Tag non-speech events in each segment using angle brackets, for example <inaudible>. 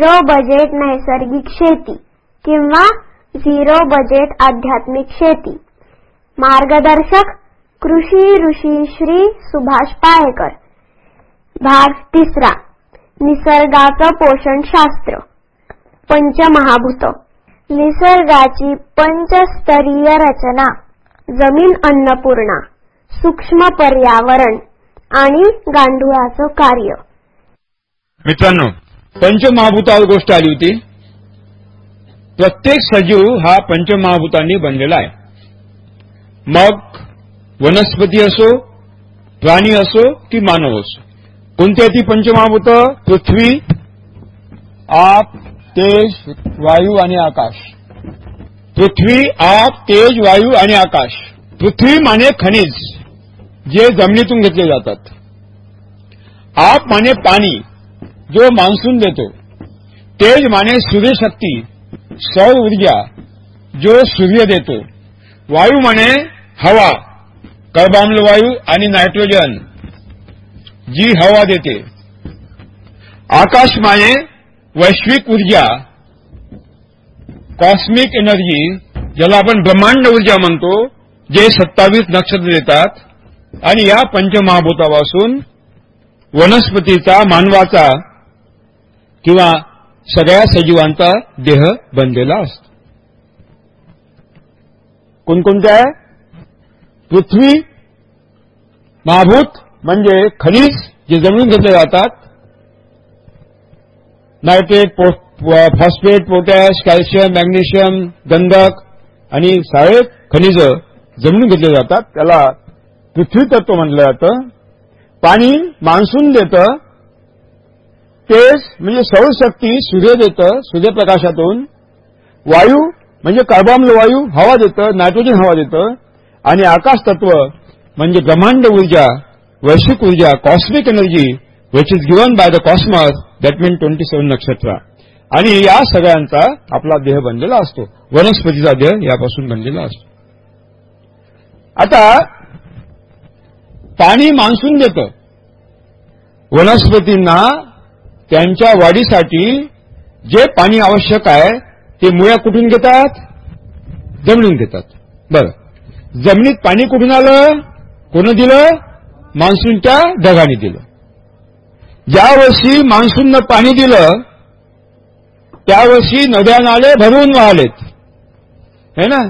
Zero budget नैसर्गिक शेती किंवा झिरो बजेट आध्यात्मिक शेती. मार्गदर्शक कृषी ऋषी श्री सुभाष पाळेकर. भाग तिसरा. निसर्गाचं पोषणशास्त्र. पंचमहाभूत. निसर्गाची पंचस्तरीय रचना. जमीन अन्नपूर्णा सूक्ष्म पर्यावरण आणि गांडुळाचं कार्य. मित्रांनो पंचमहाभूतावर गोष्ट आली होती. प्रत्येक सजीव हा पंचमहाभूतांनी बनलेला आहे. मग वनस्पती असो प्राणी असो की मानव असो. कोणती ती पंचमहाभूत? पृथ्वी आप तेज वायू आणि आकाश. पृथ्वी आप तेज वायू आणि आकाश. पृथ्वी माने खनिज जे जमिनीतून घेतले जातात. आप माने पाणी. जो मान्सून देतो तेज माने सूर्यशक्ती सौर ऊर्जा जो सूर्य देतो. वायू माने हवा कर्बाम्ल वायू आणि नायट्रोजन जी हवा देते. आकाश माने वैश्विक ऊर्जा कॉस्मिक एनर्जी ज्याला आपण ब्रह्मांड ऊर्जा म्हणतो जे सत्तावीस नक्षत्र देतात. आणि या पंचमहाभूतापासून वनस्पतीचा मानवाचा किंवा सगळ्या सजीवांचा देह बनलेला असतो. कोणकोणत्या? आहे पृथ्वी महाभूत म्हणजे खनिज जे जमीन घेतले जातात. Nitrate phosphate potash calcium magnesium गंधक आणि साळे खनिज जमीन घेतले जातात. त्याला पृथ्वी तत्व म्हटलं जातं. पाणी मान्सून देतं. तेज म्हणजे सौरशक्ती सूर्य देतं सूर्यप्रकाशातून. वायू म्हणजे कार्बॉम्ल वायू हवा देतं नायट्रोजन हवा देतं. आणि आकाश तत्व म्हणजे ब्रह्मांड ऊर्जा वैश्विक ऊर्जा cosmic energy which is given by the cosmos that mean twenty seven नक्षत्र आणि या सगळ्यांचा आपला देह बनलेला असतो. वनस्पतीचा देह यापासून बनलेला असतो. आता पाणी मान्सून देतं. वनस्पतींना त्यांच्या वाढीसाठी जे पाणी आवश्यक आहे ते मुळ्या कुठून घेतात? जमिनीत घेतात. बरं. जमिनीत पाणी कुठून आलं? कोण दिलं? मान्सूनच्या ढगाने दिलं. ज्या वर्षी मान्सूननं पाणी दिलं त्यावर्षी नद्या नाले भरून वाहलेत. है ना?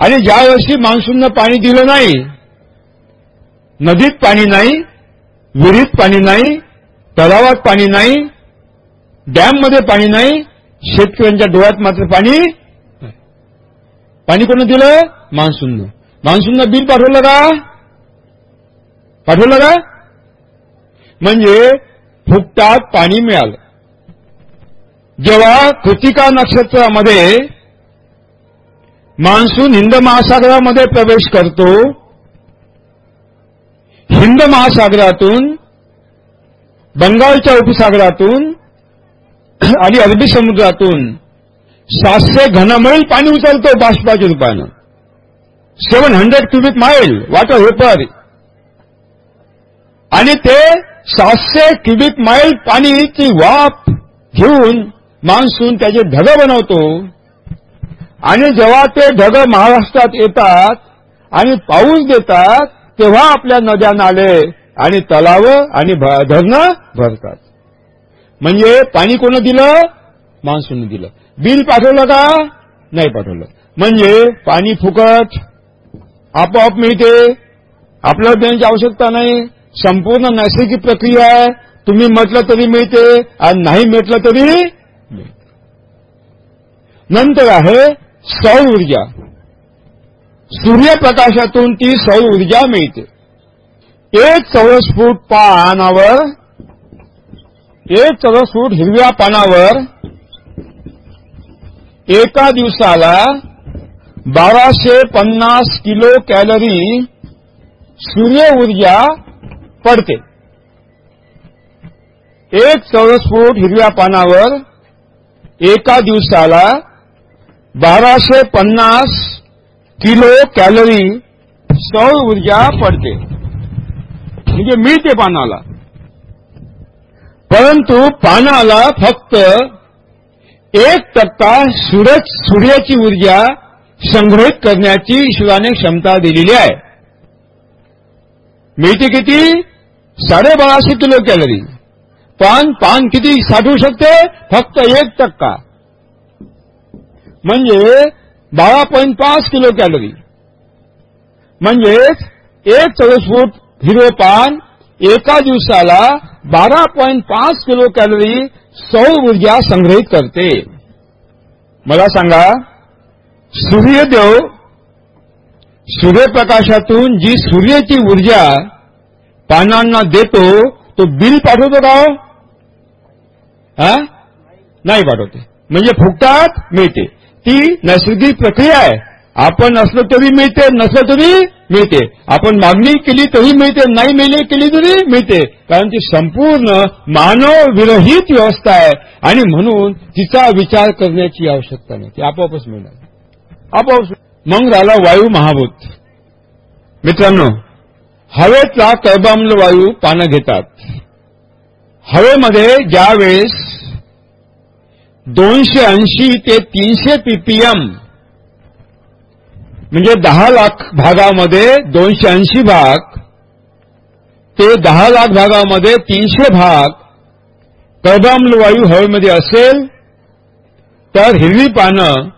आणि ज्या वर्षी मान्सूननं पाणी दिलं नाही नदीत पाणी नाही विहिरीत पाणी नाही तलावात पाणी नाही डॅममध्ये पाणी नाही शेतकऱ्यांच्या डोळ्यात मात्र पाणी पाणी कोण दिलं? मान्सूननं. मान्सूननं बिल पाठवलं का? पाठवलं का? म्हणजे फुकटात पाणी मिळालं. जेव्हा कृतिका नक्षत्रामध्ये मान्सून हिंद महासागरामध्ये प्रवेश करतो हिंद महासागरातून बंगालच्या उपसागरातून <clears throat> आणि अरबी समुद्रातून सातशे घनमैल पाणी उचलतो बाष्पाच्या रूपानं. Seven hundred cubic mile water vapour आणि ते सातशे क्युबिक माईल पाणीची वाफ घेऊन मान्सून त्याचे ढग बनवतो. आणि जेव्हा ते ढग महाराष्ट्रात येतात आणि पाऊस देतात तेव्हा आपल्या नद्या नाले आणि तलाव आणि धरणं भरतात. म्हणजे पाणी कोण दिलं? मान्सून दिलं. बिल पाठवलं का? नाही पाठवलं. म्हणजे पाणी फुकट आपोआप मिळते. आपल्याला देण्याची आवश्यकता नाही. संपूर्ण नैसर्गिक प्रक्रिया आहे. तुम्ही म्हटलं तरी मिळते आणि नाही म्हटलं तरी नंतर आहे सौर ऊर्जा. सूर्यप्रकाशातून ती सौर ऊर्जा मिळते. एक चौरस फूट पानावर एक चौरस फूट हिरव्या पानावर एका दिवसाला बाराशे पन्नास किलो कॅलरी सूर्य ऊर्जा पडते. एक चौरस फूट हिरव्या पानावर एका दिवसाला बाराशे पन्नास किलो कॅलरी सौर ऊर्जा पडते. म्हणजे मिळते पानाला. परंतु पानाला फक्त एक टक्का सूरज सूर्याची ऊर्जा संग्रहित करण्याची ईश्वराने क्षमता दिलेली आहे. मिळते किती? साडेबाराशे किलो कॅलरी. पण पान किती साठवू शकते? फक्त एक टक्का. म्हणजे बारा पॉईंट पाच किलो कॅलरी. म्हणजेच एक चौरस फूट हिरोपान एका दिवसाला बारा पॉईंट पाच किलो कॅलरी सौर ऊर्जा संग्रहित करते मला सांगा सूर्यदेव सूर्यप्रकाशातून जी सूर्याची ऊर्जा पानांना देतो तो बिल पाठवतो का हो? हा? नाही पाठवते म्हणजे फुकटात मिळते ती नैसर्गिक प्रक्रिया आहे आपण असलो तरी मिळते नसलं तरी मिळते. आपण मागणी केली तरी मिळते नाही मिळली केली तरी मिळते. कारण ती संपूर्ण मानव विरहित व्यवस्था आहे. आणि म्हणून तिचा विचार करण्याची आवश्यकता नाही. ती आपोआपच मिळणार. आपोआप मग राहिला वायू महाभूत. मित्रांनो हवेतला कर्बाम्ल वायू पानं घेतात. हवेमध्ये ज्यावेळेस दोनशे ऐंशी ते तीनशे पीपीएम म्हणजे दहा लाख भागामध्ये दोनशे ऐंशी भाग ते दहा लाख भागामध्ये तीनशे भाग कर्बाम्ल वायू हवेमध्ये असेल तर हिरवी पानं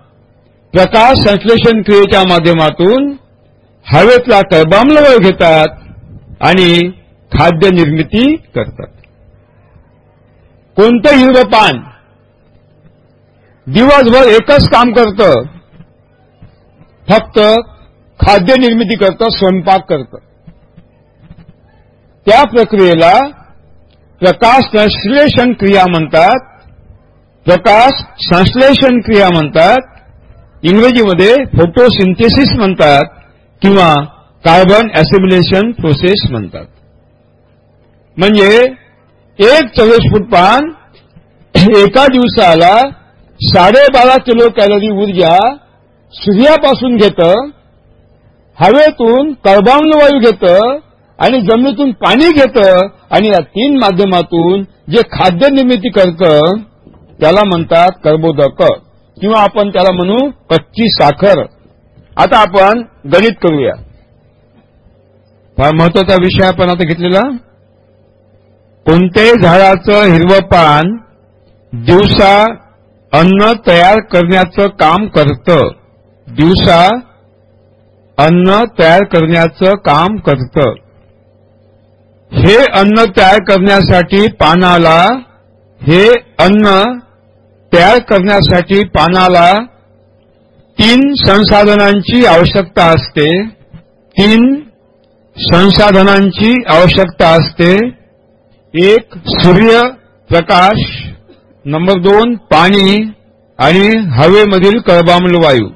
प्रकाश संश्लेषण क्रियेच्या माध्यमातून हवेतला कर्बाम्ल वायू घेतात आणि खाद्य निर्मिती करतात. कोणतं हिरवं पान? दिवसभर एकच काम करतं. फक्त खाद्य निर्मिती करतं स्वयंपाक करतं. त्या प्रक्रियेला प्रकाश संश्लेषण क्रिया म्हणतात. प्रकाश संश्लेषण क्रिया म्हणतात. इंग्रजीमध्ये फोटोसिंथेसिस म्हणतात किंवा कार्बन ऍसिम्युलेशन प्रोसेस म्हणतात. म्हणजे एक चौवेस फूट पान एका दिवसाला साडेबारा किलो कॅलरी ऊर्जा सूर्यापासून घेतं हवेतून कर्बाम्ल वायू घेतं आणि जमिनीतून पाणी घेतं आणि या तीन माध्यमातून जे खाद्य निर्मिती करतं त्याला म्हणतात कर्बोदक. किंवा आपण त्याला म्हणू कच्ची साखर. आता आपण गणित करूया. फार महत्त्वाचा विषय आपण आता घेतलेला. कोणत्याही झाडाचं हिरवं पान दिवसा अन्न तयार करण्याचं काम करतं. दिवसा अन्न तयार करण्याचं काम करतं. हे अन्न तयार करण्यासाठी पानाला हे अन्न तयार करण्यासाठी पानाला तीन संसाधनांची आवश्यकता असते. तीन संसाधनांची आवश्यकता असते. एक सूर्य प्रकाश नंबर दोन पाणी आणि हवेमधील कळबामल वायू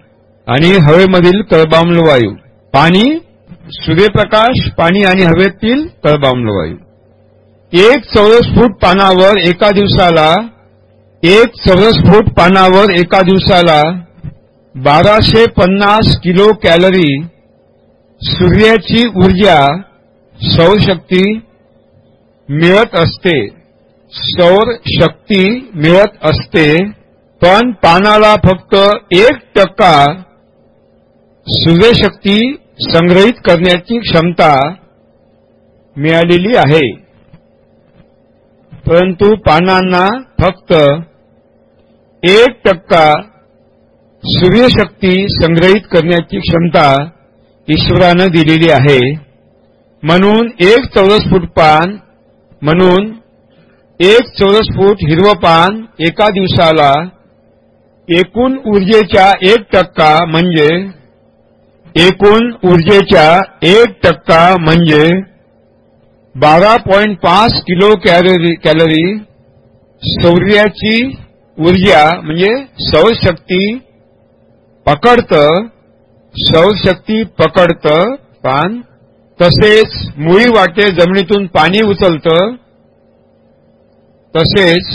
आणि हवेमधील कळबाम्ल वायू. पाणी सूर्यप्रकाश पाणी आणि हवेतील कळबाम्ल वायू. एक चौरस फूट पानावर एका दिवसाला एक चौरस फूट पानावर एका दिवसाला बाराशे पन्नास किलो कॅलरी सूर्याची ऊर्जा सौरशक्ती मिळत असते. सौर शक्ती मिळत असते. पण पानाला फक्त एक टक्का सूर्यशक्ती संग्रहित करण्याची क्षमता मिळालेली आहे. परंतु पानांना फक्त एक टक्का सूर्यशक्ती संग्रहित करण्याची क्षमता ईश्वरानं दिलेली आहे. म्हणून एक चौरस फूट पान म्हणून एक चौरस फूट हिरवं पान एका दिवसाला एकूण ऊर्जेच्या एक टक्का म्हणजे एकूण ऊर्जेच्या एक टक्का म्हणजे बारा पॉईंट पाच किलो कॅलरी कॅलरी सौर्याची ऊर्जा म्हणजे सौरशक्ती पकडतं सौरशक्ती पकडतं पान तसेच मुळी वाटे जमिनीतून पाणी उचलतं तसेच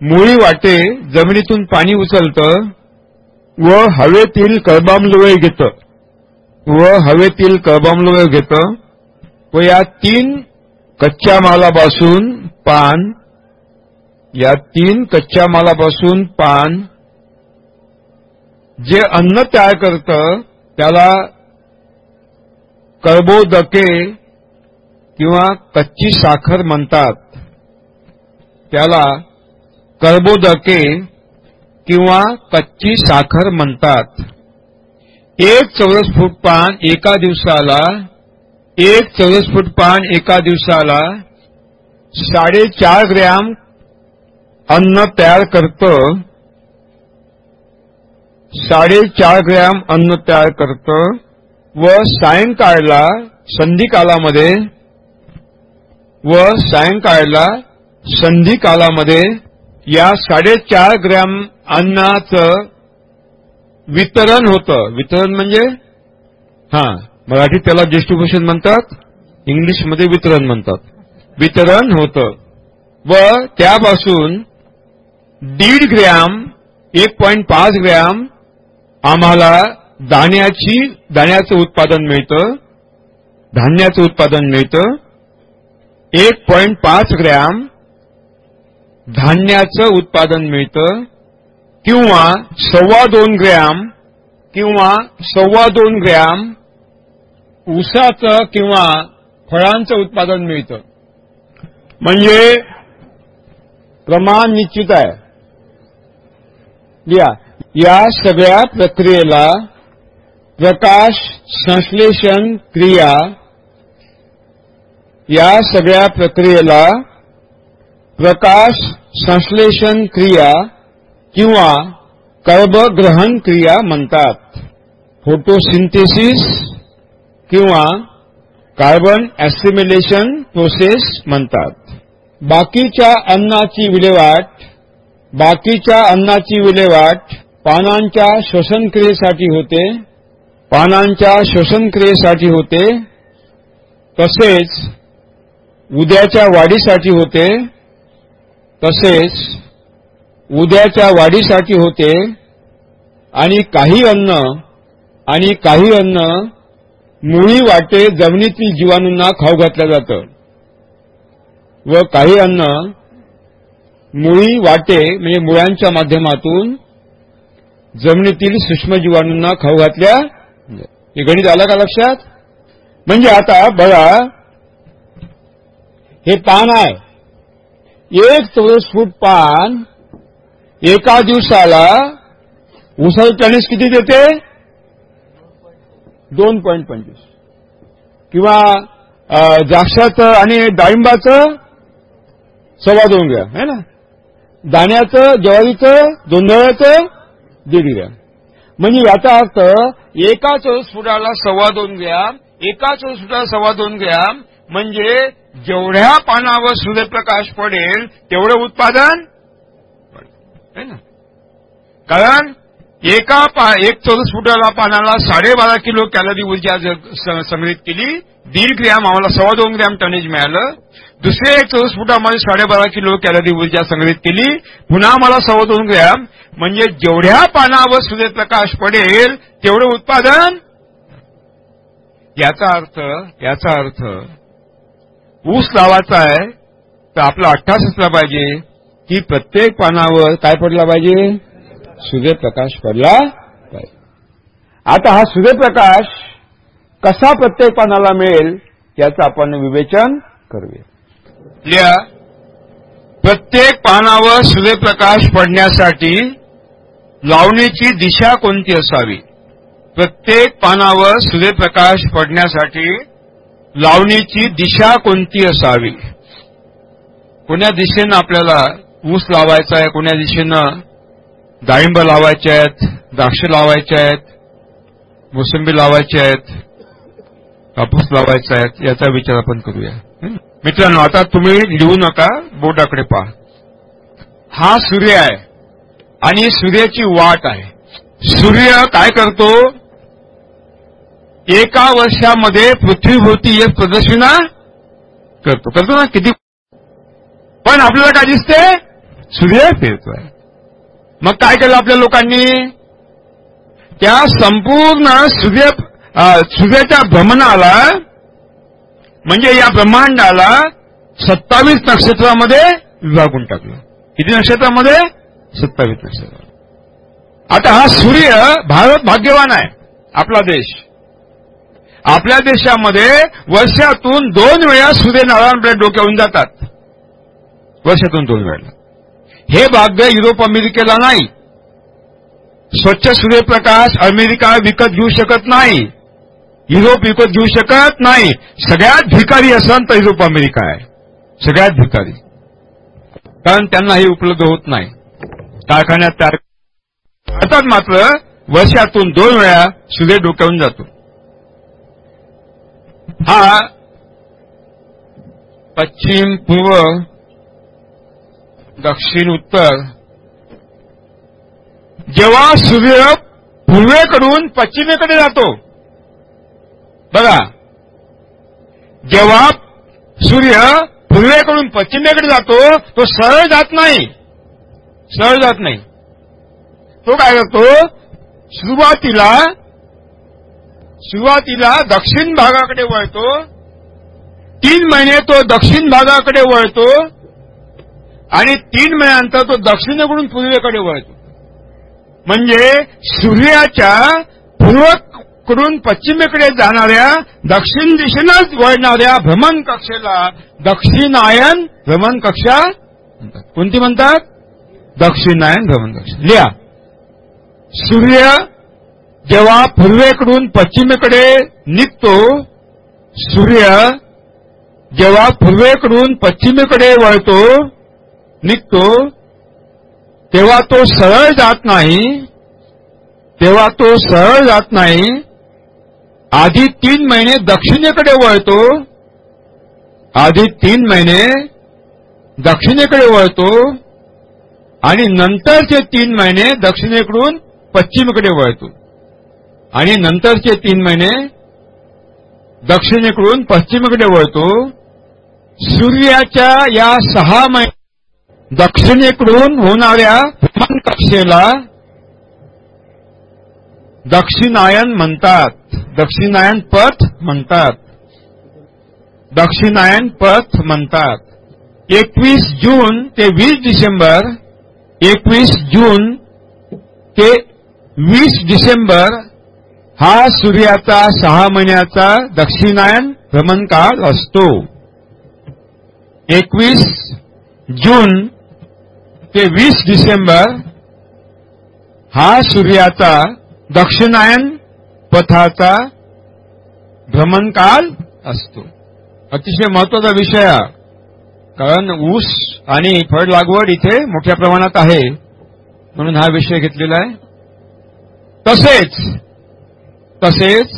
मुळी वाटे जमिनीतून पाणी उचलतं व हवेतील कळबामलोय घेतं. व हवेतील कळबामलोय घेतं. व या तीन कच्च्या मालापासून पान या तीन कच्च्या मालापासून पान जे अन्न तयार करतं त्याला कर्बोदके किंवा कच्ची साखर म्हणतात. त्याला कर्बोदके किंवा कच्ची साखर म्हणतात. एक चौरस फूट पान एका दिवसाला एक चौरस फूट पान एका दिवसाला साडेचार ग्रॅम अन्न तयार करतं. साडेचार ग्रॅम अन्न तयार करतं व सायंकाळला संधिकालामध्ये व सायंकाळला संधिकालामध्ये या साडेचार ग्रॅम अन्नाचं वितरण होतं. वितरण म्हणजे? हा मराठीत त्याला डिस्ट्रीब्युशन म्हणतात इंग्लिशमध्ये वितरण म्हणतात. वितरण होतं. व त्यापासून दीड ग्रॅम एक पॉईंट पाच ग्रॅम आम्हाला दाण्याची दाण्याचं उत्पादन मिळतं. धान्याचं उत्पादन मिळतं. एक पॉईंट पाच ग्रॅम धान्याचं उत्पादन मिळतं किंवा सव्वा दोन ग्रॅम किंवा सव्वा दोन ग्रॅम ऊसाचं किंवा फळांचं उत्पादन मिळतं. म्हणजे प्रमाण निश्चित आहे. या या सगळ्या प्रक्रियेला प्रकाश संश्लेषण क्रिया या सगळ्या प्रक्रियेला प्रकाश संश्लेषण क्रिया किंवा कर्बग्रहण क्रिया म्हणतात. फोटोसिंथेसिस किंवा कार्बन ऍसिमिलेशन प्रोसेस म्हणतात. बाकीच्या अन्नाची विल्हेवाट बाकीच्या अन्नाची विल्हेवाट पानांच्या श्वसनक्रियेसाठी होते पानांच्या श्वसनक्रियेसाठी होते तसेच उद्याच्या वाढीसाठी होते तसेच उद्याच्या वाढीसाठी होते आणि काही अन्न आणि काही अन्न मुळी वाटे जमिनीतील जीवाणूंना खाऊ घातलं जातं व काही अन्न मुळी वाटे म्हणजे मुळ्यांच्या माध्यमातून जमिनीतील सूक्ष्म जीवाणूंना खाऊ घातल्या हे गणित आलं का लक्षात? म्हणजे आता बघा हे पान आहे. एक चौरस फूट पान एका दिवसाला उसाचं चाळीस किती देते? दोन पॉईंट पंचवीस. किंवा द्राक्षाचं आणि डाळिंबाचं सव्वा दोन ग्रॅम है ना? दाण्याचं ज्वारीचं दोंदळाचं दीड ग्रॅम. म्हणजे याचा अर्थ एका चौरस फुटाला सव्वा दोन ग्रॅम एका चौरस फुटाला सव्वा दोन ग्रॅम म्हणजे जेवढ्या पानावर सूर्यप्रकाश पडेल तेवढं उत्पादन है ना? कारण एका पा एक चौरस फुटाला पानाला साडेबारा किलो कॅलरी ऊर्जा संग्रहित केली दीड ग्रॅम आम्हाला सव्वा दोन ग्रॅम टनेज मिळालं. दुसऱ्या एक चौरस फुटामध्ये साडेबारा किलो कॅलरी ऊर्जा संग्रहित केली पुन्हा आम्हाला सव्वा दोन ग्रॅम. म्हणजे जेवढ्या पानावर सूर्यप्रकाश पडेल तेवढं उत्पादन. याचा अर्थ याचा अर्थ ऊस लावायचा आहे तर आपला अठ्ठास असला पाहिजे. की प्रत्येक पानावर काय पडला पाहिजे? सूर्यप्रकाश पडला पाहिजे. आता हा सूर्यप्रकाश कसा प्रत्येक पानाला मिळेल याचं आपण विवेचन करूया. प्रत्येक पानावर सूर्यप्रकाश पडण्यासाठी लावणीची दिशा कोणती असावी? प्रत्येक पानावर सूर्यप्रकाश पडण्यासाठी लावणीची दिशा कोणती असावी? कोण्या दिशेनं आपल्याला ऊस लावायचा आहे कोण्या दिशेनं डाळिंब लावायचे आहेत द्राक्ष लावायचे आहेत मोसंबी लावायचे आहेत कापूस लावायचा आहेत याचा विचार आपण करूया. मित्रांनो आता तुम्ही लिहू नका बोटाकडे पहा. हा सूर्य आहे आणि सूर्याची वाट आहे. सूर्य काय करतो? एका वर्षामध्ये पृथ्वीभोवती एक प्रदर्शना करतो. करतो ना? किती? पण आपल्याला काय दिसते? सूर्य फिरतोय. मग काय केलं आपल्या लोकांनी? त्या संपूर्ण सूर्य सूर्याच्या भ्रमणाला म्हणजे या ब्रह्मांडाला सत्तावीस नक्षत्रामध्ये विभागून टाकलं. किती नक्षत्रामध्ये? सत्तावीस नक्षत्र. आता हा सूर्य भारत भाग्यवान आहे. आपला देश. आपल्या देशामध्ये वर्षातून दोन वेळा सूर्यनारायण डोक्यावून जातात. वर्षातून दोन वेळा हे भाग्य युरोप अमेरिकेला नाही. स्वच्छ सूर्यप्रकाश अमेरिका विकत घेऊ शकत नाही. युरोप विकत घेऊ शकत नाही. सगळ्यात भिकारी असन तर युरोप अमेरिका आहे. सगळ्यात भिकारी. कारण त्यांना हे उपलब्ध होत नाही. कारखान्यात तयार भारतात मात्र वर्षातून दोन वेळा सूर्य डोक्यावून जातो. हा पश्चिम पूर्व दक्षिण उत्तर. जेव्हा सूर्य पूर्वेकडून पश्चिमेकडे जातो बघा. जेव्हा सूर्य पूर्वेकडून पश्चिमेकडे जातो तो सरळ जात नाही. सरळ जात नाही. तो काय करतो? सुरुवातीला सुरुवातीला दक्षिण भागाकडे वळतो. तीन महिने तो दक्षिण भागाकडे वळतो. आणि तीन महिन्यानंतर तो दक्षिणेकडून पूर्वेकडे वळतो. म्हणजे सूर्याच्या पूर्वकडून पश्चिमेकडे जाणाऱ्या दक्षिण दिशेनंच वळणाऱ्या भ्रमण कक्षेला दक्षिणायन भ्रमण कक्षा कोणती म्हणतात? दक्षिणायन भ्रमण कक्षा. लिहा. सूर्य जेव्हा पूर्वेकडून पश्चिमेकडे निघतो सूर्य जेव्हा पूर्वेकडून पश्चिमेकडे वळतो निघतो तेव्हा तो सरळ जात नाही तेव्हा तो सरळ जात नाही. आधी तीन महिने दक्षिणेकडे वळतो आधी तीन महिने दक्षिणेकडे वळतो आणि नंतरचे तीन महिने दक्षिणेकडून पश्चिमेकडे वळतो. आणि नंतरचे तीन महिने दक्षिणेकडून पश्चिमेकडे वळतो. सूर्याच्या या सहा महिने दक्षिणेकडून होणाऱ्या भ्रमण कक्षेला दक्षिणायन म्हणतात. दक्षिणायन पथ म्हणतात. दक्षिणायन पथ म्हणतात. एकवीस जून ते वीस डिसेंबर एकवीस जून ते वीस डिसेंबर हा सूर्याचा सहा महिन्याचा दक्षिणायन भ्रमणकाळ असतो. एकवीस जून ते वीस डिसेंबर हा सूर्याचा दक्षिणायन पथाचा भ्रमणकाल असतो. अतिशय महत्त्वाचा विषय कारण ऊस आणि फळ लागवड इथे मोठ्या प्रमाणात आहे म्हणून हा विषय घेतलेला आहे. तसेच तसेच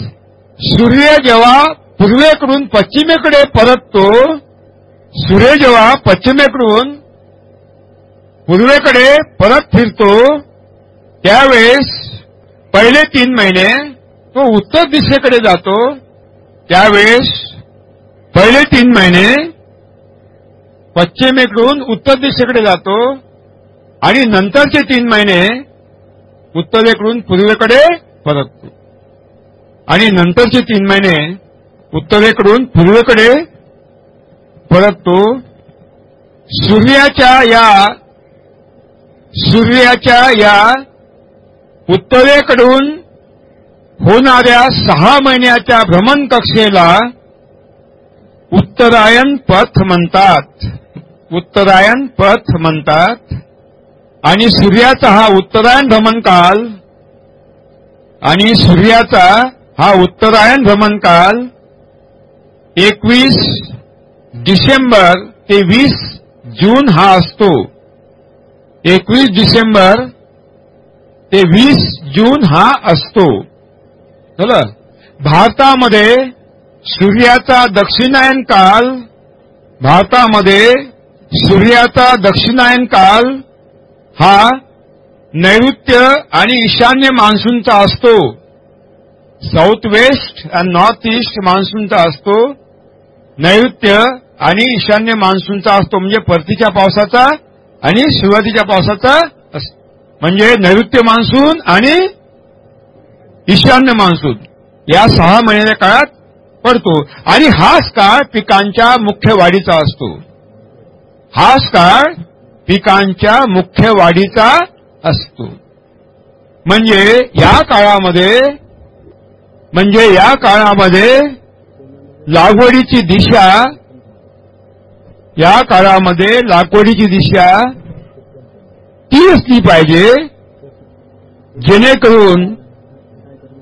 सूर्य जेव्हा पूर्वेकडून पश्चिमेकडे परततो सूर्य जेव्हा पश्चिमेकडून पूर्वेकडे परत फिरतो त्यावेळेस पहिले तीन महिने तो उत्तर दिशेकडे जातो त्यावेळेस पहिले तीन महिने पश्चिमेकडून उत्तर दिशेकडे जातो आणि नंतरचे तीन महिने उत्तरेकडून पूर्वेकडे परततो. आणि नंतरचे तीन महिने उत्तरेकडून पूर्वेकडे परततो. सूर्याच्या या सूर्याच्या या उत्तरेकडून होणाऱ्या सहा महिन्याच्या भ्रमण कक्षेला उत्तरायण पथ म्हणतात. उत्तरायण पथ म्हणतात. आणि सूर्याचा हा उत्तरायण भ्रमणकाल आणि सूर्याचा हा उत्तरायण भ्रमणकाल एकवीस डिसेंबर ते वीस जून हा असतो. एकवीस डिसेंबर ते वीस जून हा असतो. झालं भारतामध्ये सूर्याचा दक्षिणायन काल भारतामध्ये सूर्याचा दक्षिणायन काल हा नैऋत्य आणि ईशान्य मान्सूनचा असतो. साऊथ वेस्ट आणि नॉर्थ ईस्ट मान्सूनचा असतो नैऋत्य आणि ईशान्य मान्सूनचा असतो म्हणजे परतीच्या पावसाचा आणि सुरुवातीच्या पावसाचा म्हणजे नैऋत्य मान्सून आणि ईशान्य मान्सून या सहा महिन्याच्या काळात पडतो. आणि हाच काळ पिकांच्या मुख्य वाढीचा असतो. हाच काळ पिकांच्या मुख्य वाढीचा असतो. म्हणजे या काळामध्ये म्हणजे या काळामध्ये लागवडीची दिशा या काळामध्ये लागवडीची दिशा ती असली पाहिजे जेणेकरून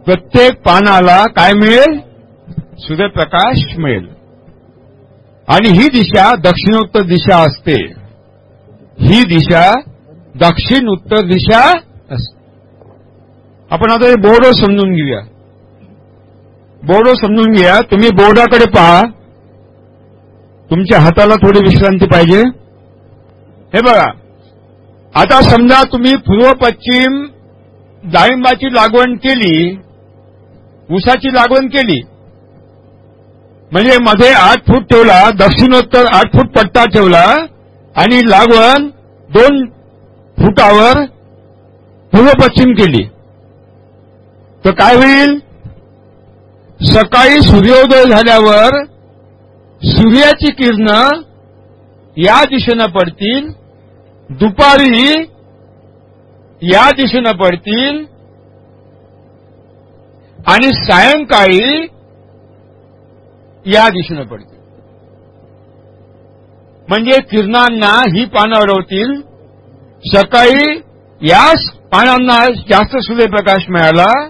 प्रत्येक पानाला काय मिळेल? सूर्यप्रकाश मिळेल. आणि ही दिशा दक्षिणोत्तर दिशा असते. ही दिशा दक्षिण उत्तर दिशा असते. आपण आता हे बोर्ड समजून घेऊया. बोर्ड समजून घ्या. तुम्ही बोर्डाकडे पहा. तुमच्या हाताला थोडी विश्रांती पाहिजे. हे बघा. आता समजा तुम्ही पूर्व पश्चिम डाळिंबाची लागवण केली ऊसाची लागवण केली. म्हणजे मध्ये आठ फूट ठेवला दक्षिणोत्तर आठ फूट पट्टा ठेवला आणि लागवण दोन फुटावर पूर्व पश्चिम केली. तर काय होईल? सकाळी सूर्योदय झाल्यावर सूर्याची किरण या दिशेनं पडतील दुपारी या दिशेनं पडतील आणि सायंकाळी या दिशेनं पडतील. म्हणजे किरणांना ही पानं अडवतील. सकाळी याच पानांना जास्त सूर्यप्रकाश मिळाला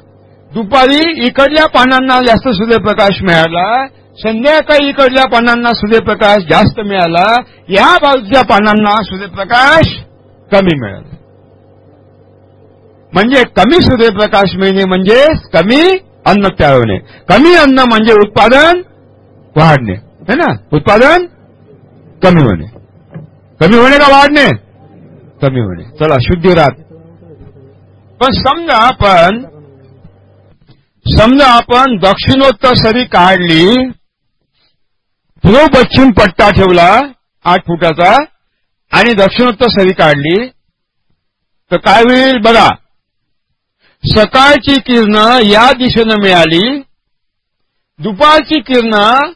दुपारी इकडल्या पानांना जास्त सूर्यप्रकाश मिळाला संध्याकाळी इकडल्या पानांना सूर्यप्रकाश जास्त मिळाला या बाजूच्या पानांना सूर्यप्रकाश कमी मिळाला. म्हणजे कमी सूर्यप्रकाश मिळणे म्हणजे कमी अन्न तयार होणे कमी अन्न म्हणजे उत्पादन वाढणे. है ना? उत्पादन कमी होणे. कमी होणे का वाढणे? कमी होणे. चला शुद्धी राहत पण समजा आपण समजा आपण दक्षिणोत्तर सरी काढली पूर्व पश्चिम पट्टा ठेवला आठ फुटाचा आणि दक्षिणोत्तर सरी काढली तर काय होईल बघा. सकाळची किरणं या दिशेनं मिळाली दुपारची किरणं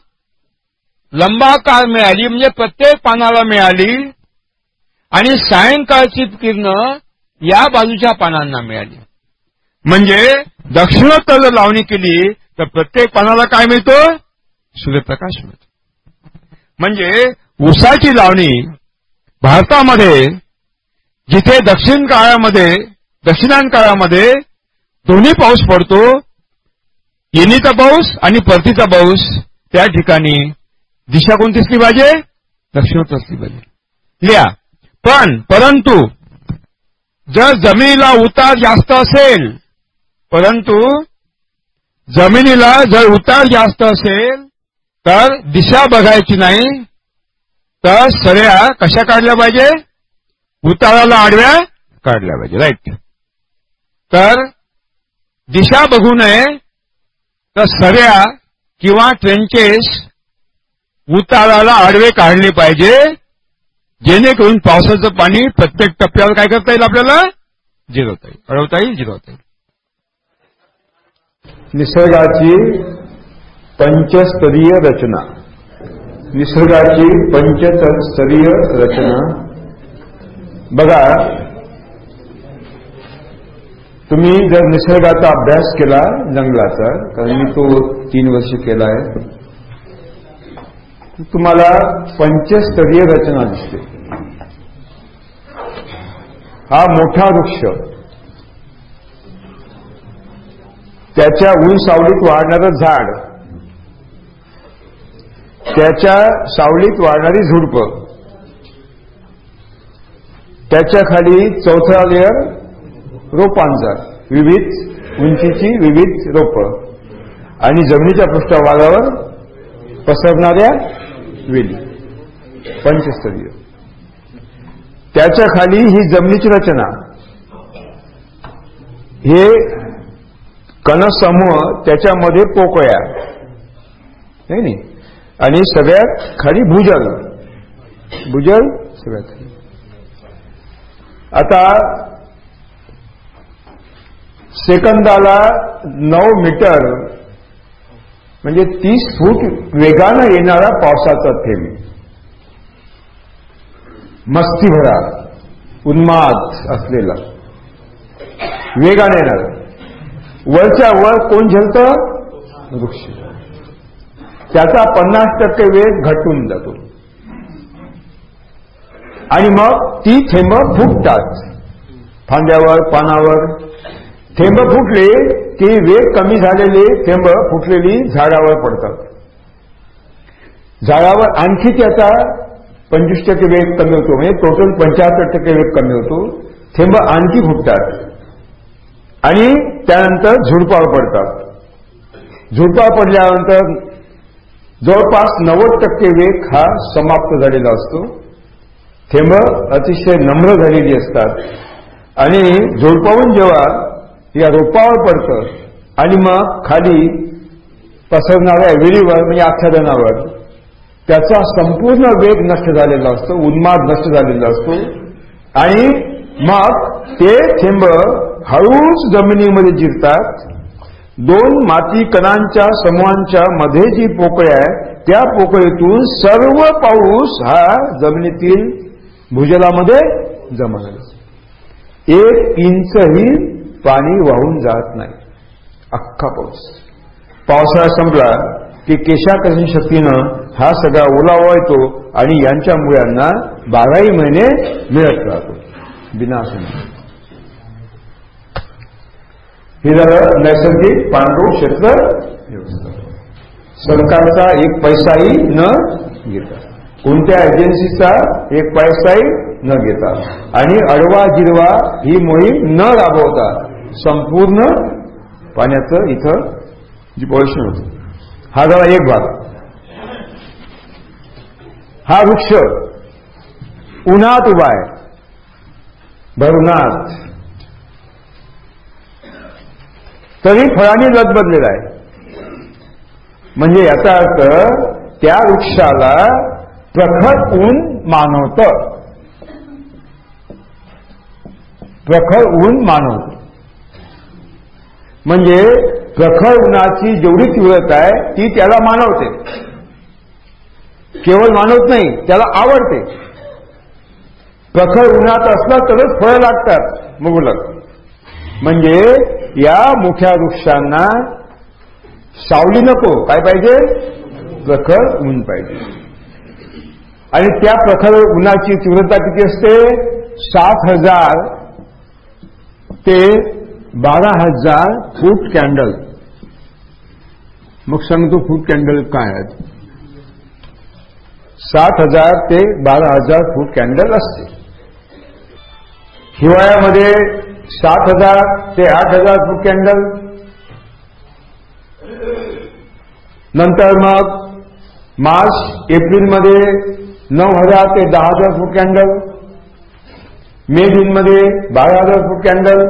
लंबाकार मिळाली म्हणजे प्रत्येक पानाला मिळाली आणि सायंकाळची किरणं या बाजूच्या पानांना मिळाली. म्हणजे दक्षिणोत्तर जर लावणी केली तर प्रत्येक पानाला काय मिळतो? सूर्यप्रकाश मिळतो. म्हणजे उसाची लावणी भारतामध्ये जिथे दक्षिण काळामध्ये दक्षिणान काळामध्ये दोन्ही पाऊस पडतो येणीचा पाऊस आणि परतीचा पाऊस त्या ठिकाणी दिशा कोणती असली पाहिजे? दक्षिणोत्तर असली पाहिजे. लिहा. पण परंतु जर जमिनीला उतार जास्त असेल परंतु जमिनीला जर उतार जास्त असेल तर दिशा बघायची नाही तर सऱ्या कशा काढल्या पाहिजे? उताराला आडव्या काढल्या पाहिजे राईट तर दिशा बघू नये तर सऱ्या किंवा ट्रेंचेस उताराला आडवे काढले पाहिजे जेणेकरून पावसाचं पाणी प्रत्येक टप्प्यावर काय करता येईल आपल्याला? जिरवता येईल. अडवता येईल जिरवता येईल. निसर्गाची पंचस्तरीय रचना. निसर्गाची पंचस्तरीय रचना. बघा तुम्ही जर निसर्गाचा अभ्यास केला जंगलाचा कारण मी तो तीन वर्ष केला आहे तुम्हाला पंचस्तरीय रचना दिसते. हा मोठा वृक्ष त्याच्या ऊन सावलीत वाढणारं झाड. त्याच्या सावलीत वाढणारी झुडप. त्याच्याखाली चौथा लेअर रोपांचा. विविध उंचीची विविध रोप. आणि जमिनीच्या पृष्ठभागावर पसरणाऱ्या वेली. पंचस्तरीय. त्याच्याखाली ही जमिनीची रचना. हे कणसमूह त्याच्यामध्ये पोकळ्या. नाही नाही. आणि सगळ्यात खाली भूजल. भूजल सगळ्यात खाली. आता सेकंदाला नऊ मीटर म्हणजे तीस फूट वेगानं येणारा पावसाचा थेंब. मस्तीभरा उन्माद असलेला. वेगाने येणार. वरच्या वर कोण झेलत? वृक्ष. त्याचा पन्नास टक्के वेग घटून जातो. आणि मग ती थेंब फुटतात. फांद्यावर पानावर. थेंब फुटले की वेग कमी झालेले थेंब फुटलेली झाडावर पडतात. झाडावर आणखी त्याचा पंचवीस टक्के वेग कमी होतो. म्हणजे टोटल पंच्याहत्तर टक्के वेग कमी होतो. थेंब आणखी फुटतात. आणि त्यानंतर झुडपावर पडतात. झुडपावर पडल्यानंतर जवळपास नव्वद टक्के वेग हा समाप्त झालेला असतो. थेंब अतिशय नम्र झालेली असतात. आणि झोडपावून जेव्हा या रोपावर पडतं आणि मग खाली पसरणाऱ्या विरीवर म्हणजे आच्छादनावर त्याचा संपूर्ण वेग नष्ट झालेला असतो उन्माद नष्ट झालेला असतो. आणि मग ते थेंब हळूच जमिनीमध्ये जिरतात. दोन माती कणांच्या समूहांच्या मध्ये जी पोकळी आहे त्या पोकळीतून सर्व पाऊस हा जमिनीतील भूजलामध्ये जमा झाला. एक इंचही पाणी वाहून जात नाही. अख्खा पाऊस. पावसाळा संपला की केशाकर्षण शक्तीनं हा सगळा ओलावा येतो आणि यांच्या मुळ्यांना बाराही महिने मिळत राहतो. विनाश हे झालं नैसर्गिक पांडू क्षेत्र सरकारचा एक पैसाही न घेता। कोणत्या एजन्सीचा एक पैसाही न घेता। आणि अडवा जिरवा ही मोहीम न राबवता संपूर्ण पाण्याचं इथं जी पॉल्युशन होतं हा झाला एक भाग. हा वृक्ष उन्हात उभा आहे. भरुनाथ तरी फळांनी लदबदलेला आहे. म्हणजे याचा अर्थ त्या वृक्षाला प्रखर ऊन मानवत. प्रखर ऊन मानवत. म्हणजे प्रखर उन्हाची जेवढी तीव्रता आहे ती त्याला मानवते. केवळ मानवत नाही त्याला आवडते. प्रखर उन्हात असला तरच फळं लागतात मुबलक म्हणजे या मोठ्या वृक्षांना सावली नको. काय पाहिजे? प्रखर ऊन पाहिजे. आणि त्या प्रखर उन्हाची तीव्रता किती असते? सात हजार ते बारा हजार फूट कॅन्डल. मग सांगतो फूट कॅन्डल काय आहेत सात हजार ते बारा हजार फूट कॅन्डल असते. हिवाळ्यामध्ये सात हजार ते आठ हजार फूट कॅन्डल नंतर मग मार्च एप्रिलमध्ये नऊ हजार ते दहा हजार फूट कॅन्डल मे जूनमध्ये बारा हजार फूट कॅन्डल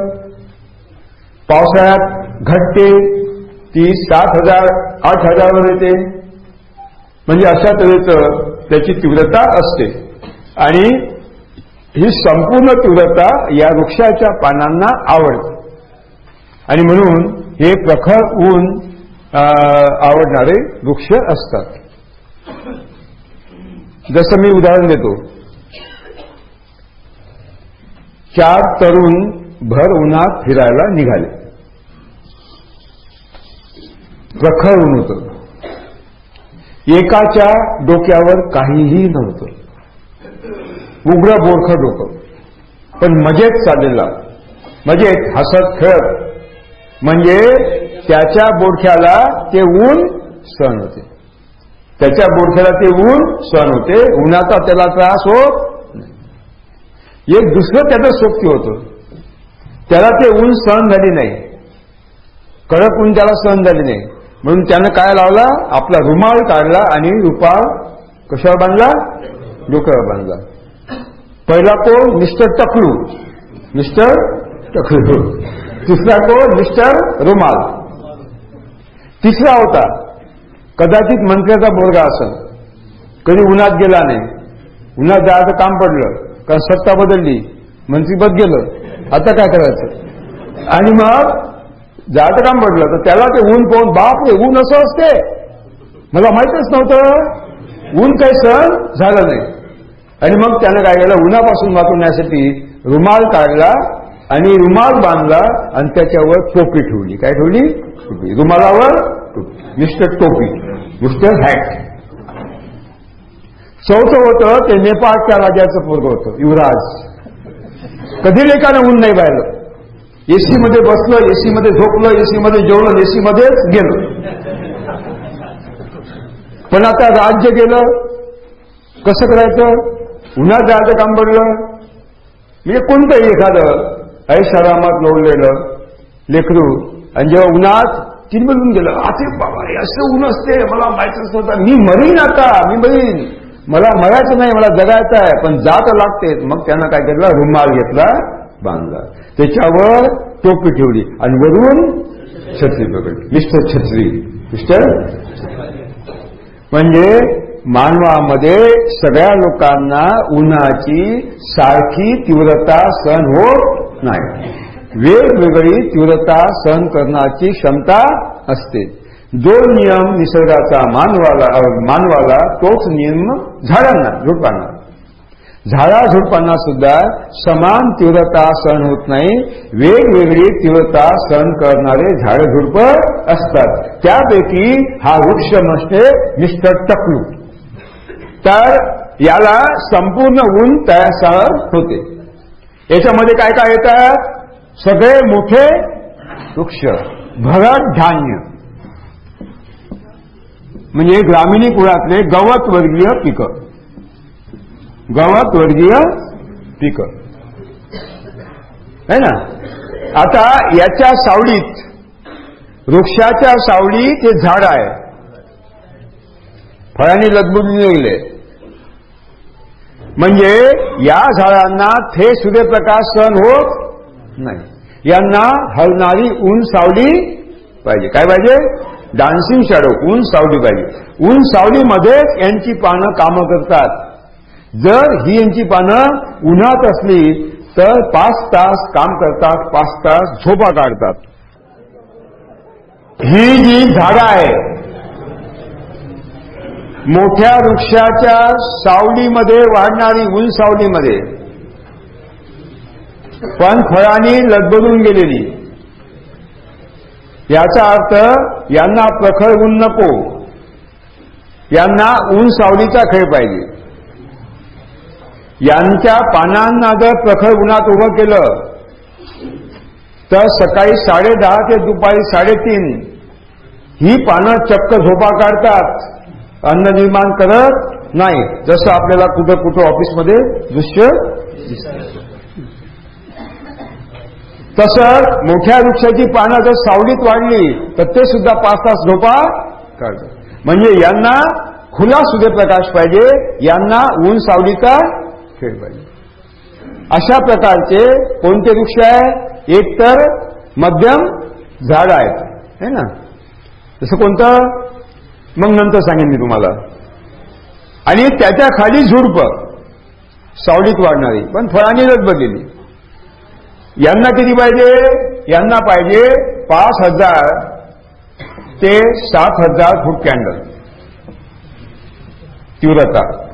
पावसाळ्यात घटते ती सात हजार आठ हजारवर येते. म्हणजे अशा तऱ्हेचं त्याची तीव्रता असते. आणि ही संपूर्ण तीव्रता या वृक्षाच्या पानांना आवडते. आणि म्हणून हे प्रखर ऊन आवडणारे वृक्ष असतात. जसं मी उदाहरण देतो. चार तरुण भर उन्हात फिरायला निघाले. प्रखर ऊन होतं. एकाच्या डोक्यावर काहीही नव्हतं. उग्र बोरखं डोकं पण मजेत चाललेला मजेत हसत खेळत म्हणजे त्याच्या बोडख्याला ते ऊन सहन होते. त्याच्या बोडख्याला ते ऊन सहन होते. उन्हाचा त्याला त्रास होत एक दुसरं त्याचं सोबती होतं. त्याला ते ऊन सहन झाली नाही. कडक ऊन त्याला सहन झाली नाही. म्हणून त्यानं काय लावला? आपला रुमाल काढला आणि रुपाळ कशावर बांधला? डोक्यावर बांधला. पहिला कोण? मिस्टर टकलू. मिस्टर टकलू. तिसरा कोण? मिस्टर रुमाल. तिसरा होता. कदाचित मंत्र्याचा बोरगा असेल. कधी उन्हात गेला नाही. उन्हात जायचं काम पडलं. कारण सत्ता बदलली. मंत्रीपद गेलं. आता काय करायचं? आणि मग जायचं काम पडलं. तर त्याला ते ऊन पाहून बाप रे ऊन असं असते मला माहितच नव्हतं. ऊन काही सण झालं नाही. आणि मग त्यानं काय केलं? उन्हापासून वाचवण्यासाठी रुमाल काढला आणि रुमाल बांधला आणि त्याच्यावर टोपी ठेवली. काय ठेवली? टोपी. रुमालावर टोपी. मिस्टर टोपी मिस्टर हॅट चौथं होतं ते नेपाळच्या राजाचं पोरग होतं युवराज. कधी लेखानं ऊन नाही पाहिलं एसी मध्ये बसलं एसी मध्ये झोपलं एसी मध्ये जेवलं एसी मध्येच गेलं. पण आता राज्य गेलं. कसं करायचं? उन्हात जायचं काम पडलं. म्हणजे कोणतंही एखादं ऐशारामात लोळलेलं लेकरू आणि जेव्हा उन्हात चिरमिरून गेलं असे बाबा हे असं ऊन असते मला माहितीच नव्हतं. मी मरीन आता मी मरीन. मला मरायचं नाही मला जगायचं आहे पण जात लागते मग त्यानं काय केलं? रुमाल घेतला बांधला. त्याच्यावर टोपी ठेवली आणि वरून छत्री पकडली. मिस्टर छत्री. मिस्टर? म्हणजे मानवामध्ये सगळ्या लोकांना उन्हाची सारखी तीव्रता सहन होत नाही. वेगवेगळी तीव्रता सहन करण्याची क्षमता असते. जो नियम निसर्गाचा मानवाला मानवाला तोच नियम झाडांना झुडपांना. झाडा झुडपांना सुद्धा समान तीव्रता सहन होत नाही. वेगवेगळी तीव्रता सहन करणारे झाड झुडप असतात. त्यापैकी हा वृक्ष म्हणजे मिस्टर टकलू. तर याला संपूर्ण ऊन तयार होते. याच्यामध्ये काय काय येतात सगळे मोठे वृक्ष भरड धान्य. म्हणजे ग्रामीणी कुळातले गवत वर्गीय पिकं. गवत वर्गीय पिकं. है ना? आता याच्या सावलीत वृक्षाच्या सावलीत हे झाड आहे. फळांनी लदबुदून गेले म्हणजे या झाडांना थे सूर्यप्रकाश सहन होत नाही. यांना हलणारी ऊन सावली पाहिजे. काय पाहिजे? डान्सिंग शॅडो ऊन सावली पाहिजे. ऊन सावलीमध्येच यांची पानं कामं करतात. जर ही यांची पानं उन्हात असली तर पाच तास काम करतात पाच तास झोपा काढतात. ही जी झाडं आहे मोठ्या वृक्षाच्या सावलीमध्ये वाढणारी ऊन सावलीमध्ये. पण फळांनी लदबदून गेलेली. याचा अर्थ यांना प्रखर ऊन नको. यांना ऊन सावलीचा खेळ पाहिजे. यांच्या पानांना जर प्रखर उन्हात उभं केलं तर सकाळी साडेदहा ते दुपारी साडेतीन ही पानं चक्क झोपा काढतात. अन्न निर्माण करत नाही. जसं आपल्याला कुठं कुठं ऑफिसमध्ये दृश्य तसं मोठ्या वृक्षाची पानं जर सावलीत वाढली तर ते सुद्धा पाच तास झोपा काढतात म्हणजे यांना खुला सूर्यप्रकाश पाहिजे यांना ऊन सावलीचा खेळ पाहिजे. अशा प्रकारचे कोणते वृक्ष आहे? एक तर मध्यम झाड आहेत. है ना? तसं कोणतं? मग नंतर सांगेन मी तुम्हाला. आणि त्याच्याखाली झुडप. सावलीत वाढणारी. पण फळांनी बदलेली. यांना किती पाहिजे? यांना पाहिजे पाच हजार ते सात हजार फूट कॅन्डल तीव्रता.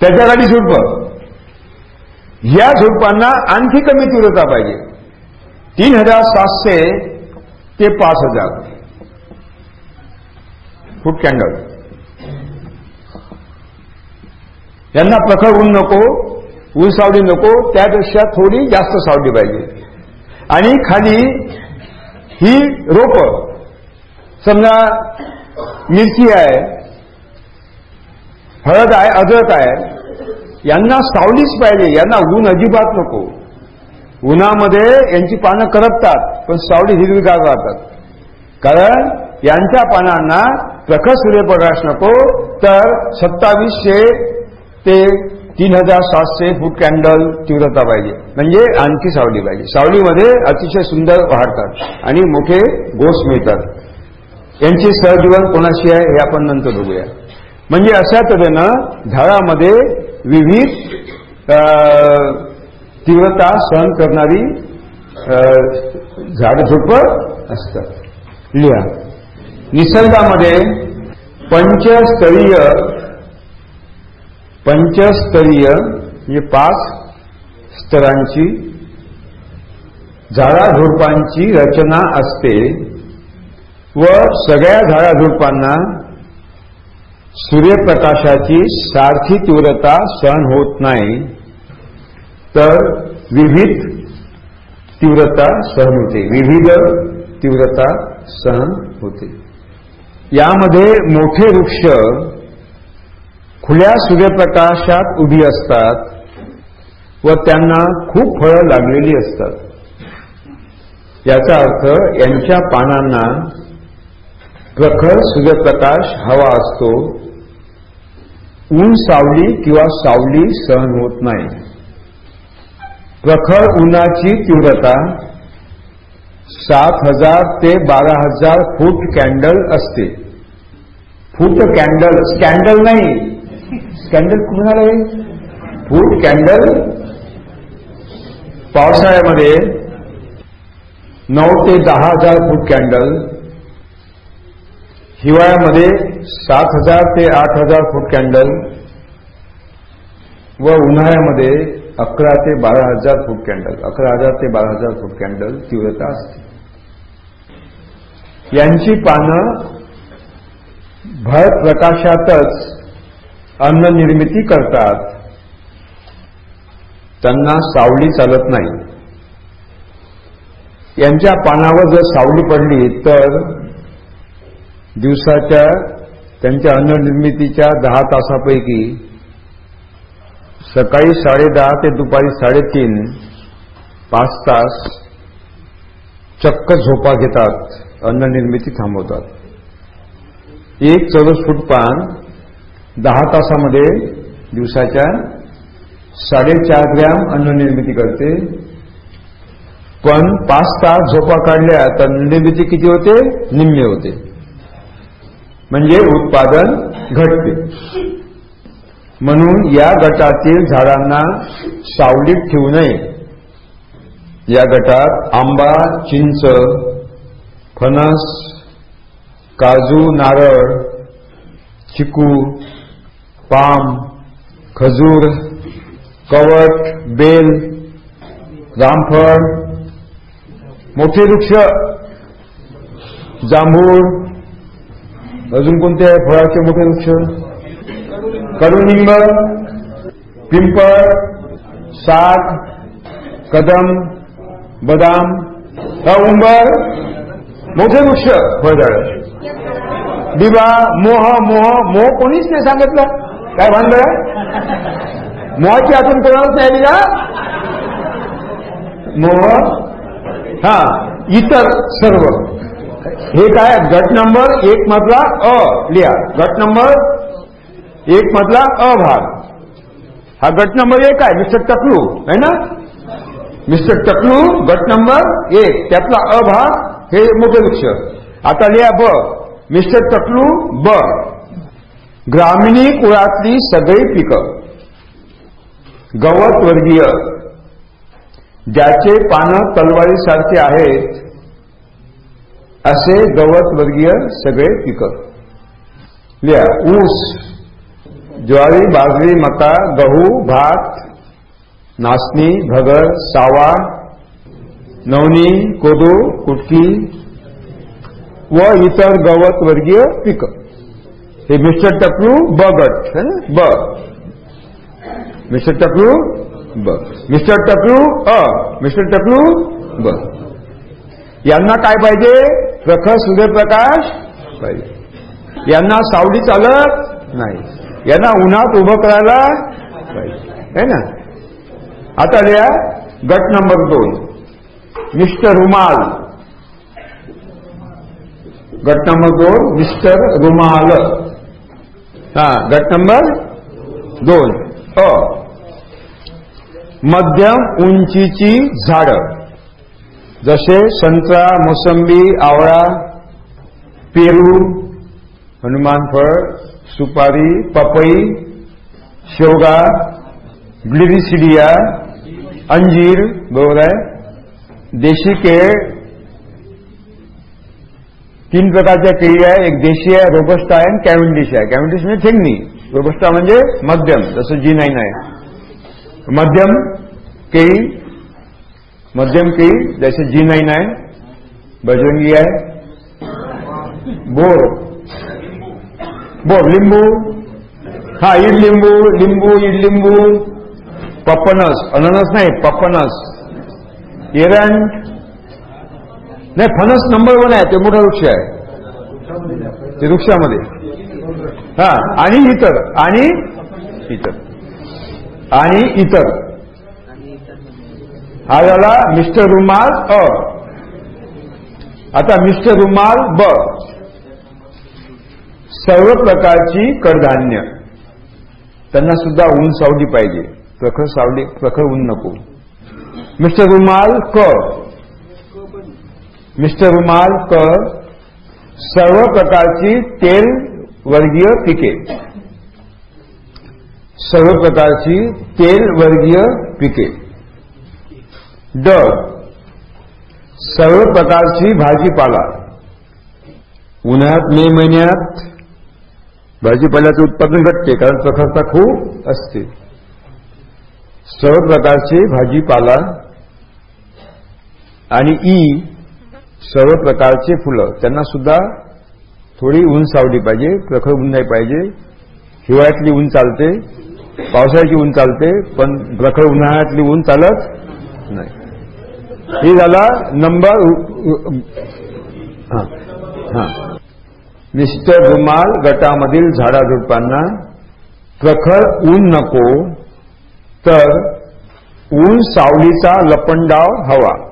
त्याच्याखाली झुडप. या झुडपांना आणखी कमी तीव्रता पाहिजे. तीन हजार सातशे ते पाच हजार. फूट कॅन्डल यांना प्रखर ऊन नको ऊन सावली नको त्यापेक्षा थोडी जास्त सावली पाहिजे. आणि खाली ही रोप समजा मिरची आहे हळद आहे अदरक आहे यांना सावलीच पाहिजे यांना ऊन अजिबात नको. उन्हामध्ये यांची पानं करपतात पण सावली हिरवीगार राहतात. कारण यांच्या पानांना प्रखर सूर्यप्रकाश नको तर सत्तावीसशे ते तीन हजार सातशे फूट कॅन्डल तीव्रता पाहिजे. म्हणजे आणखी सावली पाहिजे. सावलीमध्ये अतिशय सुंदर वाढतात आणि मोठे गोस मिळतात. यांची सहजीवन कोणाशी आहे हे आपण नंतर बघूया. म्हणजे अशा तऱ्हेनं झाडामध्ये विविध तीव्रता सहन करणारी झाडझुडपं असतात. लिहा. निसर्गामध्ये पंचस्तरीय पंचस्तरीय म्हणजे पाच स्तरांची झाडाझुडपांची रचना असते व सगळ्या झाडाझुडपांना सूर्यप्रकाशाची सारखी तीव्रता सहन होत नाही तर विविध तीव्रता सहन होते. विविध तीव्रता सहन होते. यामध्ये मोठे वृक्ष खुल्या सूर्यप्रकाशात उभी असतात व त्यांना खूप फळं लागलेली असतात. याचा अर्थ यांच्या पानांना प्रखर सूर्यप्रकाश हवा असतो. ऊन सावली किंवा सावली सहन होत नाही. प्रखर उन्हाची तीव्रता सात हजार ते बारा हजार फूट कॅन्डल असते. फूट कॅन्डल स्कॅन्डल नाही. स्कॅन्डल कुणाला आहे फूट कॅन्डल पावसाळ्यामध्ये नऊ ते दहा हजार फूट कॅन्डल हिवाळ्यामध्ये सात हजार ते आठ हजार फूट कॅन्डल व उन्हाळ्यामध्ये अकरा ते बारा हजार फूट कॅन्डल अकरा हजार ते बारा हजार फूट कॅन्डल तीव्रता असते. यांची पानं भर प्रकाशातच अन्न निर्मिती करतात. त्यांना सावली चालत नाही. यांच्या पानावर जर सावली पडली तर दिवसाच्या त्यांच्या अन्ननिर्मितीच्या दहा तासापैकी सकाळी साडेदहा ते दुपारी साडेतीन पाच तास चक्क झोपा घेतात अन्ननिर्मिती थांबवतात. एक चौरस फूट पान दहा तासामध्ये दिवसाच्या साडेचार ग्रॅम अन्ननिर्मिती करते. पण पाच तास झोपा काढल्या तर निर्मिती किती होते? निम्मे होते. म्हणजे उत्पादन घटते. म्हणून या गटातील झाडांना सावलीत ठेवू नये. या गटात आंबा चिंच फणस काजू नारळ चिकू पाम खजूर कवट बेल रामफळ मोठे वृक्ष जांभूळ अजून कोणते आहे फळाचे मोठे वृक्ष? कडुनिंब पिंपळ साग कदम बदाम उंबर? मोठे वृक्ष. फळझाड दिवा मोह मोह मोह कोणीच नाही सांगितलं. काय भांडलं मोहाची आठवण कोणालाच नाही आली का? मोह हा इतर सर्व. हे काय? गट नंबर एक मधला अ लिहा. गट नंबर एक मधला अ भाग हा गट नंबर एक आहे मिस्टर टकलू है ना? मिस्टर टकलू गट नंबर एक त्यातला अ भाग हे मोठे वृक्ष आता लिहा ब मिस्टर टकलू ब. ग्रामीणी कुळातली सगळी पिकं. गवत वर्गीय. ज्याचे पानं तलवारीसारखे आहेत असे गवत वर्गीय सगळे पिकं. लिहा ऊस. ज्वारी बाजरी मका गहू भात नाचणी भगर सावा नवनी कोदो कुटकी व इतर गवत वर्गीय पिकं. हे मिस्टर टपलू ब गट. है ना? ब. मिस्टर टपलू ब. मिस्टर टपलू अ. मिस्टर टपलू ब. यांना काय पाहिजे? प्रखर सूर्यप्रकाश पाहिजे. यांना सावली चालत नाही. यांना उन्हात उभं करायला पाहिजे. है ना? आता लिहा गट नंबर दोन. मिस्टर रुमाल. गट नंबर दोन मिस्टर रुमाल. हा गट नंबर दोन. अ मध्यम उंचीची झाडं. जसे संत्रा मोसंबी आवळा पेरू हनुमान फळ सुपारी, पपई शेवगा ग्लिरिसिडिया, अंजीर बरोबर आहे देशी केळ तीन प्रकारच्या केळी आहे एक देशी आहे रोबस्टा आहे आणि कॅव्हेंडिश आहे कॅव्हेंडिश म्हणजे ठेंगणी रोबस्टा म्हणजे मध्यम, जसं जी नाईन आहे। मध्यम केळी मध्यम केळी जसे जी नाईन आहे, बजरंगी आहे, बोर बोर लिंबू हा इडलिंबू लिंबू इडलिंबू पप्पनस अननस नाही पप्पनस एरंड नाही फणस नंबर वन आहे ते मोठा वृक्ष आहे ते वृक्षामध्ये हा आणि इतर आणि इतर आणि इतर हा झाला मिस्टर रुमाल अ आता मिस्टर रुमाल ब सर्व प्रकारची कडधान्य. त्यांना सुद्धा ऊन सावली पाहिजे. प्रखर सावली प्रखर ऊन नको. मिस्टर रुमाल क. मिस्टर रुमाल क. सर्व प्रकारची तेल वर्गीय पिके. सर्व प्रकारची तेल वर्गीय पिके. ड. सर्व प्रकारची भाजीपाला. उन्हाळ्यात मे महिन्यात भाजीपाल्याचं उत्पादन घटते कारण प्रखरता खूप असते. सर्व प्रकारचे भाजीपाला आणि ई सर्व प्रकारचे फुलं त्यांना सुद्धा थोडी ऊन सावली पाहिजे प्रखर ऊन नाही पाहिजे. हिवाळ्यातली ऊन चालते पावसाळ्याची ऊन चालते पण प्रखर उन्हाळ्यातली ऊन चालत नाही. हे झाला नंबर हा हा. मिस्टर रुमाल गटामधील झाडाझुडपांना प्रखर ऊन नको तर ऊन सावलीचा लपंडाव हवा.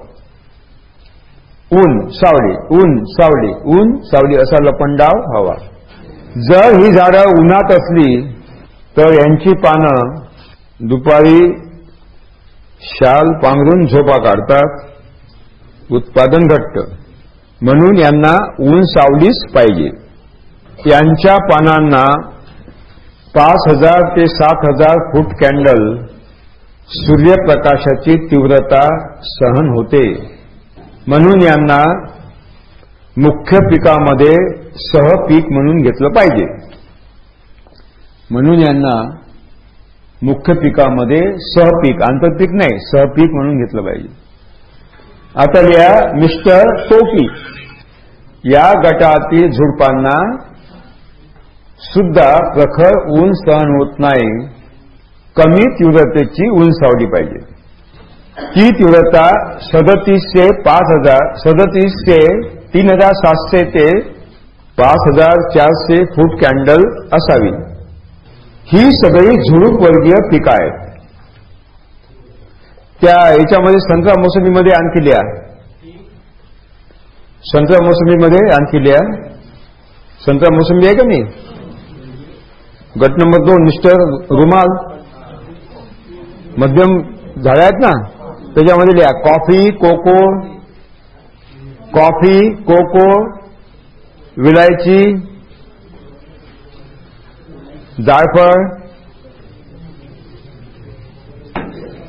ऊन सावली ऊन सावली ऊन सावली असा लपंडाव हवा. जर ही झाडं उन्हात असली तर यांची पानं दुपारी शाल पांघरून झोपा काढतात. उत्पादन घट्ट. म्हणून यांना ऊन सावलीच पाहिजे. यांच्या पानांना पाच हजार ते सात हजार फूट कॅन्डल सूर्यप्रकाशाची तीव्रता सहन होते. म्हणून यांना मुख्य पिकामध्ये सहपीक म्हणून घेतलं पाहिजे. म्हणून यांना मुख्य पिकामध्ये सहपीक आंतरपीक नाही सहपीक म्हणून घेतलं पाहिजे. आता या मिस्टर टोपी या गटातील झुडपांना सुद्धा प्रखर ऊन सहन होत नाही. कमी तीव्रतेची ऊन सावली पाहिजे. ती तीव्रता सदतीसशे पाच हजार सदतीस ते तीन हजार सातशे ते पाच हजार चारशे फूट कॅन्डल असावी. ही सगळी झुडूप वर्गीय पिकं आहेत. त्या याच्यामध्ये संत्रा मोसमीमध्ये आणखी लिहा. संत्रा मोसमीमध्ये आणखी लिहा. संत्रा मोसंबी आहे का नाही? गट नंबर दोन मिस्टर रुमाल. मध्यम झाडे आहेत ना? त्याच्यामध्ये लिहा. कॉफी कोको कॉफी कोको विलायची जायफळ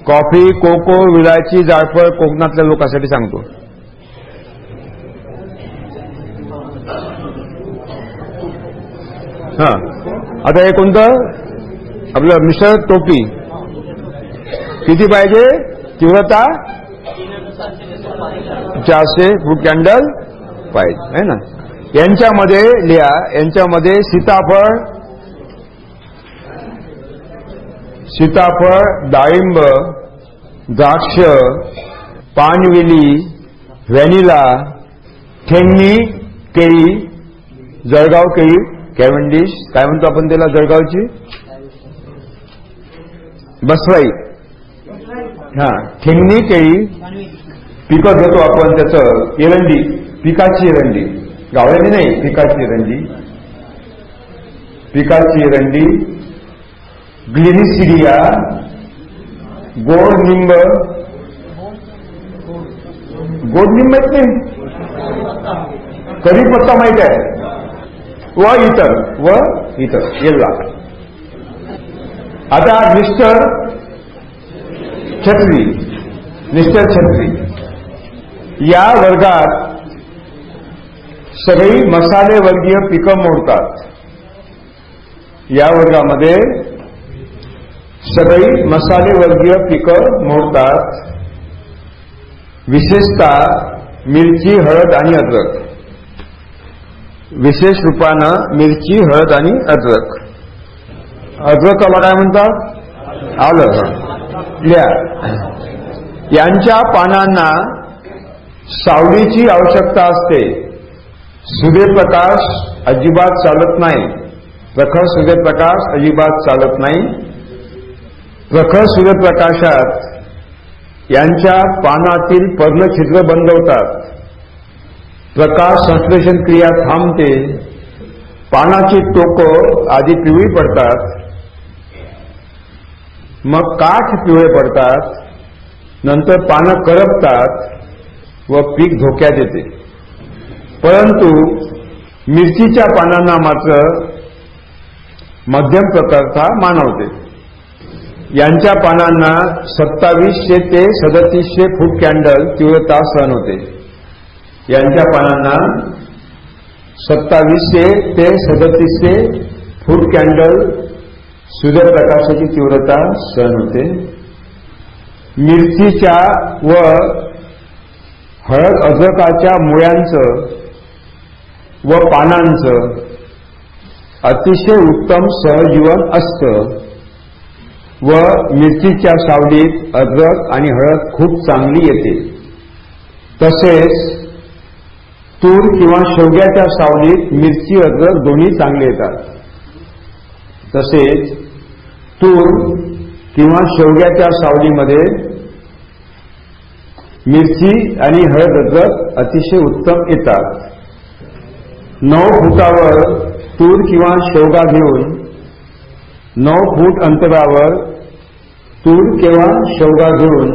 कॉफी कोको विलायची जायफळ कोकणातल्या लोकांसाठी सांगतो. हां. आता हे कोणतं? आपलं मिसळ टोपी. किती पाहिजे? तीव्रता? चारशे फूट कॅन्डल पाहिजे आहे ना? यांच्यामध्ये लिहा यांच्यामध्ये सीताफळ सीताफळ डाळिंब द्राक्ष पानवेली व्हॅनिला ठेंगणी केळी जळगाव केळी कॅव्हन्डिश काय म्हणतो आपण त्याला जळगावची? बसवाई. हा ठेंगणी केळी पिकं घेतो आपण त्याचं एरंडी पिकाची एरंडी. गावड्याने नाही पिकाची एरंडी. पिकाची एरंडी ग्लिनिसिडिया गोड निंब. गोड निंब आहेत नाही. कढीपत्ता माहीत आहे. व इतर व इतर. येल्ला. आता मिस्टर छत्री. मिस्टर छत्री. या वर्गात सगळी मसाले वर्गीय पिकं मोडतात. या वर्गामध्ये सगळी मसाले वर्गीय पिकं मोडतात. विशेषतः मिरची हळद आणि अद्रक. विशेष रूपानं मिरची हळद आणि अद्रक. अद्रकाला काय म्हणतात? आलं. लिहा. यांच्या पानांना सावलीची आवश्यकता असते. सूर्यप्रकाश अजिबात चालत नाही. प्रखर सूर्यप्रकाश अजिबात चालत नाही. प्रखर सूर्यप्रकाशात यांच्या पानातील पर्णछिद्र बंद होतात. प्रकाश संश्लेषण क्रिया थांबते पानाची टोकं आधी पिवळी पडतात मग काठ पिवळे पडतात नंतर पानं करपतात व पीक धोक्यात येते. परंतु मिरचीच्या पानांना मात्र मध्यम प्रकारचा मानवते यांच्या पानांना सत्तावीसशे ते सदतीसशे फूट कॅन्डल तीव्रता सहन होते. यांच्या पानांना सत्तावीसशे ते सदतीसशे फूट कॅन्डल सूर्यप्रकाशाची तीव्रता सहन होते. मिरचीच्या व हळद अद्रकाच्या मुळ्यांचं व पानांचं अतिशय उत्तम सहजीवन असतं व मिरचीच्या सावलीत अद्रक आणि हळद खूप चांगली येते. तसेच तूर किंवा शेवग्याच्या सावलीत मिरची अद्रक दोन्ही चांगले येतात. तसेच तूर किंवा शेवग्याच्या सावलीमध्ये मिरची आणि हळद अद्रक अतिशय उत्तम येतात. नऊ फुटावर तूर किंवा शेवगा घेऊन नऊ फूट अंतरावर तूर किंवा शेवगा घेऊन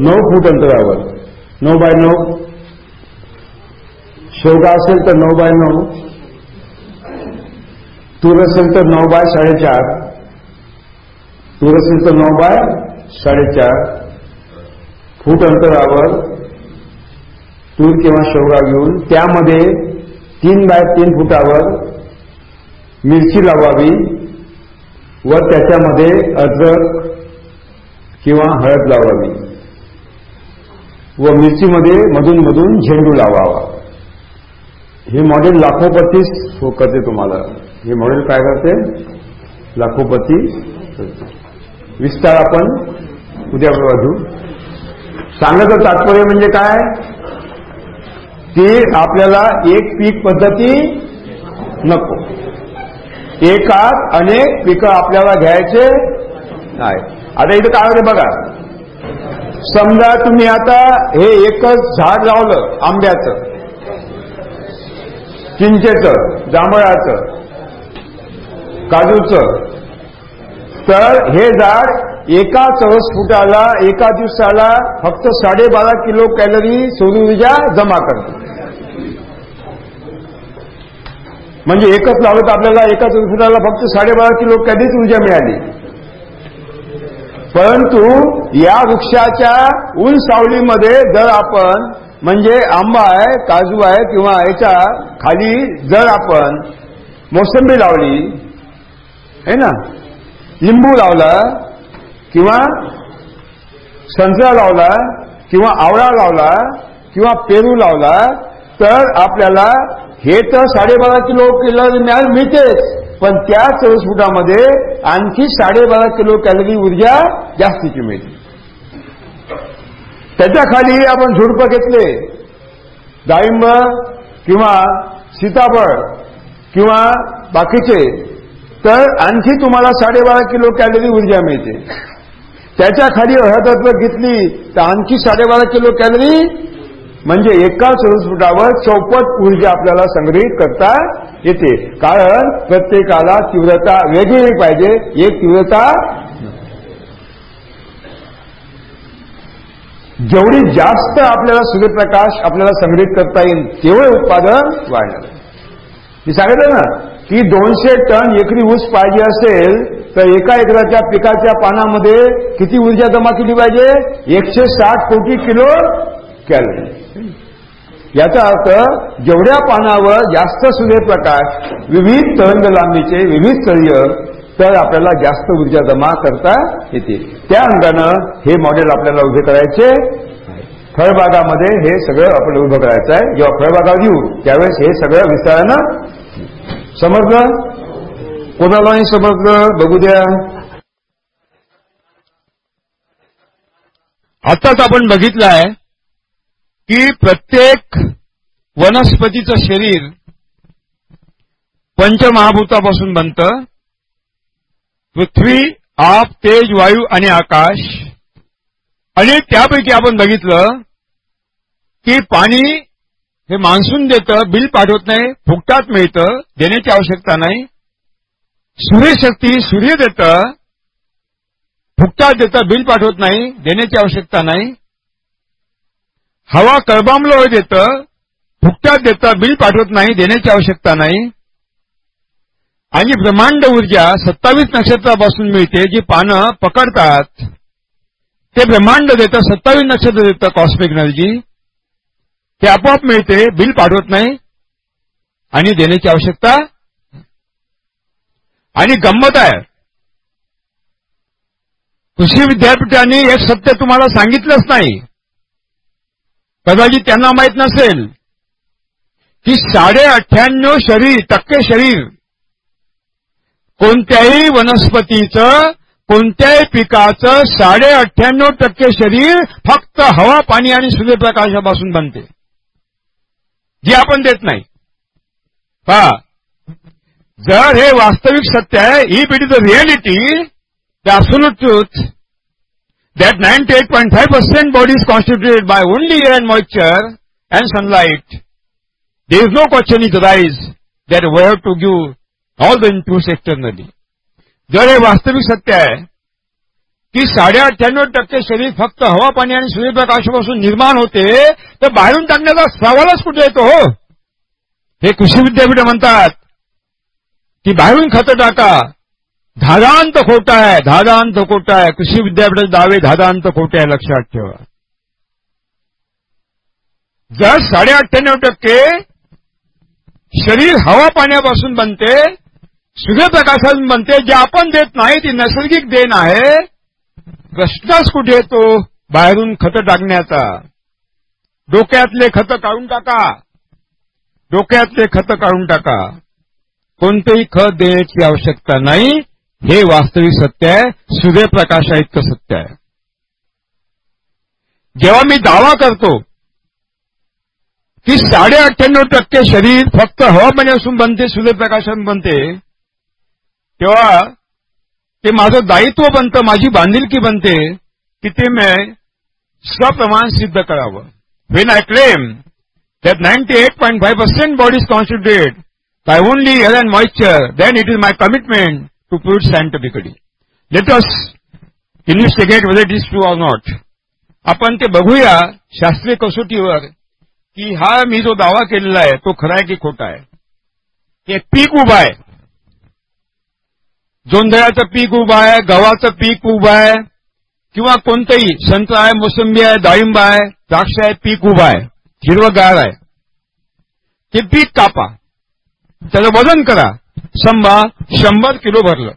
नऊ फूट अंतरावर नऊ बाय नऊ शेवगा असेल तर नऊ बाय नऊ. तूर असेल तर नऊ बाय साडेचार. तूर असेल तर नऊ बाय साडेचार. फूट अंतरावर तूर किंवा शेवगा घेऊन त्यामध्ये तीन बाय तीन फुटावर मिरची लावावी व त्याच्यामध्ये अद्रक किंवा हळद लावावी व मिरचीमध्ये मधून मधून झेंडू लावावा. हे मॉडेल लाखोपतीच करते तुम्हाला. हे मॉडेल काय करते? लाखोपती विस्तार आपण उद्या वाजू सांगायचं तात्पर्य म्हणजे काय? की आपल्याला एक पीक पद्धती नको. एकाच अनेक पिकं आपल्याला घ्यायचे नाही. आता इथं काय होते बघा. समजा तुम्ही आता हे एकच झाड लावलं आंब्याचं. चिंचेचं जांभळाचं काजूचं. तर हे झाड एका चौस फुटाला एका दिवसाला फक्त साडेबारा किलो कॅलरी सोलू ऊर्जा जमा करते. म्हणजे एकच लावलं तर आपल्याला एका चौस फुटाला फक्त साडेबारा किलो कॅलरीच ऊर्जा मिळाली. परंतु या वृक्षाच्या ऊन सावलीमध्ये जर आपण म्हणजे आंबा आहे काजू आहे किंवा याच्या खाली जर आपण मोसंबी लावली है ना? लिंबू लावला किंवा संत्रा लावला किंवा आवळा लावला किंवा पेरू लावला तर आपल्याला हे तर साडेबारा किलो किलो मिळाल मिळतेच. पण त्या चौस फुटामध्ये आणखी साडेबारा किलो कॅलरी ऊर्जा जास्तीची मिळते. त्याच्याखाली आपण झुडपं घेतले. डाळिंब किंवा सीताफळ किंवा बाकीचे. तर आणखी तुम्हाला साडेबारा किलो कॅलरी ऊर्जा मिळते. त्याच्याखाली घेतली तर आणखी साडेबारा किलो कॅलरी. म्हणजे एका रुजपुटावर चौपट ऊर्जा आपल्याला संग्रहित करता येते. कारण प्रत्येकाला तीव्रता वेगवेगळी पाहिजे. एक तीव्रता जेवढी जास्त आपल्याला सूर्यप्रकाश आपल्याला संग्रहित करता येईल तेवढे उत्पादन वाढणार. मी सांगितलं ना की दोनशे टन एकरी ऊस पाहिजे असेल तर एका एकराच्या पिकाच्या पानामध्ये किती ऊर्जा जमा केली पाहिजे? एकशे साठ कोटी किलो कॅलरी. याचा अर्थ जेवढ्या पानावर जास्त सूर्यप्रकाश विविध तरंग लांबीचे विविध स्तरीय तर आपल्याला जास्त ऊर्जा जमा करता येते. त्या अंगानं हे मॉडेल आपल्याला उभे करायचे फळबागामध्ये हे सगळं आपल्याला उभं करायचं आहे. जेव्हा फळबागावर येऊ त्यावेळेस हे सगळं विस्तारानं समजलं? कोणालाही समजलं? बघू द्या. आताच आपण बघितलं आहे की प्रत्येक वनस्पतीचं शरीर पंचमहाभूतापासून बनतं. पृथ्वी आप तेज वायू आणि आकाश. आणि त्यापैकी आपण बघितलं की पाणी हे मान्सून देतं बिल पाठवत नाही फुकटात मिळतं देण्याची आवश्यकता नाही. सूर्यशक्ती सूर्य देतं फुकटात देतं बिल पाठवत नाही देण्याची आवश्यकता नाही. हवा कळबांबलो देतं फुकटात देतं बिल पाठवत नाही देण्याची आवश्यकता नाही. आणि ब्रह्मांड ऊर्जा सत्तावीस नक्षत्रापासून मिळते जी पानं पकडतात. ते ब्रह्मांड देतं सत्तावीस नक्षत्र देतं कॉस्मिक एनर्जी ते आपोआप मिळते बिल पाठवत नाही आणि देण्याची आवश्यकता आणि गंमत आहे. कृषी विद्यापीठाने एक सत्य तुम्हाला सांगितलंच नाही. कदाचित त्यांना माहीत नसेल की साडे अठ्ठ्याण्णव शरीर टक्के शरीर कोणत्याही वनस्पतीचं कोणत्याही पिकाचं साडे अठ्ठ्याण्णव टक्के शरीर फक्त हवा पाणी आणि सूर्यप्रकाशापासून बनते. जी आपण देत नाही. हा जर हे वास्तविक सत्य आहे ही पिढी the reality Dasun truth that ninety eight point five percent body is constituted by only air and moisture and sunlight there is no question is rise that why to give all the inputs externally जर हे वास्तविक सत्य आहे की साडे अठ्ठ्याण्णव टक्के शरीर फक्त हवा पाणी आणि सूर्यप्रकाशापासून निर्माण होते तर बाहेरून टाकण्याचा सवालच कुठे येतो हो? हे कृषी विद्यापीठ म्हणतात की बाहेरून खतं टाका. धादांत खोटा आहे धादांत खोटा आहे. कृषी विद्यापीठाचे दावे धादांत खोटे आहे लक्षात ठेवा. जर साडे अठ्ठ्याण्णव टक्के शरीर हवा पाण्यापासून बनते सूर्यप्रकाशन बनते जे आपण देत नाही ती नैसर्गिक देण आहे. प्रश्नच कुठे येतो? बाहेरून खतं टाकण्याचा. डोक्यातले खतं काढून टाका. डोक्यातले खतं काढून टाका. कोणतेही खत देण्याची आवश्यकता नाही. हे वास्तविक सत्य आहे. सूर्यप्रकाश इतकं सत्य आहे. जेव्हा मी दावा करतो की साडे अठ्ठ्याण्णव टक्के शरीर फक्त हवामानापासून बनते सूर्यप्रकाशातून बनते तेव्हा ते माझं दायित्व बनतं माझी बांधिलकी बनते की ते मी स्वप्रमाण सिद्ध करावं. When I claim that ninety eight point five percent bodies is constituted by only air and moisture then it is my commitment to prove scientifically let's investigate whether it is true or not आपण ते बघूया शास्त्रीय कसोटीवर की हा मी जो दावा केलेला आहे तो खरा आहे की खोटा आहे. एक पीक उभा आहे. जोंधळ्याचं पीक उभं आहे गव्हाचं पीक उभं आहे किंवा कोणतंही संत्रा आहे मोसंबी आहे डाळिंब आहे द्राक्ष आहे पीक उभं आहे हिरवगार आहे. ते पीक कापा. त्याचं वजन करा. संभा शंभर किलो भरलं.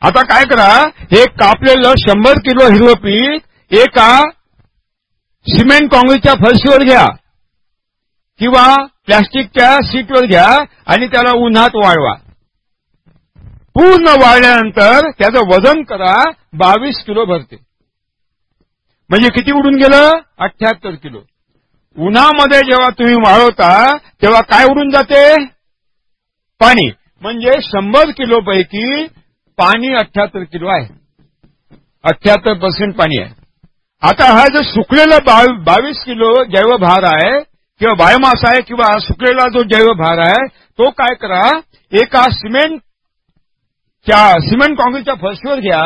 आता काय करा हे कापलेलं शंभर किलो हिरवं पीक एका सिमेंट काँग्रेसच्या फरशीवर घ्या. किंवा प्लॅस्टिकच्या सीटवर घ्या आणि त्याला उन्हात वाळवा. पूर्ण वाळल्यानंतर त्याचं वजन करा बावीस किलो भरते. म्हणजे किती उडून गेलं? अठ्याहत्तर किलो. उन्हामध्ये जेव्हा तुम्ही वाळवता तेव्हा काय उडून जाते? पाणी. म्हणजे शंभर किलो पैकी पाणी अठ्याहत्तर किलो आहे. अठ्याहत्तर पर्सेंट पाणी आहे. आता हा जो सुकलेला बावीस किलो जैवभार आहे किंवा बायोमास आहे किंवा सुकलेला जो जैवभार आहे तो काय करा? एका सिमेंट त्या सिमेंट काँक्रीटच्या फर्स्टवर घ्या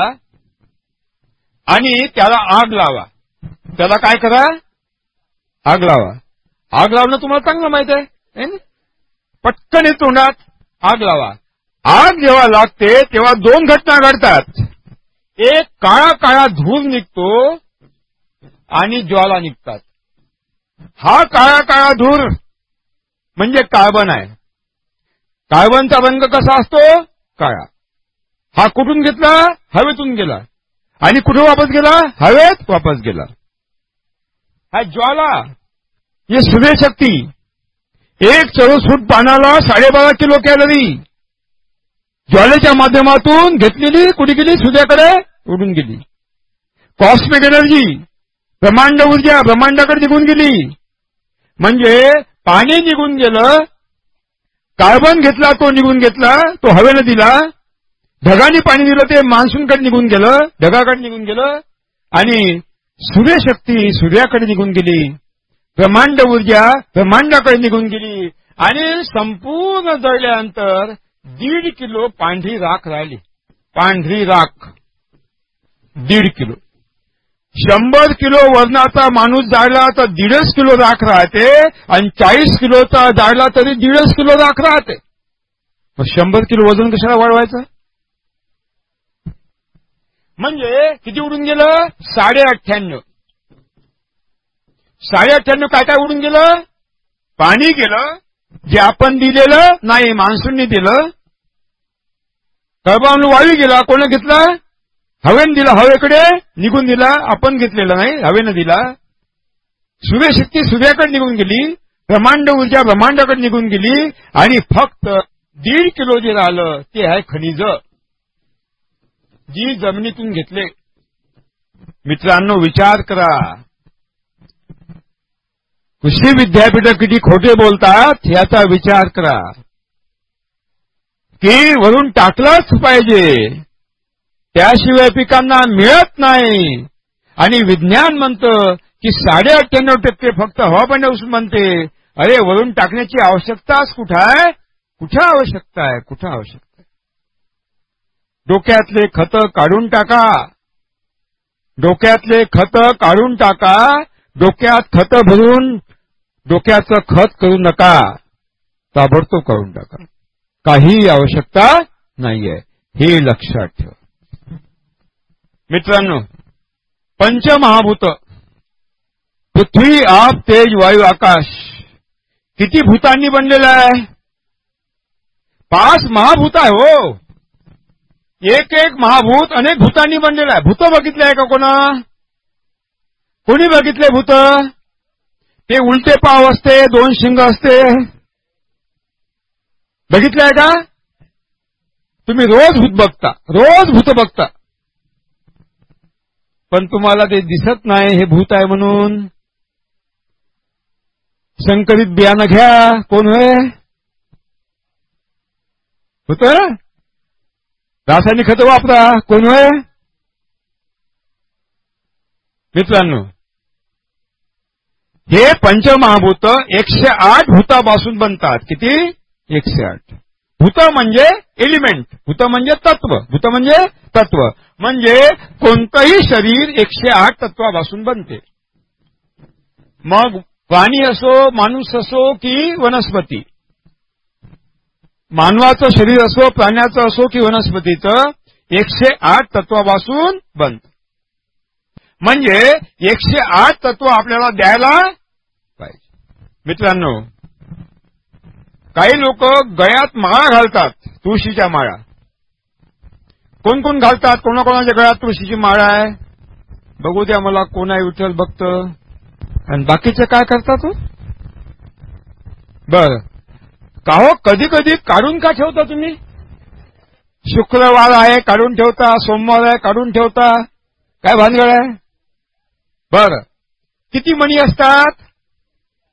आणि त्याला आग लावा. त्याला काय करा? आग लावा. आग लावणं तुम्हाला चांगलं माहीत आहे पटकन तोंडात आग लावा. आग जेव्हा लागते तेव्हा दोन घटना घडतात. एक काळा काळा धूर निघतो आणि ज्वाला निघतात. हा काळा काळा धूर म्हणजे कार्बन आहे. कार्बनचा रंग कसा असतो? काळा. हा कुठून घेतला? हवेतून गेला. आणि कुठे वापस गेला? हवेत वापस गेला. हा ज्वाला. हे सूर्यशक्ती एक चौरस फूट पानाला साडेबारा किलो कॅलरी. ज्वालेच्या माध्यमातून घेतलेली कुठे गेली? सूर्याकडे उडून गेली. Cosmic energy. ब्रह्मांड ऊर्जा ब्रह्मांडाकडे निघून गेली. म्हणजे पाणी निघून गेलं कार्बन घेतला तो निघून घेतला तो हवेनं दिला ढगाने पाणी दिलं ते मान्सूनकडे निघून गेलं ढगाकडे निघून गेलं आणि सूर्यशक्ती सूर्याकडे निघून गेली ब्रह्मांड ऊर्जा ब्रह्मांडाकडे निघून गेली आणि संपूर्ण जळल्यानंतर दीड किलो पांढरी राख राहिली. पांढरी राख. दीड किलो. शंभर किलो वजनाचा माणूस जाळला तर दीडच किलो राख राहते आणि चाळीस किलोचा जाळला तरी दीडच किलो राख राहते. मग शंभर किलो वजन कशाला वाढवायचं? म्हणजे किती उडून गेलं? साडे अठ्ठ्याण्णव साडे अठ्ठ्याण्णव काय काय उडून गेलं? पाणी गेलं. जे आपण दिलेलं नाही मान्सूननी दिलं. कर्बाणू वायू गेला. कोण घेतला? हवेनं दिला. हवेकडे निघून दिला. आपण घेतलेला नाही. हवेनं दिला. सूर्यशक्ती सूर्याकडे निघून गेली. ब्रह्मांड ऊर्जा ब्रह्मांडाकडे निघून गेली. आणि फक्त दीड किलो जे राहिलं ते आहे खनिज. जी जमिनीतून घेतले. मित्रांनो विचार करा. कृषी विद्यापीठ किती खोटे बोलतात याचा विचार करा. की वरून टाकलंच पाहिजे. त्याशिवाय पिकांना मिळत नाही. आणि विज्ञान म्हणतं की साडे अठ्ठ्याण्णव टक्के फक्त हवा म्हणते. अरे वरून टाकण्याची आवश्यकताच कुठं आहे? कुठं आवश्यकता आहे? कुठं आवश्यकता आहे? डोक्यातले खत काढून टाका. डोक्यातले खत काढून टाका. डोक्यात खत भरून डोक्याचं खत करू नका. ताबडतोब करून टाका. काही आवश्यकता नाहीये. हे लक्षात ठेवा. मित्रांनो पंचमहाभूत. पृथ्वी आप तेज वायू आकाश. किती भूतांनी बनलेलं आहे? पाच महाभूत आहे हो. एक एक महाभूत अनेक भूतांनी बनलेलं आहे. भूत बघितले आहे का कोणा? कोणी बघितले भूत? ते उलटे पाव असते दोन शिंग असते. बघितले आहे का? तुम्ही रोज भूत बघता रोज भूत बघता. पण तुम्हाला ते दिसत नाही हे भूत आहे म्हणून. संकरित बियाणं घ्या कोण होय? भूत रासायनिक खत वापरा. कोण होय? मित्रांनो हे पंचमहाभूत एकशे आठ भूतापासून बनतात. किती? एकशे आठ. भूत म्हणजे एलिमेंट. भूत म्हणजे तत्व. भूत म्हणजे तत्व. म्हणजे कोणतंही शरीर एकशे आठ तत्वापासून बनते. मग प्राणी असो माणूस असो की वनस्पती. मानवाचं शरीर असो प्राण्याचं असो की वनस्पतीचं एकशे आठ तत्वापासून बनत म्हणजे एकशे आठ तत्व आपल्याला द्यायला पाहिजे. मित्रांनो काही लोक गळ्यात माळा घालतात तुळशीच्या माळा. कोण कोण घालतात? कोणाकोणाच्या गळ्यात तुळशीची माळा आहे? बघू द्या मला कोण आहे विठ्ठल भक्त आणि बाकीचे काय करतात हो? बर. का हो? कधी कधी काढून का ठेवता तुम्ही? शुक्रवार आहे काढून ठेवता सोमवार आहे काढून ठेवता. काय भानगड आहे? बर. किती मणी असतात?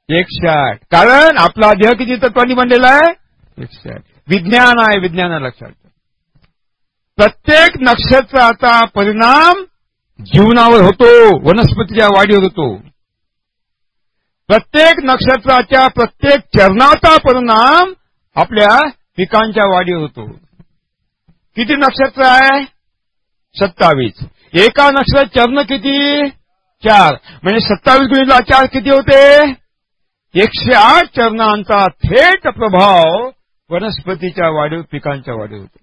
एकशे आठ. कारण आपला देह किती तत्वांनी बनलेला आहे? एकशे आठ. विज्ञान आहे विज्ञाना लक्षात प्रत्येक नक्षत्राचा परिणाम जीवनावर होतो वनस्पतीच्या वाढीवर होतो. प्रत्येक नक्षत्राच्या प्रत्येक चरणाचा परिणाम आपल्या पिकांच्या वाढीवर होतो. किती नक्षत्र आहे? सत्तावीस. एका नक्षत्रात चरण किती? चार. म्हणजे सत्तावीस गुणीला चार किती होते? एकशे आठ चरणांचा थेट प्रभाव वनस्पतीच्या वाढीव पिकांच्या वाढीव होतो.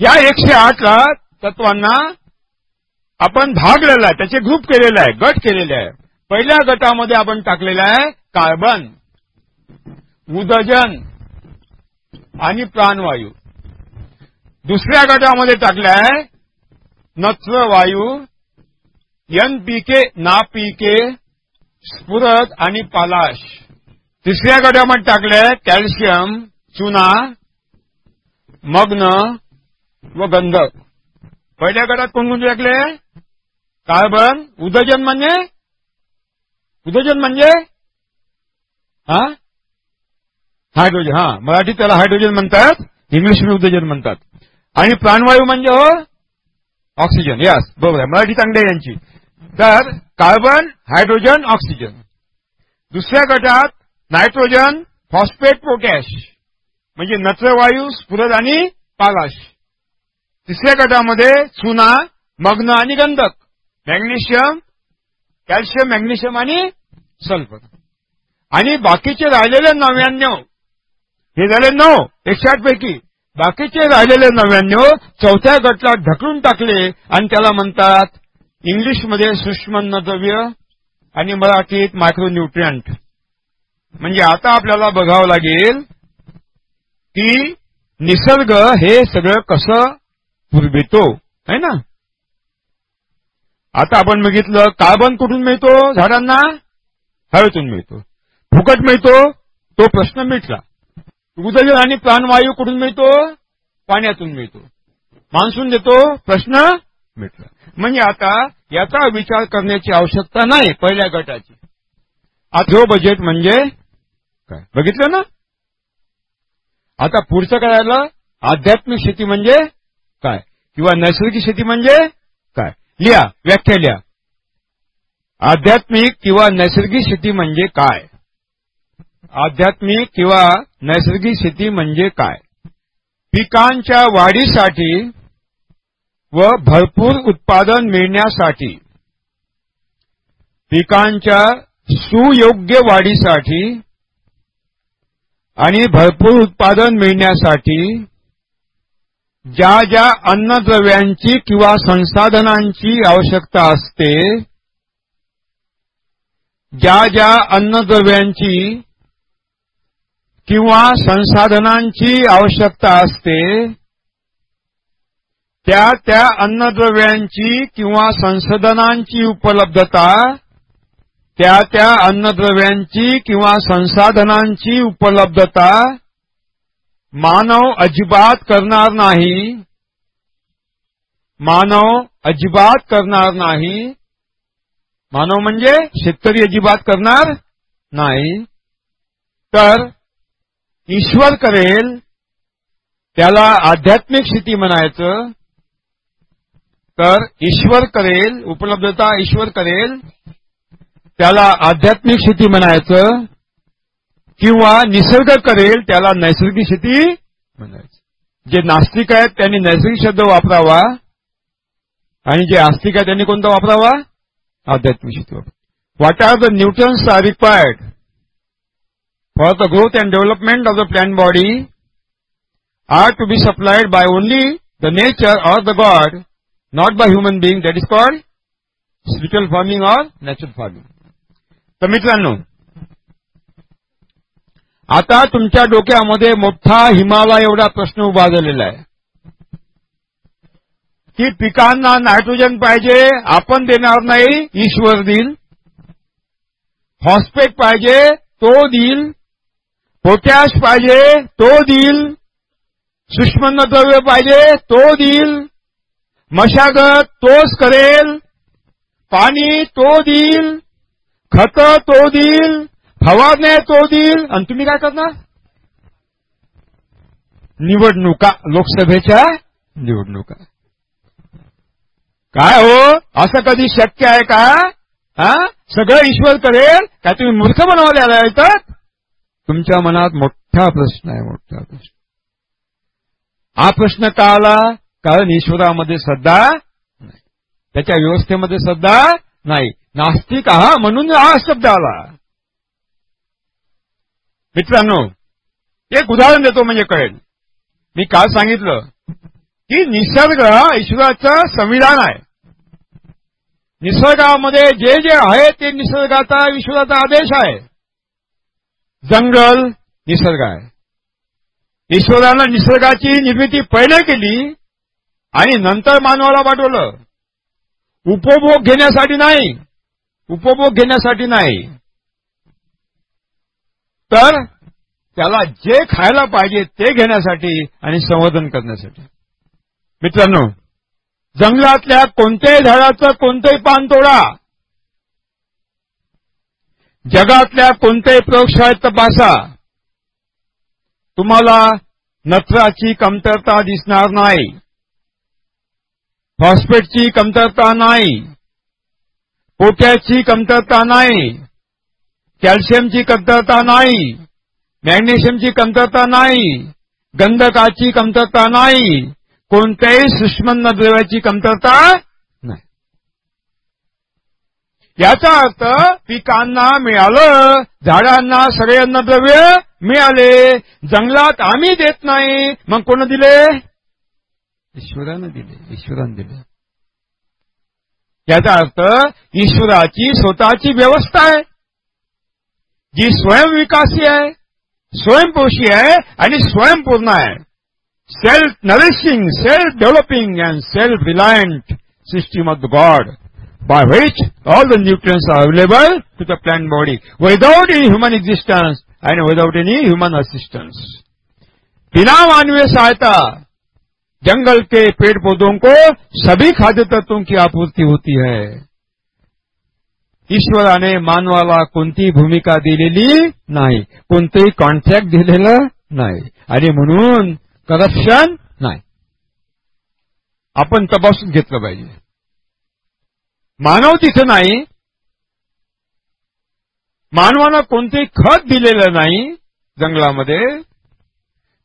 या एकशे आठला तत्वांना आपण भागलेला आहे त्याचे ग्रुप केलेला आहे गट केलेले आहे. पहिल्या गटामध्ये आपण टाकलेला आहे कार्बन उदजन आणि प्राणवायू. दुसऱ्या गटामध्ये टाकलं आहे नत्र वायू एनपीके नापीके स्फुरद आणि पालाश. तिसऱ्या गटामध्ये टाकले कॅल्शियम चुना मग्न व गंधक. पहिल्या गटात कोण कोणते टाकले कार्बन उदजन म्हणजे? उदजन म्हणजे? हा? हायड्रोजन हा. मराठीत त्याला हायड्रोजन म्हणतात इंग्लिशमध्ये उदजन म्हणतात. आणि प्राणवायू म्हणजे हो? ऑक्सिजन यास. बरोबर आहे. मराठी चांगली आहे यांची. तर कार्बन हायड्रोजन ऑक्सिजन. दुसऱ्या गटात नायट्रोजन फॉस्फेट पोटॅश. म्हणजे नत्रवायू स्फुरद आणि पालाश. तिसऱ्या गटामध्ये चुना मग्न आणि गंधक. मॅग्नेशियम कॅल्शियम मॅग्नेशियम आणि सल्फर. आणि बाकीचे राहिलेले नव्याण्णव हे झाले नऊ एकशे आठ पैकी. बाकीचे राहिलेले नव्याण्णव चौथ्या गटला ढकलून टाकले आणि त्याला म्हणतात इंग्लिशमध्ये सूक्ष्म द्रव्य आणि मराठीत मायक्रोन्युट्रियंट म्हणजे आता आपल्याला बघावं लागेल की निसर्ग हे सगळं कसं पुरवितो है ना? आता आपण बघितलं कार्बन कुठून मिळतो? झाडांना? हवेतून मिळतो. फुकट मिळतो? तो प्रश्न मिटला. उदजन आणि प्राणवायू कुठून मिळतो? पाण्यातून मिळतो. मान्सून देतो? प्रश्न मिटला. म्हणजे आता याचा विचार करण्याची आवश्यकता नाही पहिल्या गटाची. आता बजेट म्हणजे काय? बघितलं ना? आता पुढचं काय आलं? आध्यात्मिक शेती म्हणजे किंवा नैसर्गिक शेती म्हणजे काय? लिहा व्याख्या लिहा. आध्यात्मिक किंवा नैसर्गिक शेती म्हणजे काय? आध्यात्मिक किंवा नैसर्गिक शेती म्हणजे काय? पिकांच्या वाढीसाठी व भरपूर उत्पादन मिळण्यासाठी पिकांच्या सुयोग्य वाढीसाठी आणि भरपूर उत्पादन मिळण्यासाठी ज्या ज्या अन्नद्रव्यांची किंवा संसाधनांची आवश्यकता असते ज्या ज्या अन्नद्रव्यांची किंवा संसाधनांची आवश्यकता असते त्या त्या अन्नद्रव्यांची किंवा संसाधनांची उपलब्धता त्या त्या अन्नद्रव्यांची किंवा संसाधनांची उपलब्धता मानव अजिबात करणार नाही. मानव अजिबात करणार नाही. मानव म्हणजे शेतकरी अजिबात करणार नाही. तर ईश्वर करेल त्याला आध्यात्मिक स्थिती म्हणायचं. तर ईश्वर करेल उपलब्धता ईश्वर करेल त्याला आध्यात्मिक स्थिती म्हणायचं. किंवा निसर्ग करेल त्याला नैसर्गिक शेती म्हणायचं. जे नास्तिक आहेत त्यांनी नैसर्गिक शब्द वापरावा. आणि जे आस्तिक आहेत त्यांनी कोणता वापरावा? आध्यात्मिक शेती वापरा what are the nutrients are required for the growth and development of the plant body are to be supplied by only the nature or the God not by human being that is called spiritual farming or natural farming तर मित्रांनो आता तुमच्या डोक्यामध्ये मोठा हिमालय एवढा प्रश्न उभा झालेला आहे. की पिकांना नायट्रोजन पाहिजे आपण देणार नाही ईश्वर देईल. हॉस्पेट पाहिजे तो देईल. पोटॅश पाहिजे तो देईल. सुष्मन्न द्रव्य पाहिजे तो देईल. मशागत तोच करेल. पाणी तो देईल. खत तो देईल. फवारणे तो देईल आणि तुम्ही काय करणार? निवडणुका लोकसभेच्या निवडणुका. काय हो? असं कधी शक्य आहे का? हा? सगळं ईश्वर करेल? काय तुम्ही मूर्ख बनवलेला येतात तुमच्या मनात मोठा प्रश्न आहे मोठा प्रश्न. हा प्रश्न का आला? कारण ईश्वरामध्ये श्रद्धा नाही. त्याच्या व्यवस्थेमध्ये श्रद्धा नाही. नास्तिक हा म्हणून हा शब्द आला. मित्रांनो एक उदाहरण देतो म्हणजे कळेल. मी काल सांगितलं की निसर्ग ईश्वराचं संविधान आहे. निसर्गामध्ये जे जे आहे ते निसर्गाचा ईश्वराचा आदेश आहे. जंगल निसर्ग आहे. ईश्वरानं निसर्गाची निर्मिती पहिले केली आणि नंतर मानवाला पाठवलं. उपभोग घेण्यासाठी नाही. उपभोग घेण्यासाठी नाही. तर त्याला जे खायला पाहिजे ते घेण्यासाठी आणि संवर्धन करण्यासाठी. मित्रांनो जंगलातल्या कोणत्याही झाडाचं कोणतंही पान तोडा. जगातल्या कोणत्याही प्रयोगशाळेत तपासा. तुम्हाला नत्राची कमतरता दिसणार नाही. फॉस्फेटची कमतरता नाही. पोट्याची कमतरता नाही. कॅल्शियमची कमतरता नाही मॅग्नेशियमची कमतरता नाही गंधकाची कमतरता नाही कोणत्याही सुष्मन्न द्रव्याची कमतरता नाही. याचा अर्थ पिकांना मिळालं झाडांना सगळे अन्नद्रव्य मिळाले जंगलात आम्ही देत नाही मग कोण दिले? ईश्वरानं दिले ईश्वरानं दिले. याचा अर्थ ईश्वराची स्वतःची व्यवस्था आहे. जी स्वयंविकासी आहे स्वयंपोषी आहे आणि स्वयंपूर्ण आहे self nourishing self developing and self reliant system of the God by which all the nutrients are available to the plant body without any human existence and without any human assistance बिना मानवीय सहायता जंगल के पेड़ पौधों को सभी खाद्य तत्वों की आपूर्ति होती है ईश्वराने मानवाला कोणतीही भूमिका दिलेली नाही कोणतंही कॉन्ट्रॅक्ट दिलेलं नाही. आणि म्हणून करप्शन नाही. आपण तपासून घेतलं पाहिजे. मानव तिथं नाही. मानवाला कोणतेही खत दिलेलं नाही जंगलामध्ये.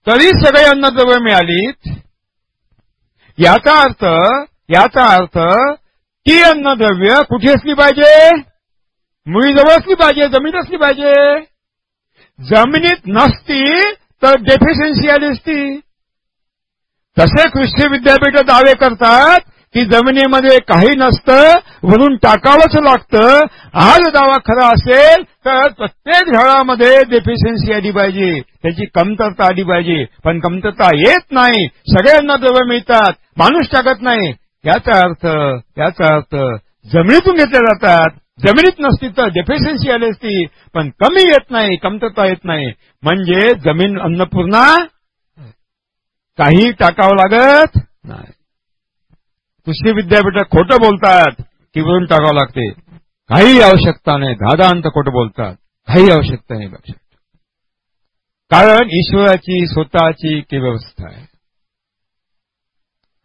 तरी सगळे अन्नद्रव्य मिळालीत. याचा अर्थ याचा अर्थ ती अन्नद्रव्य कुठे असली पाहिजे? मुळी जवळ असली पाहिजे जमीन असली पाहिजे. जमिनीत नसती तर डेफिशियन्सी आली असती. तसे कृषी विद्यापीठ दावे करतात की जमिनीमध्ये काही नसतं म्हणून टाकावंच लागतं. आज दावा खरा असेल तर प्रत्येक झाडामध्ये डेफिशियन्सी आली पाहिजे. त्याची कमतरता आली पाहिजे. पण कमतरता येत नाही. सगळ्यांना द्रव्य मिळतात. माणूस टाकत नाही. याचा अर्थ याचा अर्थ जमिनीतून घेतल्या जातात. जमिनीत नसती तर डेफिशियन्सी आली असती. पण कमी येत नाही कमतरता येत नाही. म्हणजे जमीन अन्नपूर्णा काही टाकावं लागत नाही. कृषी विद्यापीठ खोटं बोलतात की वरून टाकावं लागते. काही आवश्यकता नाही. दादांत खोटं बोलतात. काही आवश्यकता नाही लक्षात कारण ईश्वराची स्वतःची की व्यवस्था आहे.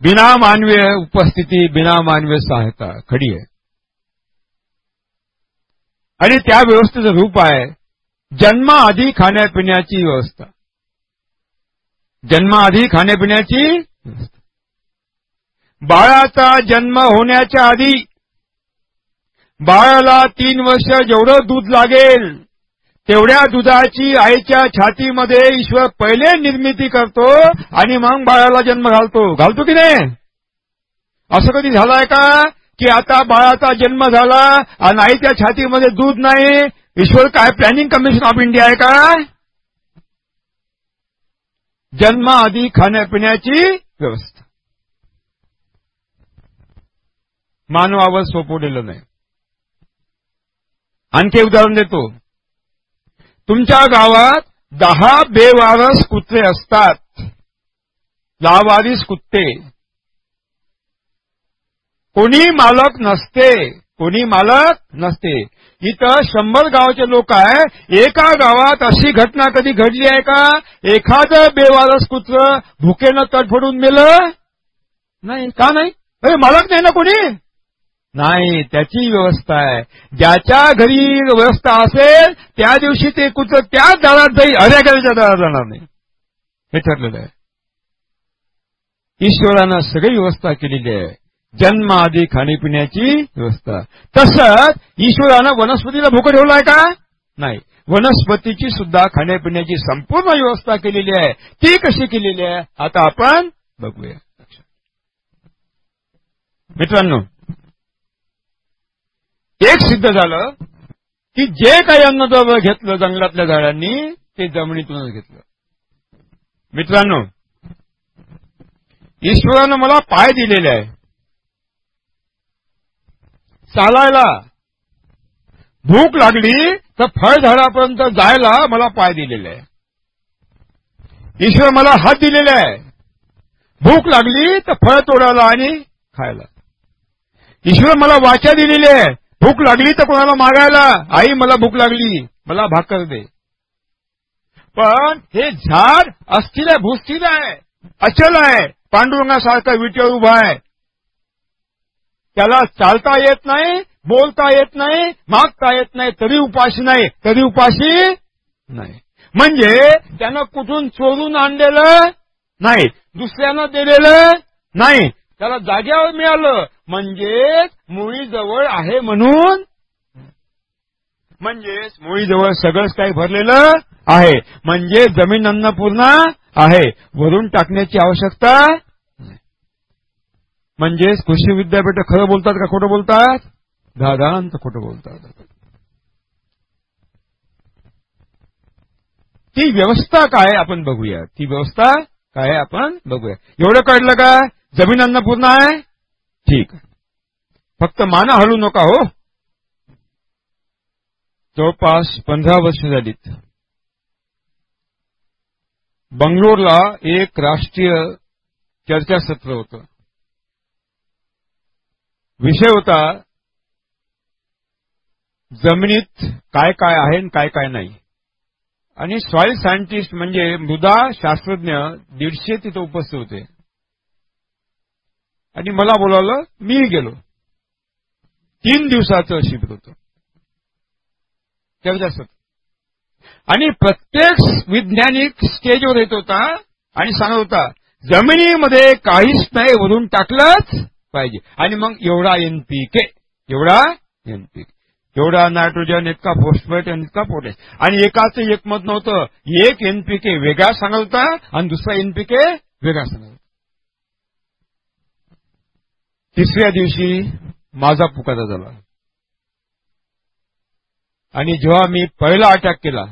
बिना मानवीय उपस्थिती बिना मानवीय सहायता खडी आहे आणि त्या व्यवस्थेचं रूप आहे. जन्माआधी खाण्यापिण्याची व्यवस्था. जन्माआधी खाण्यापिण्याची बाळाचा जन्म होण्याच्या आधी बाळाला तीन वर्ष जेवढं दूध लागेल तेवढ्या दुधाची आईच्या छातीमध्ये ईश्वर पहिले निर्मिती करतो आणि मग बाळाला जन्म घालतो. घालतो की नाही? असं कधी झालंय का? की आता बाळाचा जन्म झाला आणि आईच्या छातीमध्ये दूध नाही ईश्वर काय प्लॅनिंग कमिशन ऑफ इंडिया आहे का? जन्माआधी खाण्यापिण्याची व्यवस्था. मानवावर सोपवलेलं नाही. आणखी उदाहरण देतो. तुमच्या गावात दहा बेवारस कुत्रे असतात. लावारिस कुत्ते. कोणी मालक नसते कोणी मालक नसते. इथं शंभर गावाचे लोक आहे एका गावात अशी घटना कधी घडली आहे का? एखादं बेवारस कुत्र भुकेनं तडफडून मेलं? नाही का नाही? अरे मालक नाही ना कोणी? नाही त्याची व्यवस्था आहे. ज्याच्या घरी व्यवस्था असेल त्या दिवशी ते कुत्र त्याच दारात जाईल अर्या गाडीच्या दारात जाणार नाही. हे ठरलेलं आहे. ईश्वरानं सगळी व्यवस्था केलेली आहे. जन्म आधी खाण्यापिण्याची व्यवस्था. तसंच ईश्वरानं वनस्पतीला भूक ठेवलाय का? नाही. वनस्पतीची सुद्धा खाण्यापिण्याची संपूर्ण व्यवस्था केलेली आहे. ती कशी केलेली आहे? आता आपण बघूया. मित्रांनो एक सिद्ध झालं की जे काही अन्नद्रव्य घेतलं जंगलातल्या झाडांनी ते जमिनीतूनच घेतलं. मित्रांनो ईश्वरानं मला पाय दिलेले आहे. चालायला. भूक लागली तर फळझाडापर्यंत जायला मला पाय दिलेले आहे. ईश्वर मला हात दिलेले आहे. भूक लागली तर फळ तोडायला आणि खायला. ईश्वर मला वाचा दिलेली आहे. भूक लागली तर कोणाला मागायला? आई मला भूक लागली. मला भाकर दे. पण हे झाड अस्थिर आहे. भूस्थिर आहे अचल आहे. पांडुरंगासारखा विटळ उभा आहे. त्याला चालता येत नाही बोलता येत नाही मागता येत नाही तरी उपाशी नाही तरी उपाशी नाही. म्हणजे त्यानं कुठून चोरून आणलेलं नाही दुसऱ्यानं दिलेलं नाही. त्याला जाग्यावर मिळालं. म्हणजेच मुळीजवळ आहे म्हणून म्हणजेच मुळीजवळ सगळंच काही भरलेलं आहे. म्हणजे जमीन अन्नपूर्णा आहे. भरून टाकण्याची आवश्यकता म्हणजेच कृषी विद्यापीठ खरं बोलतात का खोटं बोलतात? दादांत खोटं बोलतात. ती व्यवस्था काय आपण बघूया. ती व्यवस्था काय आपण बघूया. एवढं कळलं का? जमीन अन्नपूर्ण आहे? ठीक फक्त माना हलू नका हो. जवळपास पंधरा वर्ष झालीत. बंगलोरला एक राष्ट्रीय चर्चासत्र होतं. विषय होता जमिनीत काय काय आहे आणि काय काय नाही. आणि सॉइल सायंटिस्ट म्हणजे मृदा शास्त्रज्ञ दीडशे तिथं उपस्थित होते. आणि मला बोलावलं मी गेलो. तीन दिवसाचं शिबिर होतं. चर्चासत्र आणि प्रत्येक वैज्ञानिक स्टेजवर येत होता आणि सांगत होता जमिनीमध्ये काहीच नाही वरून टाकलंच पाहिजे. आणि मग एवढा एनपीके एवढा एनपीके एवढा नायट्रोजन इतका फॉस्फेट आणि इतका पोटॅश. आणि एकाच एक मत नव्हतं. एक एनपीके वेगळा सांगत होता आणि दुसरा एनपीके वेगळा सांगत तिसऱ्या दिवशी माझा पुकारा झाला. आणि जेव्हा मी पहिला अटॅक केला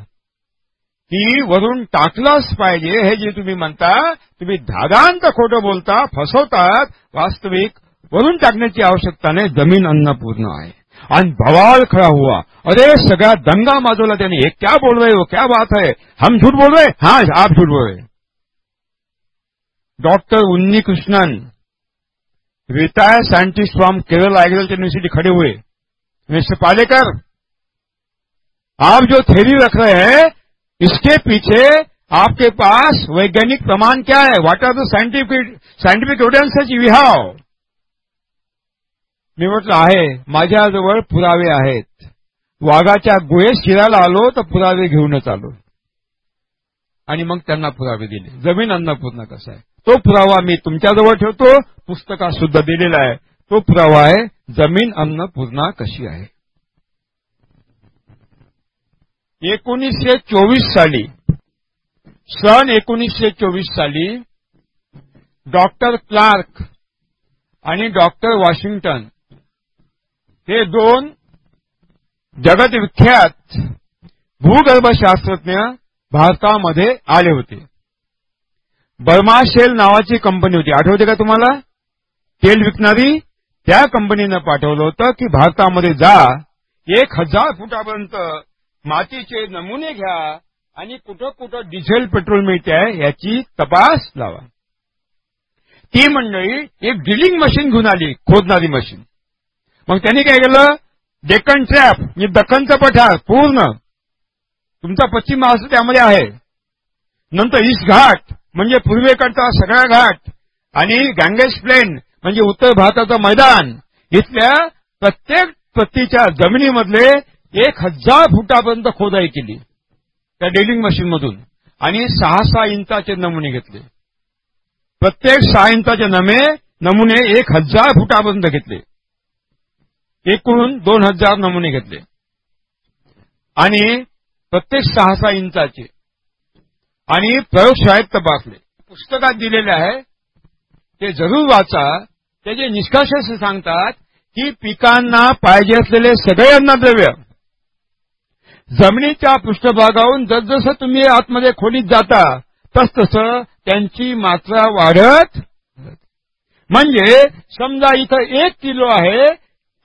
की वरून टाकलाच पाहिजे हे जे तुम्ही म्हणता तुम्ही धादांत खोटं बोलता फसवतात वास्तविक वरून टाकण्याची आवश्यकता नाही ज़मीन अन्नपूर्ण आहे. आणि भवाल खड़ा हुआ. अरे, सगळा दंगा माजवला त्याने. हे क्या बोल रहे हो? क्या बात है? हम झूठ बोल रहे? हाँ आप झूठ बोल रहे. Doctor Unni Krishnan retired scientist from Kerala Agriculture University खड़े हुए. मिस्टर पालेकर, आप जो थेरी रख रहे हैं, इसके पीछे आपके पास वैज्ञानिक प्रमाण क्या है? What are the scientific scientific evidences you have मी म्हटलं आहे माझ्याजवळ पुरावे आहेत. वाघाच्या गुहेत शिरायला आलो तर पुरावे घेऊनच आलो. आणि मग त्यांना पुरावे दिले. जमीन अन्नपूर्ण कसा आहे? तो पुरावा मी तुमच्याजवळ ठेवतो. पुस्तकात सुद्धा दिलेला आहे. तो पुरावा आहे जमीन अन्नपूर्णा कशी आहे? एकोणीसशे चोवीस साली सन एकोणीसशे चोवीस साली डॉक्टर क्लार्क आणि डॉक्टर वॉशिंग्टन हे दोन जगतविख्यात भूगर्भशास्त्रज्ञ भारतामध्ये आले होते. बर्मा शेल नावाची कंपनी होती. आठवते का तुम्हाला? तेल विकणारी त्या कंपनीनं पाठवलं होतं की भारतामध्ये जा. एक हजार फुटापर्यंत मातीचे नमुने घ्या आणि कुठं कुठं डिझेल पेट्रोल मिळते आहे याची तपास लावा. ती मंडळी एक ड्रिलिंग मशीन घेऊन आली खोदणारी मशीन. मग त्यांनी काय केलं? डेक्कन ट्रॅप म्हणजे दक्कनचा पठार पूर्ण. तुमचा पश्चिम महाराष्ट्र त्यामध्ये आहे. नंतर ईस्ट घाट म्हणजे पूर्वेकडचा सगळा घाट आणि गँगेस प्लेन म्हणजे उत्तर भारताचं मैदान. इथल्या प्रत्येक पत्तीच्या जमिनीमधले एक हजार फुटापर्यंत खोदाई केली. त्या ड्रिलिंग मशीनमधून. आणि सहा सहा इंचाचे नमुने घेतले. प्रत्येक सहा इंचाचे नमे नमुने एक हजार फुटापर्यंत घेतले. एकूण दोन हजार नमुने घेतले. आणि प्रत्येक सहा सहा इंचाचे आणि प्रयोगशाळेत तपासले. पुस्तकात दिलेले आहे ते जरूर वाचा. त्याचे निष्कर्ष सांगतात की पिकांना पाहिजे असलेले सगळे अन्नद्रव्य जमिनीच्या पृष्ठभागाहून जसजसं तुम्ही आतमध्ये खोलीत जाता तसतसं त्यांची मात्रा वाढत म्हणजे समजा इथं एक किलो आहे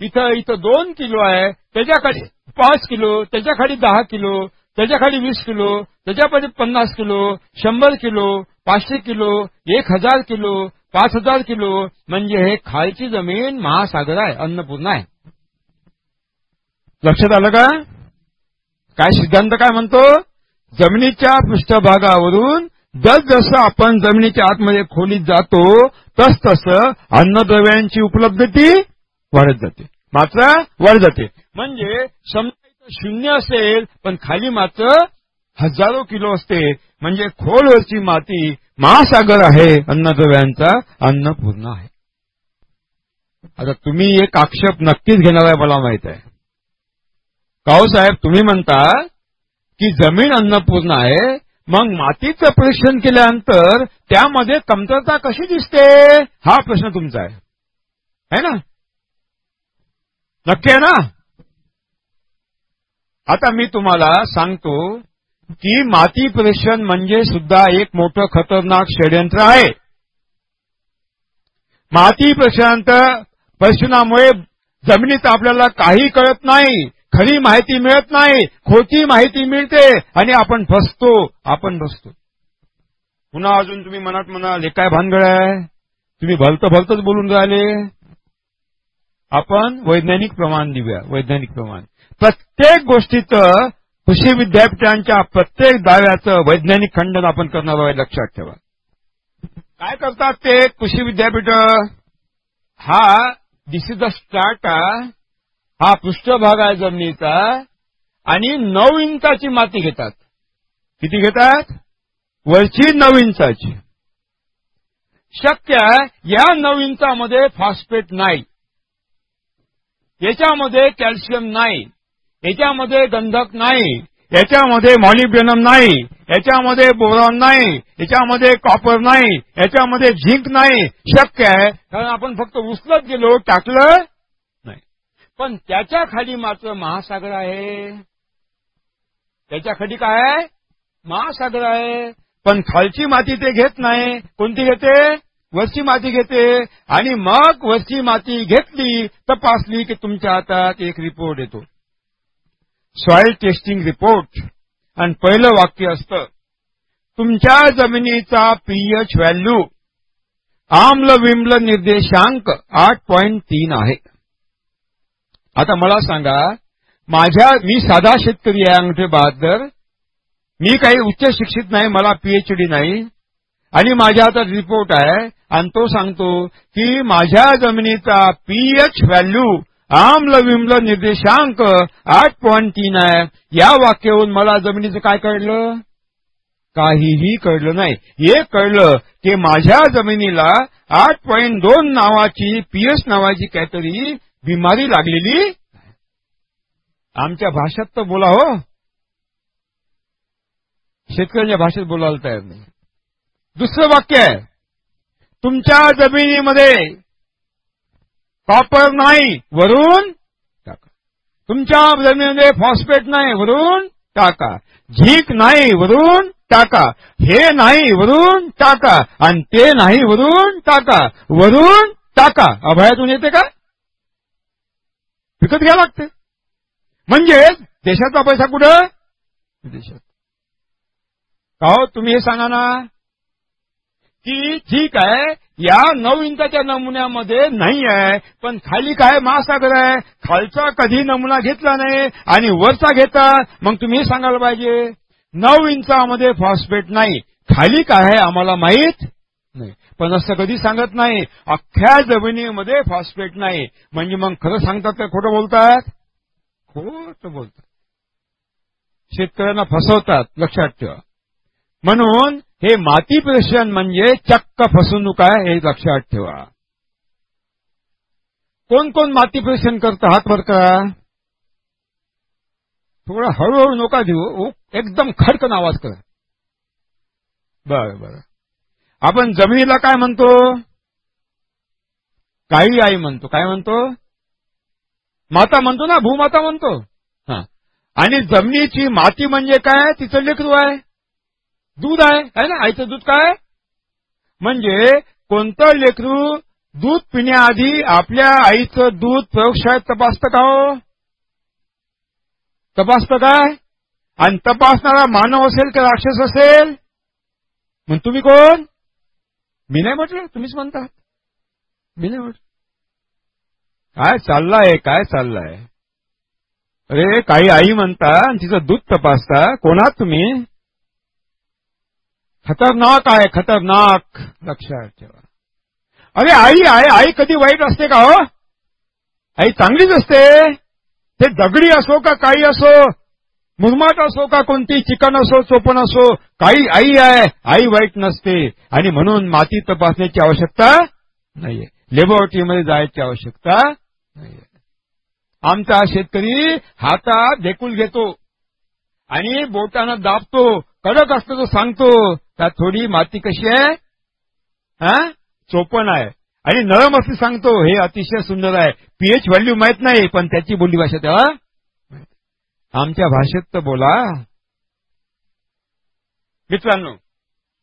इथं इथं दोन किलो आहे त्याच्याखाली पाच किलो त्याच्याखाली दहा किलो त्याच्याखाली वीस किलो त्याच्यामध्ये पन्नास किलो शंभर किलो पाचशे किलो एक हजार किलो पाच हजार किलो. म्हणजे हे खालची जमीन महासागर आहे अन्नपूर्ण आहे. लक्षात आलं का? काय सिद्धांत काय म्हणतो? जमिनीच्या पृष्ठभागावरून जसजसं आपण जमिनीच्या आतमध्ये खोलीत जातो तस तसं अन्नद्रव्यांची उपलब्धती वाढत जाते. मात्र वाढत जाते. म्हणजे समजा शून्य असेल पण खाली मात्र हजारो किलो असते. म्हणजे खोलवरची माती महासागर आहे. अन्नद्रव्यांचा अन्न पूर्ण आहे. आता तुम्ही एक आक्षेप नक्कीच घेणार आहे मला माहीत आहे. काहो साहेब तुम्ही म्हणता की जमीन अन्नपूर्ण आहे मग मातीचं परीक्षण केल्यानंतर त्यामध्ये कमतरता कशी दिसते? हा प्रश्न तुमचा आहे. है ना? नक्की आहे ना? आता मी तुम्हाला सांगतो की माती परीक्षण म्हणजे सुद्धा एक मोठं खतरनाक षडयंत्र आहे. माती परीक्षणानंतर परीक्षणामुळे जमिनीत आपल्याला काही कळत नाही खरी माहिती मिळत नाही खोटी माहिती मिळते आणि आपण फसतो आपण बसतो. पुन्हा अजून तुम्ही मनात म्हणाल काय भानगड आहे. तुम्ही भलतं भलतंच बोलून राहिले. आपण वैज्ञानिक प्रमाण देऊया वैज्ञानिक प्रमाण. प्रत्येक गोष्टीचं कृषी विद्यापीठांच्या प्रत्येक दाव्याचं वैज्ञानिक खंडन आपण करणार आहे लक्षात ठेवा. काय करतात ते? कृषी विद्यापीठ हा दिस इज द स्टार्ट हा पृष्ठभाग आहे जमिनीचा आणि नऊ इंचाची माती घेतात. किती घेतात? वरची नऊ इंचाची. शक्य या नऊ इंचामध्ये फॉस्फेट नाही. याच्यामध्ये कॅल्शियम नाही. याच्यामध्ये गंधक नाही. याच्यामध्ये मॉलिब्डेनम नाही. याच्यामध्ये बोरॉन नाही. याच्यामध्ये कॉपर नाही. याच्यामध्ये झिंक नाही. शक्य आहे. कारण आपण फक्त उचलत गेलो टाकलं नाही. पण त्याच्याखाली मात्र महासागर आहे. त्याच्याखाली काय? आहे महासागर आहे. पण खालची माती ते घेत नाही. कोणती घेते? वरची माती घेते आणि मग वरची माती घेतली तपासली की तुमच्या हातात एक रिपोर्ट येतो. सॉइल टेस्टिंग रिपोर्ट आणि पहिलं वाक्य असतं तुमच्या जमिनीचा पीएच व्हॅल्यू आम्ल विम्ल निर्देशांक आठ पॉईंट तीन आहे. आता मला सांगा माझ्या मी साधा शेतकरी आहे अंगठे बहादर. मी काही उच्च शिक्षित नाही मला पीएचडी नाही. आणि माझ्या हातात रिपोर्ट आहे आणि तो सांगतो की माझ्या जमिनीचा पीएच व्हॅल्यू आम्ल विम्ल निर्देशांक आठ पॉईंट तीन आहे. या वाक्यावरून मला जमिनीचं काय कळलं? काहीही कळलं नाही. हे कळलं की माझ्या जमिनीला आठ पॉईंट दोन नावाची पीएच नावाची काहीतरी बिमारी लागलेली आमच्या भाषेत तर बोला हो. शेतकऱ्यांच्या भाषेत बोलायला तयार नाही. दुसरं वाक्य आहे. तुमच्या जमिनीमध्ये कॉपर नाही वरून टाका. तुमच्या जमिनीमध्ये फॉस्फेट नाही वरून टाका. झीक नाही वरून टाका. हे नाही वरून टाका. आणि ते नाही वरून टाका. वरून टाका. अभयातून येते का? विकत घ्यावं लागते. म्हणजे देशाचा पैसा कुठं? देशात का हो तुम्ही हे सांगा ना की ठीक आहे या नऊ इंचाच्या नमुन्यामध्ये नाही आहे पण खाली काय महासागर आहे? खालचा कधी नमुना घेतला नाही आणि वरचा घेता? मग तुम्ही सांगायला पाहिजे. नऊ इंचामध्ये फॉस्फेट नाही. खाली काय आहे आम्हाला माहीत नाही. पण असं कधी सांगत नाही. अख्ख्या जमिनीमध्ये फॉस्फेट नाही. म्हणजे मग खरं सांगतात का खोटं बोलतात? खोट बोलतात. शेतकऱ्यांना फसवतात. लक्षात ठेवा. म्हणून हे माती परीक्षण म्हणजे चक्क फसवणूक आहे हे लक्षात ठेवा. कोण कोण माती परीक्षण करतं? हात वर करा थोडा हळूहळू नका देऊ. एकदम खडकन आवाज करा. बर बर. आपण जमिनीला काय म्हणतो? काही आई म्हणतो. काय म्हणतो? माता म्हणतो ना भूमाता म्हणतो. हा. आणि जमिनीची माती म्हणजे काय? तिचं लेकरू आहे. दूध आहे है ना? आईचं दूध काय? म्हणजे कोणतं लेकरू दूध पिण्याआधी आपल्या आईचं दूध प्रयोगशाळेत तपासतं का हो? तपासतं काय? आणि तपासणारा मानव असेल का राक्षस असेल? मग तुम्ही कोण? मी नाही म्हटलं तुम्हीच म्हणतात. मी नाही म्हटलं. काय चाललाय काय चाललाय? अरे काही आई म्हणता आणि तिचं दूध तपासता कोणात तुम्ही? खतरनाक आहे खतरनाक. लक्षात ठेवा. अरे आई आहे आई कधी वाईट असते का हो? आई चांगलीच असते. ते दगडी असो का काही असो मुरमाट असो का कोणती चिकन असो चोपण असो काही आई आहे आई वाईट नसते. आणि म्हणून माती तपासण्याची आवश्यकता नाहीये. लॅबोरेटरीमध्ये जायची आवश्यकता नाहीये. आमचा शेतकरी हातात ढेकूल घेतो आणि बोटानं दाबतो. कडक असतो तो सांगतो त्यात थोडी माती कशी आहे? हा? चोपण आहे. आणि नरम असं सांगतो हे अतिशय सुंदर आहे. पीएच व्हॅल्यू माहीत नाही पण त्याची बोली भाषा तेव्हा आमच्या भाषेत तर बोला. मित्रांनो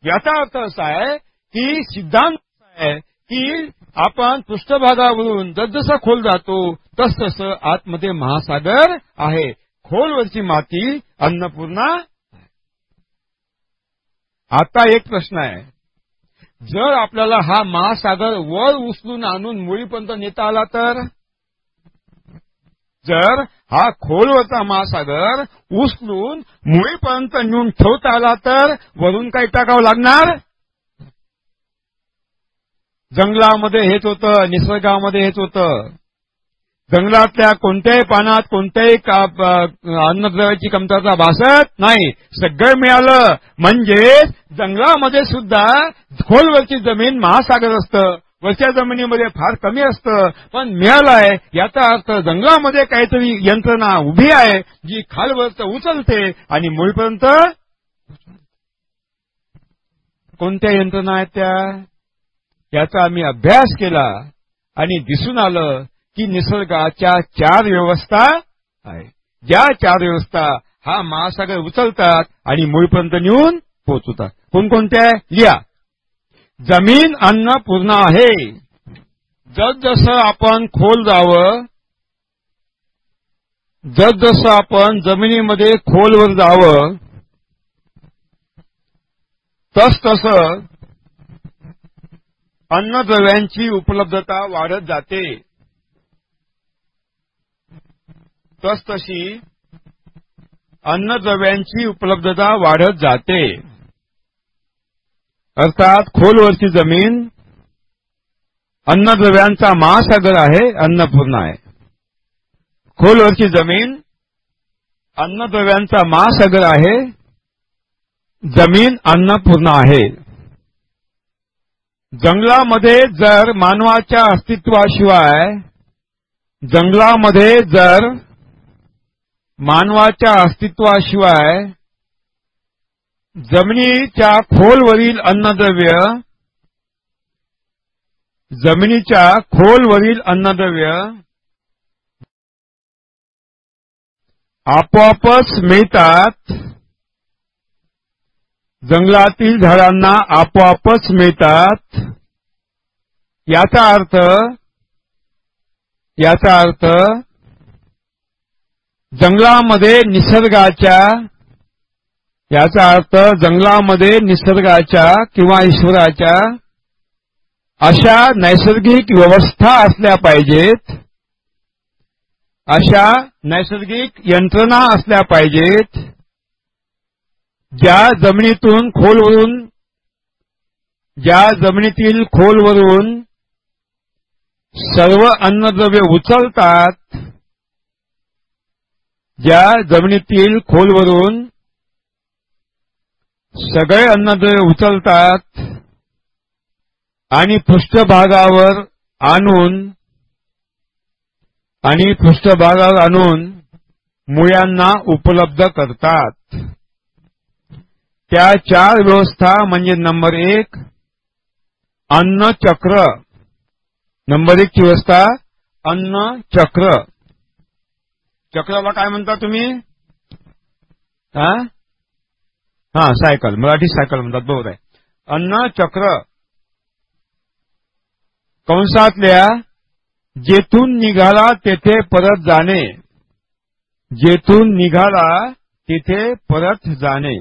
याचा अर्थ असा आहे की सिद्धांत आहे की आपण पृष्ठभागावरून जसजसा खोल जातो तस तसं आतमध्ये महासागर आहे. खोलवरची माती अन्नपूर्णा आता एक प्रश्न आहे. जर आपल्याला हा महासागर वर उचलून आणून मुळीपर्यंत नेता आला तर? जर हा खोलवरचा महासागर उचलून मुळीपर्यंत नेऊन ठेवता आला तर वरून काही टाकावं लागणार? जंगलामध्ये हेच होतं निसर्गामध्ये हेच होतं. जंगलातल्या कोणत्याही पानात कोणत्याही अन्नद्रव्याची कमतरता भासत नाही. सगळं मिळालं म्हणजे जंगलामध्ये सुद्धा खोलवरची जमीन महासागर असतं. वरच्या जमिनीमध्ये फार कमी असतं. पण मिळालं आहे याचा अर्थ जंगलामध्ये काहीतरी यंत्रणा उभी आहे जी खालवरच उचलते आणि मुळपर्यंत कोणत्या यंत्रणा आहेत त्या? याचा आम्ही अभ्यास केला आणि दिसून आलं की निसर्गाच्या चार व्यवस्था आहे ज्या चार व्यवस्था हा महासागर उचलतात आणि मुळीपर्यंत नेऊन पोहोचवतात कोणकोणत्या लिहा. जमीन अन्न पूर्ण आहे. जसजसं आपण खोल जावं जसजसं आपण जमिनीमध्ये खोलवर जावं तस तसं अन्नद्रव्यांची उपलब्धता वाढत जाते. तसतशी अन्नद्रव्यांची उपलब्धता वाढत जाते. अर्थात खोलवरची जमीन अन्नद्रव्यांचा महासागर आहे अन्नपूर्ण आहे. खोलवरची जमीन अन्नद्रव्यांचा महासागर आहे जमीन अन्नपूर्ण आहे. जंगलामध्ये जर मानवाच्या अस्तित्वाशिवाय जंगलामध्ये जर मानवाच्या अस्तित्वाशिवाय जमिनीच्या खोलवरील अन्नद्रव्य जमिनीच्या खोलवरील अन्नद्रव्य आपोआपच मिळतात. जंगलातील झाडांना आपोआपच मिळतात. याचा अर्थ याचा अर्थ जंगलामध्ये निसर्गाच्या याचा अर्थ जंगलामध्ये निसर्गाच्या किंवा ईश्वराच्या अशा नैसर्गिक व्यवस्था असल्या पाहिजेत अशा नैसर्गिक यंत्रणा असल्या पाहिजेत ज्या जमिनीतून खोलवरून ज्या जमिनीतील खोलवरून सर्व अन्नद्रव्य उचलतात ज्या जमिनीतील खोलवरून सगळे अन्नद्रव्य उचलतात आणि पृष्ठभागावर आणून आणि पृष्ठभागावर आणून मुळ्यांना उपलब्ध करतात. त्या चार व्यवस्था म्हणजे नंबर एक अन्न चक्र नंबर एक व्यवस्था अन्न चक्र चक्राला काय म्हणता तुम्ही? हा? हा सायकल. मराठी सायकल म्हणतात बरोबर आहे. अन्न चक्र. कंसातल्या जेथून निघाला तेथे परत जाणे. जेथून निघाला तिथे परत जाणे.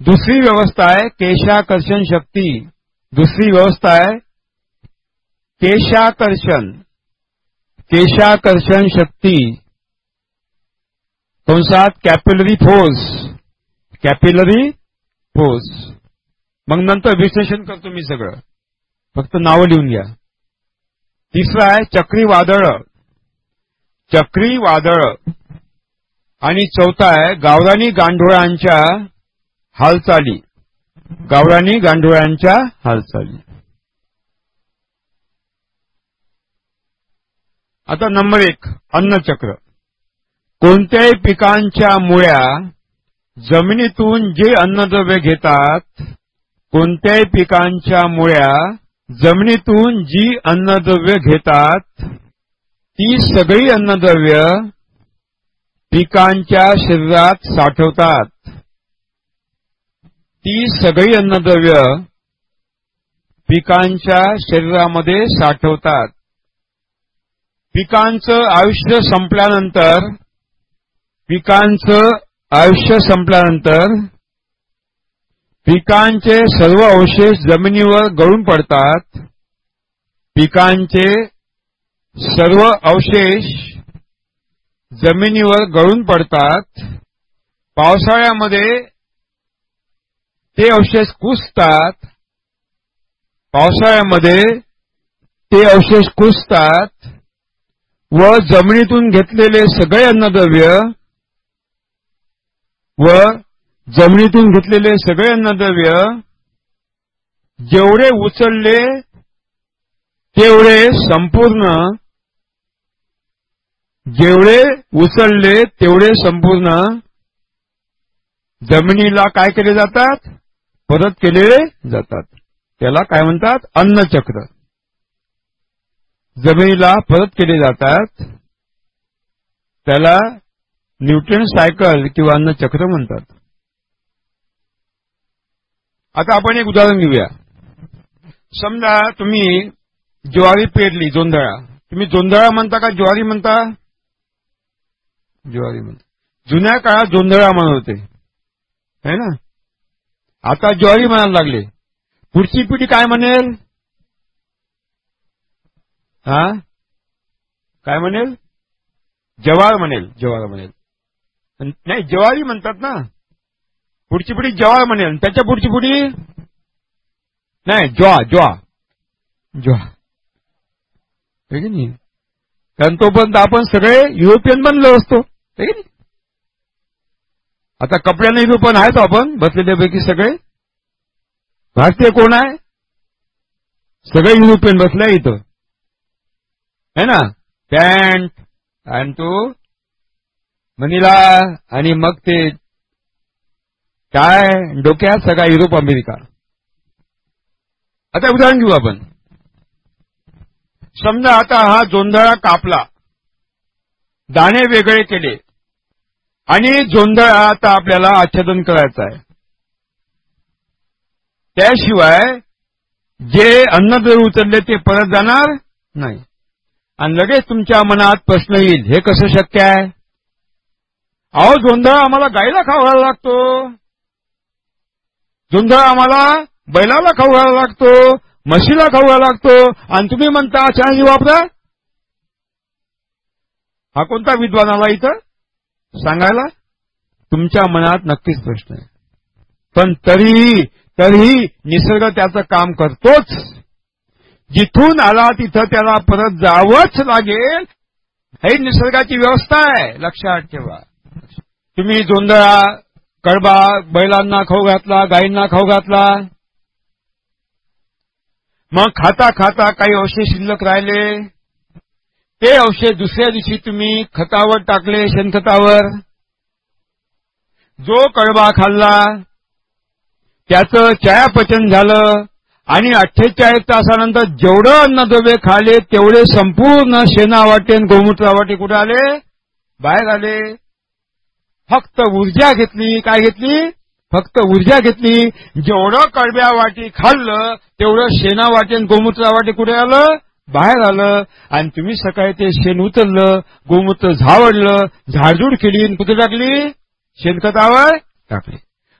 दुसरी व्यवस्था आहे केशाकर्षण शक्ती. दुसरी व्यवस्था आहे केशाकर्षण. केशाकर्षण शक्ती. कंसात कॅपिलरी फोर्स कॅपिलरी फोर्स मग नंतर विश्लेषण करतो मी सगळं. फक्त नावं लिहून घ्या. तिसरं आहे चक्रीवादळ. चक्रीवादळ. आणि चौथा आहे गावरानी गांडोळांच्या हालचाली. गावरानी गांडोळांच्या हालचाली. आता नंबर एक अन्नचक्र. कोणत्याही पिकांच्या मुळ्या जमिनीतून जे अन्नद्रव्य घेतात कोणत्याही पिकांच्या मुळ्या जमिनीतून जी अन्नद्रव्य घेतात ती सगळी अन्नद्रव्य पिकांच्या शरीरात साठवतात. ती सगळी अन्नद्रव्य पिकांच्या शरीरामध्ये साठवतात. पिकांचं आयुष्य संपल्यानंतर पिकांचं आयुष्य संपल्यानंतर पिकांचे सर्व अवशेष जमिनीवर गळून पडतात. पिकांचे सर्व अवशेष जमिनीवर गळून पडतात. पावसाळ्यामध्ये ते अवशेष कुसतात पावसाळ्यामध्ये ते अवशेष कुसतात व जमिनीतून घेतलेले सगळे अन्नद्रव्य व जमिनीतून घेतलेले सगळे अन्नद्रव्य जेवढे उचलले तेवढे संपूर्ण जेवढे उचलले तेवढे संपूर्ण जमिनीला काय केले जातात? परत केलेले जातात. त्याला काय म्हणतात? अन्नचक्र. जमिनीला परत केले जातात. त्याला न्यूट्रन सायकल किंवा अन्नचक्र म्हणतात. आता आपण एक उदाहरण घेऊया. समजा तुम्ही ज्वारी पेरली जोंधळा. तुम्ही जोंधळा म्हणता का ज्वारी म्हणता? ज्वारी म्हणता. जुन्या काळात जोंधळा म्हणत होते. है ना? आता ज्वारी म्हणायला लागले. पुढची पिढी काय म्हणेल? हा? काय म्हणेल? जवार म्हणेल. जवार म्हणेल. नाही जवारी म्हणतात ना. पुढची पुढी जवाळ म्हणेल. त्याच्या पुढची पुढी? नाही ज्वा ज्वा. ज्वा. की नाही? कारण तोपर्यंत आपण सगळे युरोपियन बनलो असतो की नाही? आता कपड्याने युरोपियन आहेत आपण बसलेल्यापैकी सगळे. भारतीय कोण आहे? सगळे युरोपियन बसले इथं. है ना? पॅन्ट आणि तो मनिला आणि मग ते काय डोक्यात सगळा युरोप अमेरिका. आता उदाहरण घेऊ आपण. समजा आता हा जोंधळा कापला. दाणे वेगळे केले. आणि जोंधळा आता आपल्याला आच्छादन करायचा आहे. त्याशिवाय जे अन्नद्रव्य उचलले ते परत जाणार नाही. आणि लगेच तुमच्या मनात प्रश्न येईल हे कसं शक्य आहे? अहो जोंधळा आम्हाला गाईला खावायला लागतो. जोंधळा आम्हाला बैलाला खाऊ लागतो म्हशीला खाऊ लागतो. आणि तुम्ही म्हणता चहाजी वापरा हा कोणता विद्वान आला इथं? सांगायला तुमच्या मनात नक्कीच प्रश्न आहे. पण तरीही तरीही निसर्ग त्याचं काम करतोच. जिथून आला तिथं त्याला परत जावंच लागेल. हे निसर्गाची व्यवस्था आहे लक्षात ठेवा. तुम्ही जोंधळा कडबा बैलांना खाऊ घातला गायींना खाऊ घातला. मग खाता खाता काही अवशेष शिल्लक राहिले. ते अवशेष दुसऱ्या दिवशी तुम्ही खतावर टाकले शेणखतावर. जो कडबा खाल्ला त्याचं चयापचन झालं आणि अठ्ठेचाळीस तासानंतर जेवढं अन्नद्रव्य खाले तेवढे संपूर्ण शेणावाटे आणि गोमूत्रावाटे कुठे आले? बाहेर आले. फक्त ऊर्जा घेतली काय घेतली? फक्त ऊर्जा घेतली. जेवढं कडब्या वाटी खाल्लं तेवढं शेणा वाटी आणि गोमूत्र वाटी कुठे आलं? बाहेर आलं. आणि तुम्ही सकाळी ते शेण उचललं गोमूत्र झावडलं झाडझूड केली आणि कुठे टाकली? शेणखतावर टाकली.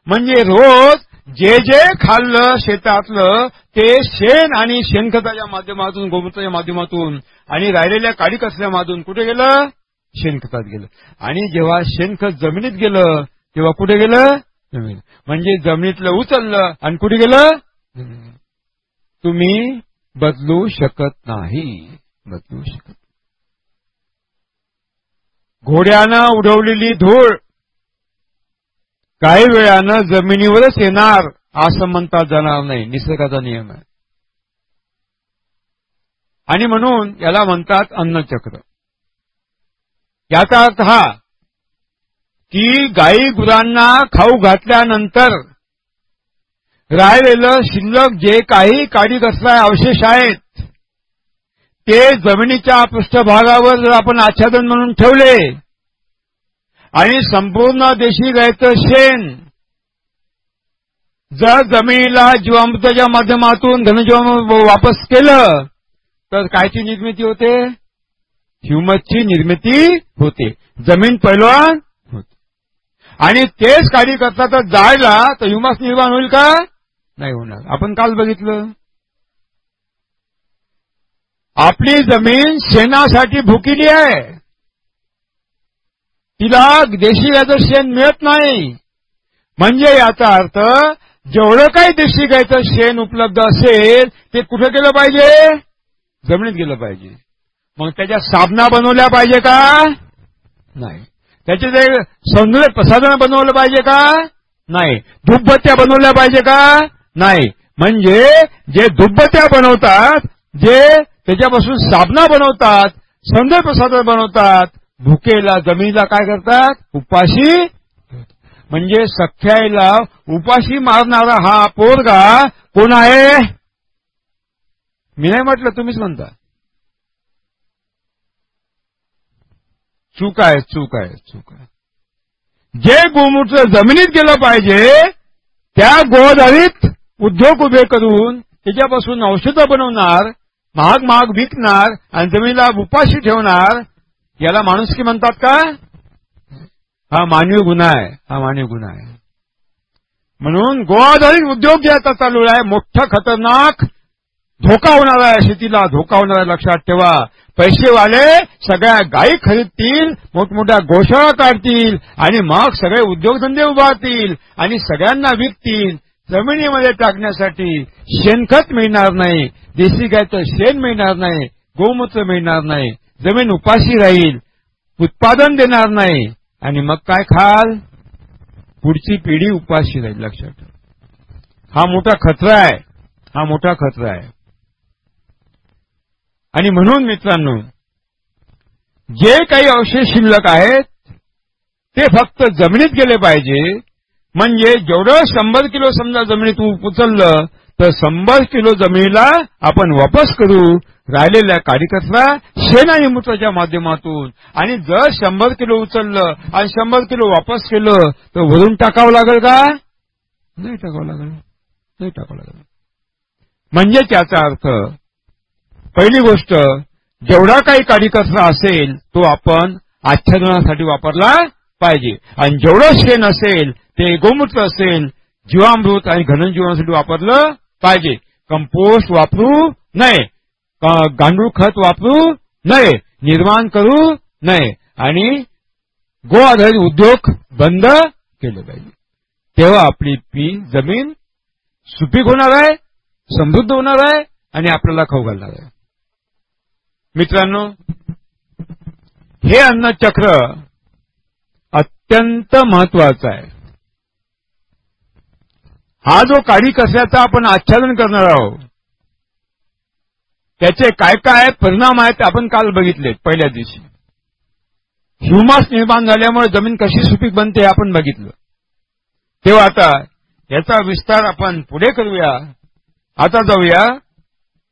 म्हणजे रोज जे जे खाल्लं शेतातलं ते शेण आणि शेणखताच्या माध्यमातून गोमूत्राच्या माध्यमातून आणि राहिलेल्या काडी कचऱ्यामधून कुठे गेलं? शेणखतात गेलं. आणि जेव्हा शेणखत जमिनीत गेलं तेव्हा कुठे गेलं? जमीन म्हणजे जमिनीतलं उचललं आणि कुठे गेलं? तुम्ही बदलू शकत नाही. बदलू शकत घोड्यानं उडवलेली धूळ काही वेळानं जमिनीवरच येणार असं म्हणता जाणार नाही. निसर्गाचा नियम आहे. आणि म्हणून याला म्हणतात अन्नचक्र. याचा अर्थ हा की गाई गुरांना खाऊ घातल्यानंतर राहिलेलं शिल्लक जे काही काडी कचरा अवशेष आहेत ते जमिनीच्या पृष्ठभागावर जर आपण आच्छादन म्हणून ठेवले आणि संपूर्ण देशी गायचं शेण जर जमिनीला जीवामृताच्या माध्यमातून धनजीवामृत वापस केलं तर कायची निर्मिती होते? ह्युमसची निर्मिती होते. जमीन पैलवान होते. आणि तेच कार्यकर्ता करता तर जायला तर ह्युमस निर्माण होईल का? नाही होणार. आपण काल बघितलं. आपली जमीन शेणासाठी भुकिली आहे. तिला देशी गायचं शेण मिळत नाही. म्हणजे याचा अर्थ जेवढं काही देशी गायचं शेण उपलब्ध असेल ते कुठे गेलं पाहिजे? जमिनीत गेलं पाहिजे. मग त्याच्या साबणा बनवल्या पाहिजे का? नाही. त्याचे जे सौंदर्य प्रसाधन बनवलं पाहिजे का? नाही. धुपबत्त्या बनवल्या पाहिजे का? नाही. म्हणजे जे धुपबत्त्या बनवतात जे त्याच्यापासून साबणा बनवतात सौंदर्य प्रसाधन बनवतात भुकेला जमिनीला काय करतात? उपाशी म्हणजे सख्याईला उपाशी मारणारा हा पोरगा कोण आहे? मी नाही म्हटलं तुम्हीच म्हणता. चूक आहे चूक आहे चूक आहे. जे गोमूत्र जमिनीत गेलं पाहिजे त्या गोदारीत उद्योग उभे करून त्याच्यापासून औषधं बनवणार महाग महाग विकणार आणि जमिनीला उपाशी ठेवणार याला माणुसकी म्हणतात का? हा मानवी गुन्हा आहे हा मानवी गुन्हा आहे. म्हणून गोआधारित उद्योग जे आता चालू आहे मोठा खतरनाक धोका होणार आहे शेतीला धोका होणार आहे लक्षात ठेवा. पैसेवाले सगळ्या गायी खरीदतील मोठमोठ्या गोशाळा काढतील आणि मग सगळे उद्योगधंदे उभारतील आणि सगळ्यांना विकतील. जमिनीमध्ये टाकण्यासाठी शेणखत मिळणार नाही देशी गायचं शेण मिळणार नाही गोमूत्र मिळणार नाही जमीन उपाशी राहील उत्पादन देणार नाही. आणि मग काय खाल? पुढची पिढी उपाशी राहील लक्षात हा मोठा खतरा आहे. हा मोठा खतरा आहे. आणि म्हणून मित्रांनो जे काही अवशेष शिल्लक आहेत ते फक्त जमिनीत गेले पाहिजे. म्हणजे जेवढं शंभर किलो समजा जमिनीत उचललं तर शंभर किलो जमिनीला आपण वापस करू राहिलेल्या कार्यकर्ता शेण आणि मूत्राच्या माध्यमातून. आणि जर शंभर किलो उचललं आणि शंभर किलो वापस केलं तर वरून टाकावं लागेल का? नाही टाकावं लागेल. नाही टाकावं लागेल. म्हणजे त्याचा अर्थ पहिली गोष्ट जेवढा काही काडीकचरा असेल तो आपण आच्छादनासाठी वापरला पाहिजे. आणि जेवढं शेण असेल ते गोमूत्र असेल जीवामृत आणि घनजीवनासाठी वापरलं पाहिजे. कंपोस्ट वापरू नये. गांडूळ खत वापरू नये. निर्माण करू नये. आणि गो आधारित उद्योग बंद केले पाहिजे. तेव्हा आपली पी जमीन सुपीक होणार आहे समृद्ध होणार आहे आणि आपल्याला खाऊ घालणार आहे. मित्रांनो हे अन्नचक्र अत्यंत महत्वाचं आहे. हा जो काडी कचऱ्याचा आपण आच्छादन करणार आहोत त्याचे काय काय परिणाम आहेत ते आपण काल बघितले पहिल्या दिवशी. ह्युमास निर्माण झाल्यामुळे जमीन कशी सुपीक बनते हे आपण बघितलं. तेव्हा आता याचा विस्तार आपण पुढे करूया. आता जाऊया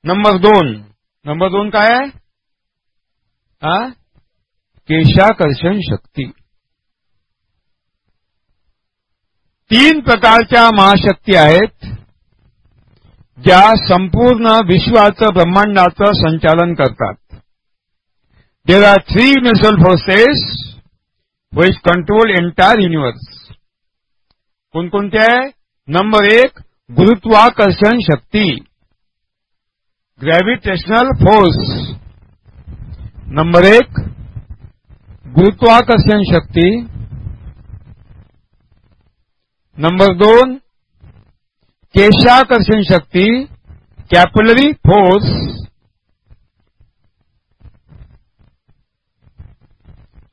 नंबर दोन. नंबर दोन काय आहे? केशाकर्षण शक्ती. तीन प्रकारच्या महाशक्ती आहेत ज्या संपूर्ण विश्वाचं ब्रह्मांडाचं संचालन करतात. There are three universal forces which control entire universe कोणकोणत्या आहे? नंबर एक गुरुत्वाकर्षण शक्ती. ग्रॅव्हिटेशनल फोर्स नंबर एक गुरुत्वाकर्षण शक्ती. नंबर दोन केशाकर्षण शक्ती कॅपिलरी फोर्स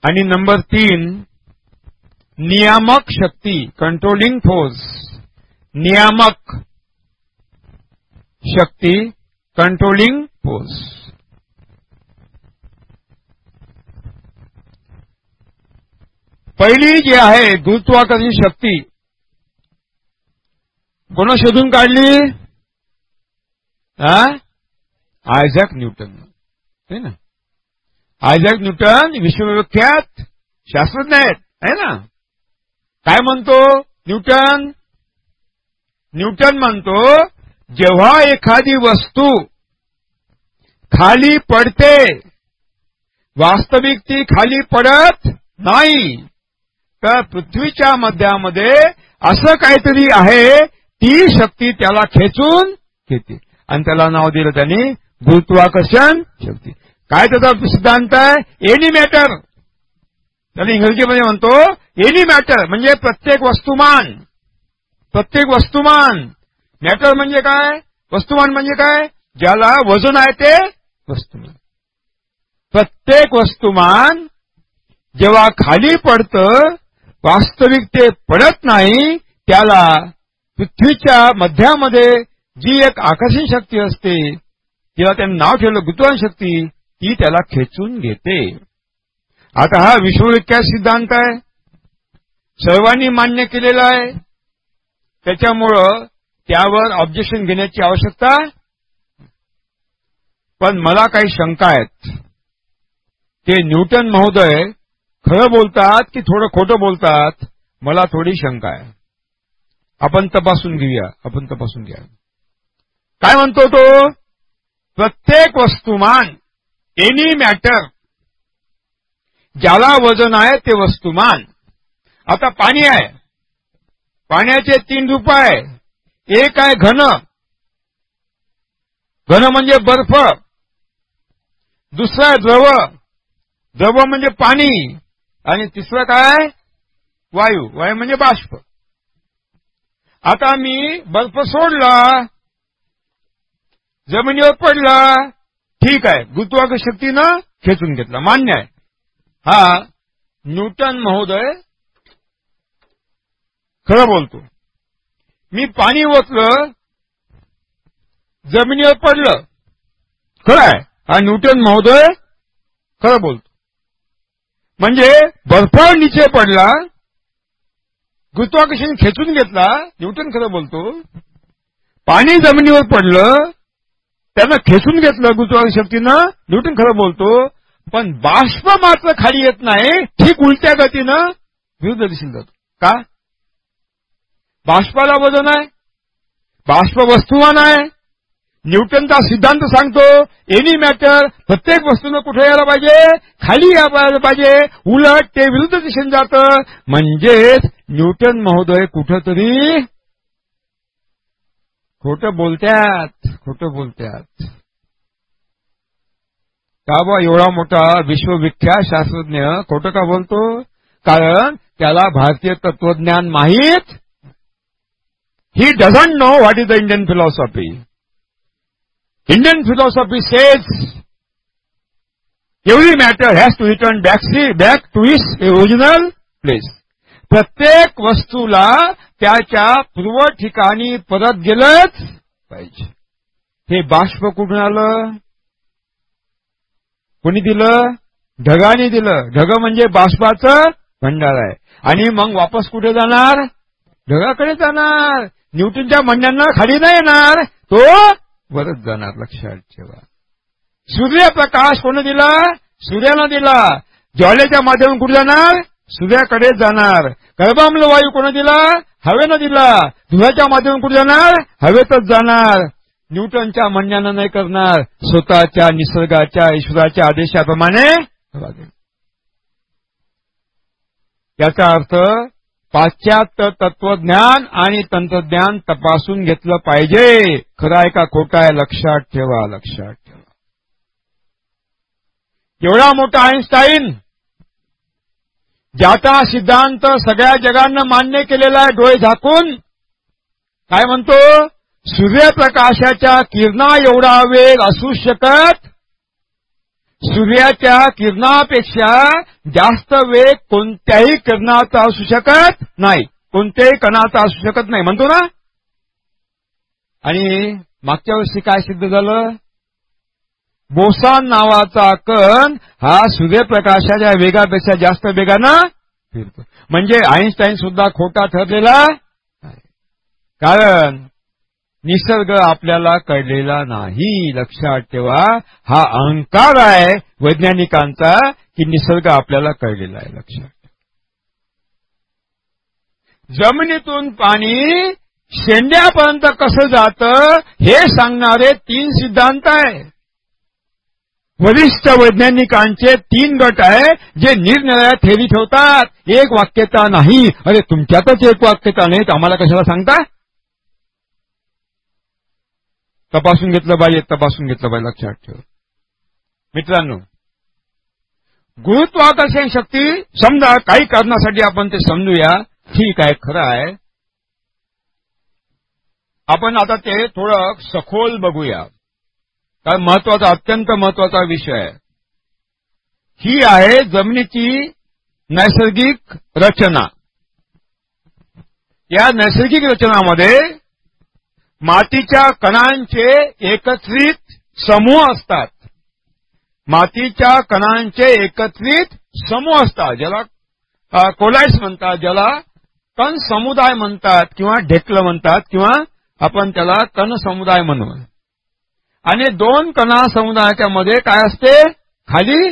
आणि नंबर तीन नियामक शक्ती कंट्रोलिंग फोर्स नियामक शक्ती कंट्रोलिंग फोर्स पहिली जी आहे गुरुत्वाकर्षण शक्ती कोण शोधून काढली? Isaac Newton. है ना? आयझॅक न्यूटन विश्वविख्यात शास्त्रज्ञ आहेत आहे ना? काय म्हणतो न्यूटन? न्यूटन म्हणतो जेव्हा एखादी वस्तू खाली पडते वास्तविक ती खाली पडत नाही. तर पृथ्वीच्या मध्यामध्ये असं काहीतरी आहे ती शक्ती त्याला खेचून घेते. आणि त्याला नाव दिलं त्यांनी गुरुत्वाकर्षण शक्ती. काय त्याचा सिद्धांत आहे? एनी मॅटर त्याला इंग्रजीमध्ये म्हणतो एनी मॅटर म्हणजे प्रत्येक वस्तुमान. प्रत्येक वस्तुमान. मॅटर म्हणजे काय? वस्तुमान म्हणजे काय? ज्याला वजन आहे ते वस्तुमान. प्रत्येक वस्तुमान जेव्हा खाली पडतं वास्तविक ते पडत नाही त्याला पृथ्वीच्या मध्यामध्ये जी एक आकर्षण शक्ती असते तिला त्यांनी नाव ठेवलं गुतवान शक्ती ती त्याला खेचून घेते. आता हा विश्वविख्यात सिद्धांत आहे. सर्वांनी मान्य केलेला आहे. त्याच्यामुळं त्यावर ऑब्जेक्शन घेण्याची आवश्यकता पण मला काही शंका आहेत. ते न्यूटन महोदय खरं बोलतात की थोडं खोटं बोलतात? मला थोडी शंका आहे. आपण तपासून घेऊया. आपण तपासून घ्या. काय म्हणतो तो? प्रत्येक वस्तुमान एनी मॅटर ज्याला वजन आहे ते वस्तुमान. आता पाणी आहे. पाण्याचे तीन रूप आहे. एक आहे घन. घन म्हणजे बर्फ. दुसरं आहे द्रव. द्रव म्हणजे पाणी. आणि तिसरं काय? वायू. वायू म्हणजे बाष्प. आता मी बर्फ सोडला जमिनीवर पडला ठीक आहे. गुरुत्वाकर्षण शक्तीनं खेचून घेतला. मान्य आहे. हा न्यूटन महोदय खरं बोलतो. मी पाणी ओतलं जमिनीवर पडलं. खरं आहे. हा न्यूटन महोदय खरं बोलतो. म्हणजे बर्फाळ निचे पडला गुरुत्वाकर्षण खेचून घेतला न्यूटन खरं बोलतो पाणी जमिनीवर पडलं त्यानं खेचून घेतलं गुरुत्वाकर्षण शक्तीनं न्यूटन खरं बोलतो पण बाष्प मात्र खाली येत नाही ठीक उलट्या गतीनं विरुद्ध दिसून जातो. का? बाष्पाला वजन आहे बाष्प वस्तुमान आहे न्यूटनचा सिद्धांत सांगतो एनी मॅटर प्रत्येक वस्तूनं कुठे यायला पाहिजे? खाली यायला पाहिजे. उलट ते विरुद्ध दिशेने जातं. म्हणजेच न्यूटन महोदय कुठंतरी खोटं बोलत्यात खोटं बोलत्यात. का बा एवढा मोठा विश्वविख्यात शास्त्रज्ञ खोटं का बोलतो? कारण त्याला भारतीय तत्वज्ञान माहीत. He doesn't know what is the Indian philosophy Indian philosophy says every matter has to return back see back to its original place प्रत्येक वस्तूला त्याच्या पूर्व ठिकाणी परत गेलंच पाहिजे. हे बाष्प कुठून आलं? कोणी दिलं? ढगाने दिलं. ढग म्हणजे बाष्पाचं भंडार आहे. आणि मग वापस कुठे जाणार? ढगाकडे जाणार. न्यूटनच्या म्हणण्यानं खाली नाही येणार. तो वरच जाणार लक्षात ठेवा. सूर्यप्रकाश कोण दिला? सूर्यानं दिला. ज्वालेच्या माध्यमातून कुठे जाणार? सूर्याकडे जाणार. गर्भामल वायू कोण दिला? हवेनं दिला. धुव्याच्या माध्यमातून कुठे जाणार? हवेतच जाणार. न्यूटनच्या म्हणण्यानं नाही करणार. स्वतःच्या निसर्गाच्या ईश्वराच्या आदेशाप्रमाणे याचा अर्थ पाश्चात्य तत्वज्ञान आणि तंत्रज्ञान तपासून घेतलं पाहिजे. खरं आहे का खोटं आहे लक्षात ठेवा लक्षात ठेवा. एवढा मोठा आईन्स्टाईन ज्याचा सिद्धांत सगळ्या जगांना मान्य केलेला आहे डोळे झाकून काय म्हणतो? सूर्यप्रकाशाच्या किरणा एवढा वेग असू शकत सूर्याच्या किरणापेक्षा जास्त वेग कोणत्याही किरणाचा असू शकत नाही. कोणत्याही कणाचा असू शकत नाही. म्हणतो ना? आणि मागच्या वर्षी काय सिद्ध झालं? बोसान नावाचा कण हा सूर्यप्रकाशाच्या वेगापेक्षा जास्त वेगानं फिरतो. म्हणजे आईन्स्टाईन सुद्धा खोटा ठरलेला कारण निसर्ग आपल्याला कळलेला नाही. लक्षात ठेवा हा अहंकार आहे वैज्ञानिकांचा की निसर्ग आपल्याला कळलेला आहे. लक्षात ठेवा. जमिनीतून पाणी शेंड्यापर्यंत कसं जातं हे सांगणारे तीन सिद्धांत आहे. वरिष्ठ वैज्ञानिकांचे तीन गट आहे जे निरनिराळ्या थेरी ठेवतात. एक वाक्यता नाही. अरे तुमच्यातच एक वाक्यता नाही तर आम्हाला कशाला सांगता? तपासून घेतलं पाहिजे तपासून घेतलं पाहिजे लक्षात ठेव. मित्रांनो गुरुत्वाकर्षण शक्ती समजा काही कारणासाठी आपण ते समजूया ठीक आहे खरं आहे. आपण आता ते थोडं सखोल बघूया. कारण महत्त्वाचा अत्यंत महत्त्वाचा विषय. आहे ही आहे जमिनीची नैसर्गिक रचना. या नैसर्गिक रचनामध्ये मातीच्या कणांचे एकत्रित समूह असतात. मातीच्या कणांचे एकत्रित समूह असतात. ज्याला कोलाइस म्हणतात ज्याला कण समुदाय म्हणतात किंवा ढेकलं म्हणतात किंवा आपण त्याला कण समुदाय म्हणू आणि दोन कणा समुदायाच्या मध्ये काय असते? खाली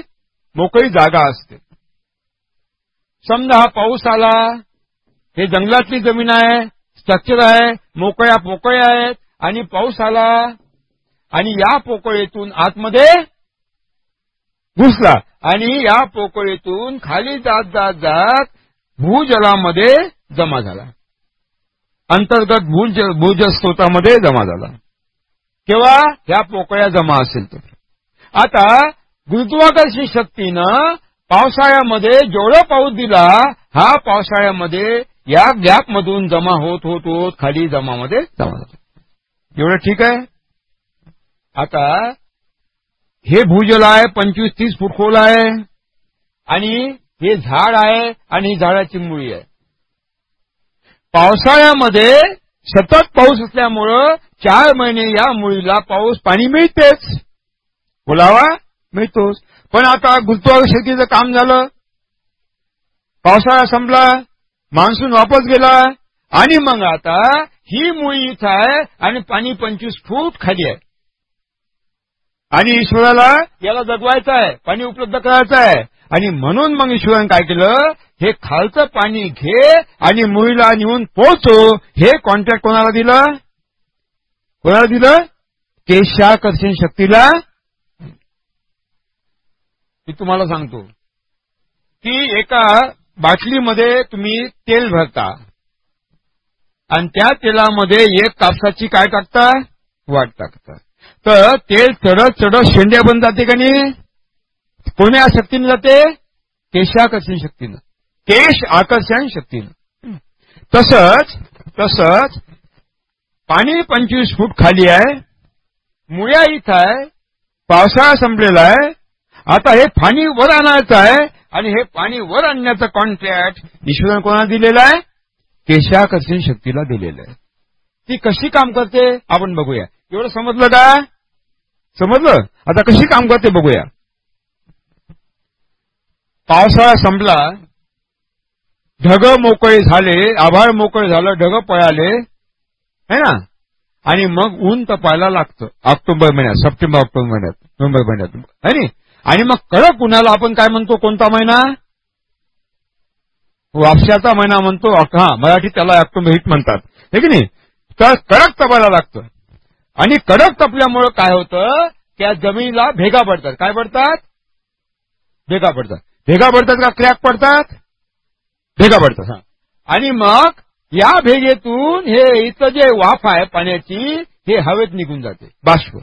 मोकळी जागा असते. समजा हा पाऊस आला हे जंगलातली जमीन आहे स्ट्रक्चर आहे मोकळ्या पोकळ्या आहेत आणि पाऊस आला आणि या पोकळीतून आतमध्ये घुसला आणि या पोकळीतून खाली जात जात जात भूजलामध्ये जमा झाला. अंतर्गत भूज भूजस्त्रोतामध्ये जमा झाला. केव्हा? ह्या पोकळ्या जमा असेल तर. आता गुरुत्वाकर्षी शक्तीनं पावसाळ्यामध्ये जेवढा पाऊस दिला हा पावसाळ्यामध्ये या गॅपमधून जमा होत होत होत खाली जमामध्ये जमा जातो एवढं ठीक आहे? आता हे भूजल आहे पंचवीस तीस फूट खोल आहे आणि हे झाड आहे आणि झाडाची मुळी आहे. पावसाळ्यामध्ये सतत पाऊस असल्यामुळं चार महिने या मुळीला पाऊस पाणी मिळतेच. बोलावा? मिळतोच. पण आता गुरुत्वाकर्षकीचं काम झालं. पावसाळा संपला. मान्सून वापस गेला आणि मग आता ही मुळी इथं आहे आणि पाणी पंचवीस फूट खाली आहे. आणि ईश्वराला याला जगवायचं आहे पाणी उपलब्ध करायचं आहे. आणि म्हणून मग ईश्वरानं काय केलं? हे खालचं पाणी घे आणि मुळीला नेऊन पोहोचो हे कॉन्ट्रॅक्ट कोणाला दिलं? कोणाला दिलं? केशाकर्षण शक्तीला. मी तुम्हाला सांगतो की एका बाटलीमध्ये तुम्ही तेल भरता. आणि त्या तेलामध्ये एक कापसाची काय टाकता वाट टाकता तर तेल चढत चढत शेंड्या बन जाते का नाही? कोण्या शक्तीने जाते? केशाकर्षण शक्तीनं. केश आकर्षण शक्तीनं. तसंच तसंच पाणी पंचवीस फूट खाली आहे. मुळ्या इथं आहे. पावसाळा संपलेला आहे. आता हे पाणी वर आणायचं आहे. आणि हे पाणी वर आणण्याचं कॉन्ट्रॅक्ट ईश्वरानं कोणाला दिलेलं आहे? केशाकर्षण शक्तीला दिलेलं आहे. ती कशी काम करते? आपण बघूया. एवढं समजलं का? समजलं? आता कशी काम करते बघूया. पावसाळा संपला. ढग मोकळे झाले आभाळ मोकळे झालं ढग पळाले. है ना? आणि मग ऊन तपायला लागतं. ऑक्टोबर महिन्यात सप्टेंबर ऑक्टोबर महिन्यात नोव्हेंबर महिन्यात. आणि आणि मग कडक उन्हाला आपण काय म्हणतो कोणता महिना? वापशाचा महिना म्हणतो हा मराठी त्याला ऑक्टोबर हिट म्हणतात. हे की नाही? तर कडक तपायला लागतं. आणि कडक तपल्यामुळं काय होतं? त्या जमिनीला भेगा पडतात. काय पडतात? भेगा पडतात. भेगा पडतात का? क्रॅक पडतात? भेगा पडतात हा. आणि मग या भेगेतून हे इथं जे वाफ आहे पाण्याची हे हवेत निघून जाते. बाष्प.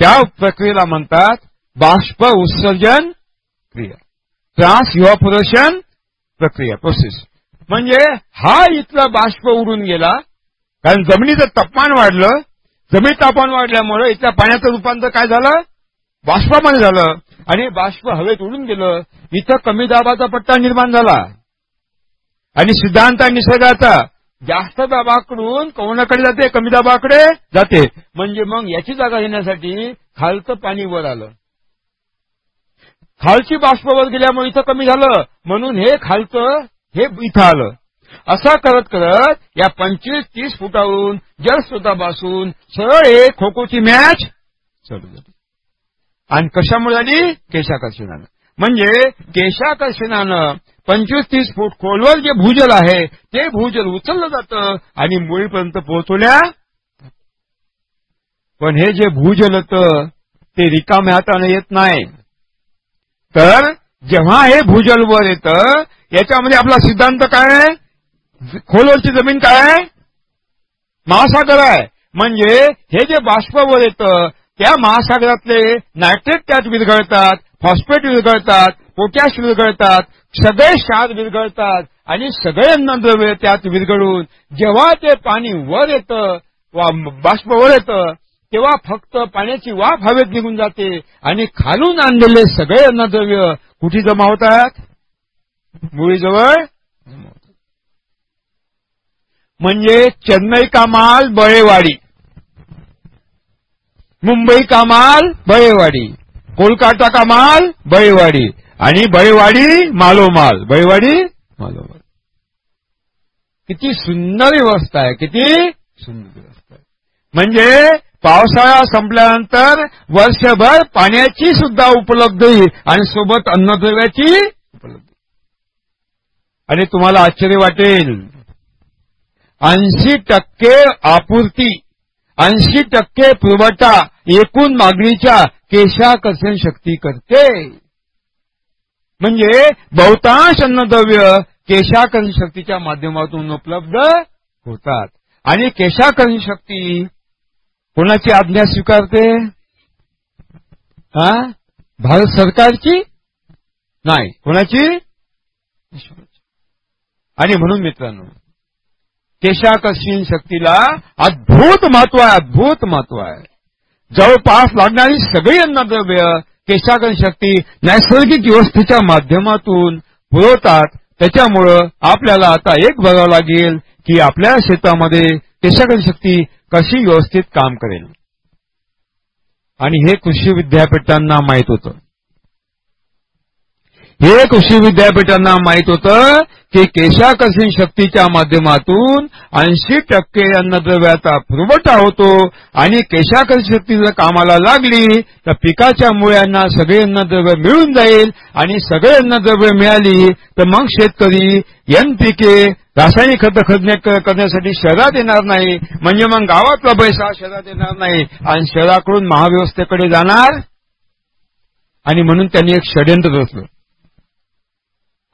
त्या प्रक्रियेला म्हणतात बाष्प उत्सर्जन क्रिया. ट्रान्स इव्हॅपोरेशन प्रक्रिया प्रोसेस म्हणजे हा इथला बाष्प उडून गेला कारण जमिनीचं तापमान वाढलं जमीन तापमान वाढल्यामुळे इथल्या पाण्याचं रूपांतर काय झालं? बाष्पामध्ये झालं. आणि बाष्प हवेत उडून गेलं. इथं कमी दाबाचा पट्टा निर्माण झाला. आणि सिद्धांत निसर्गाचा जास्त दाबाकडून कोणाकडे जाते कमी दाबाकडे जाते. म्हणजे मग याची जागा घेण्यासाठी खालचं पाणी वर आलं. खालची बाष्प वर गेल्यामुळे इथं कमी झालं. म्हणून हे खालचं हे इथं आलं. असं करत करत या पंचवीस तीस फुटावरून जलस्रोतापासून सरळ एक खो खोची मॅच चालू झाली आणि कशामुळे आली? केशाकर्षणानं. म्हणजे केशाकर्षणानं पंचवीस तीस फूट खोलवर जे भूजल आहे ते भूजल उचललं जातं आणि मुळीपर्यंत पोहोचवल्या पण हे जे भूजल होतं ते रिकाम्या हाताने येत नाही. तर जेव्हा हे भूजल वर येतं याच्यामध्ये आपला सिद्धांत काय आहे? खोलवरची जमीन काय आहे? महासागर आहे. म्हणजे हे जे बाष्प वर येतं त्या महासागरातले नायट्रेट त्यात विरघळतात फॉस्फेट विरघळतात पोटॅश विरघळतात सगळे क्षार विरघळतात आणि सगळे अन्नद्रव्य त्यात विरघळून. जेव्हा ते पाणी वर येतं बाष्प वर येतं तेव्हा फक्त पाण्याची वाफ हवेत निघून जाते आणि खालून आणलेले सगळे अन्नद्रव्य कुठे जमा होतात मुळीजवळ म्हणजे चेन्नई का माल बळेवाडी. मुंबई का माल बळेवाडी. कोलकाता का माल? बळीवाडी. आणि बळीवाडी मालोमाल. बळीवाडी मालोमाल. किती सुंदर व्यवस्था आहे. किती सुंदर व्यवस्था आहे. म्हणजे पावसाळा संपल्यानंतर वर्षभर पाण्याची सुद्धा उपलब्धी आणि सोबत अन्नद्रव्याची उपलब्धी. आणि तुम्हाला आश्चर्य वाटेल. ऐंशी टक्के आपूर्ती ऐंशी टक्के पुरवठा एकूण मागणीच्या केशाकर्षण शक्ती करते म्हणजे बहुतांश अन्नद्रव्य केशाकर्षण शक्तीच्या माध्यमातून उपलब्ध होतात. आणि केशाकर्षण शक्ती कोणाची आज्ञा स्वीकारते? हा? भारत सरकारची? नाही. कोणाची? आणि म्हणून मित्रांनो केशाकर्षण शक्तीला अद्भुत महत्त्व आहे अद्भुत महत्त्व आहे. जवळपास लागणारी सगळी अन्नद्रव्य केशागण शक्ती नैसर्गिक व्यवस्थेच्या माध्यमातून पुरवतात. त्याच्यामुळं आपल्याला आता एक बघावं लागेल की आपल्या शेतामध्ये केशागण शक्ती कशी व्यवस्थित काम करेल. आणि हे कृषी विद्यापीठांना माहीत होतं. हे कृषी विद्यापीठांना माहीत होतं की केशाकर्षण शक्तीच्या माध्यमातून ऐंशी टक्के अन्नद्रव्याचा पुरवठा होतो आणि केशाकर्षण शक्ती जर कामाला लागली तर पिकाच्या मुळ्यांना सगळे अन्नद्रव्य मिळून जाईल आणि सगळे अन्नद्रव्य मिळाली तर मग शेतकरी एनपीके रासायनिक खत करण्यासाठी शहरात येणार नाही. म्हणजे मग गावातला पैसा शहरात येणार नाही आणि शहराकडून महाव्यवस्थेकडे जाणार. आणि म्हणून त्यांनी एक षडयंत्र रचलं.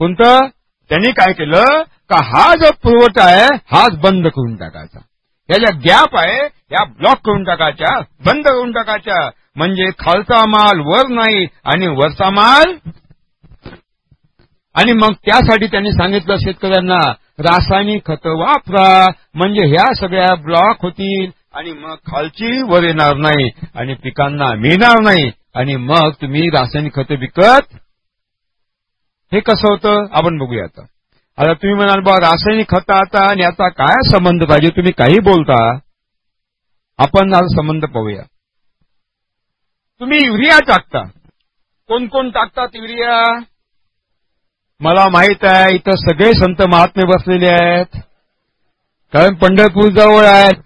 कोणतं? त्यांनी काय केलं? का हा जो पुरवठा आहे हाच बंद करून टाकायचा. या ज्या गॅप आहे या ब्लॉक करून टाकायच्या बंद करून टाकायच्या. म्हणजे खालचा माल वर नाही आणि वरचा माल. आणि मग त्यासाठी त्यांनी सांगितलं शेतकऱ्यांना रासायनिक खत वापरा. म्हणजे ह्या सगळ्या ब्लॉक होतील. आणि मग खालची वर येणार नाही. आणि पिकांना मिळणार नाही. आणि मग तुम्ही रासायनिक खतं विकत हे कसं होतं? आपण बघूया आता. आता तुम्ही म्हणाल बा रासायनिक खत आता आणि याचा काय संबंध पाहिजे? तुम्ही काही बोलता आपण आज संबंध पाहूया. तुम्ही युरिया टाकता. कोण कोण टाकतात युरिया? मला माहीत आहे इथं सगळे संत महात्मे बसलेले आहेत. कारण पंढरपूर जवळ आहेत.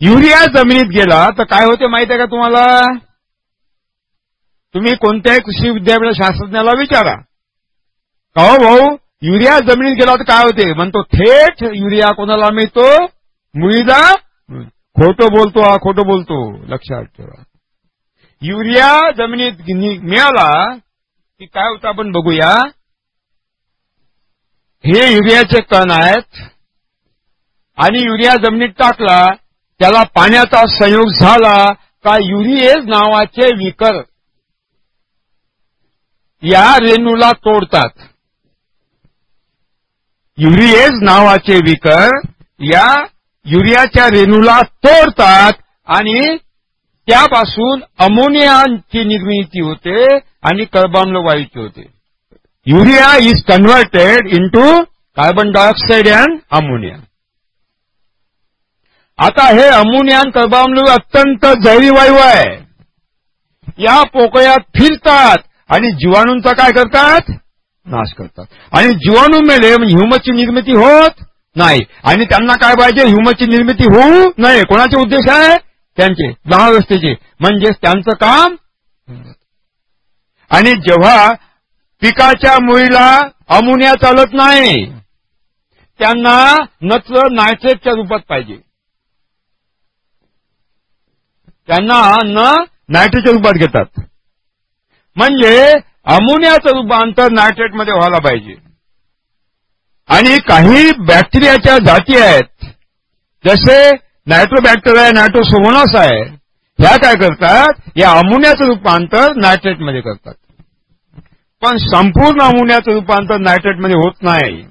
युरिया जमिनीत गेला तर काय होते माहीत आहे का तुम्हाला? तुम्ही कोणत्याही कृषी विद्यापीठ शास्त्रज्ञाला विचारा. का हो भाऊ? युरिया जमिनीत गेला तर काय होते? म्हणतो थेट युरिया कोणाला मिळतो? मुळीदा खोटं बोलतो हा खोटं बोलतो. लक्षात ठेवा. युरिया जमिनीत मिळाला की काय होतं आपण बघूया. हे युरियाचे कण आहेत. आणि युरिया जमिनीत टाकला त्याला पाण्याचा संयोग झाला का युरिएज नावाचे विकर या रेणूला तोडतात. युरिएज नावाचे विकर या युरियाच्या रेणूला तोडतात आणि त्यापासून अमोनियाची निर्मिती होते आणि कर्बाम्ल वायूची होते. Urea is converted into carbon dioxide and ammonia आता हे अमोनिया आणि कर्बाम्ल अत्यंत जैवी वायू आहे. या पोकळ्यात फिरतात आणि जीवाणूंचा काय करतात? नाश करतात. आणि जीवाणू मेले म्हणजे ह्युमसची निर्मिती होत नाही. आणि त्यांना काय पाहिजे? ह्युमसची निर्मिती होऊ नये. कोणाचे उद्देश आहे? त्यांचे. दहा म्हणजेच त्यांचं काम आणि जेव्हा पिकाच्या मुळीला अमोनिया चालत नाही त्यांना नत्र नायट्रेटच्या रूपात पाहिजे. त्यांना अन्न नायट्रेटच्या रूपात घेतात. म्हणजे अमोनियाचं रूपांतर नायट्रेटमध्ये व्हायला पाहिजे. आणि काही बॅक्टेरियाच्या जाती आहेत जसे नायट्रोबॅक्टर आहे नायट्रोसोमोनास आहे ह्या काय करतात? या अमोनियाचं रूपांतर नायट्रेटमध्ये करतात. पण संपूर्ण अमोनियाचं रूपांतर नायट्रेटमध्ये होत नाही.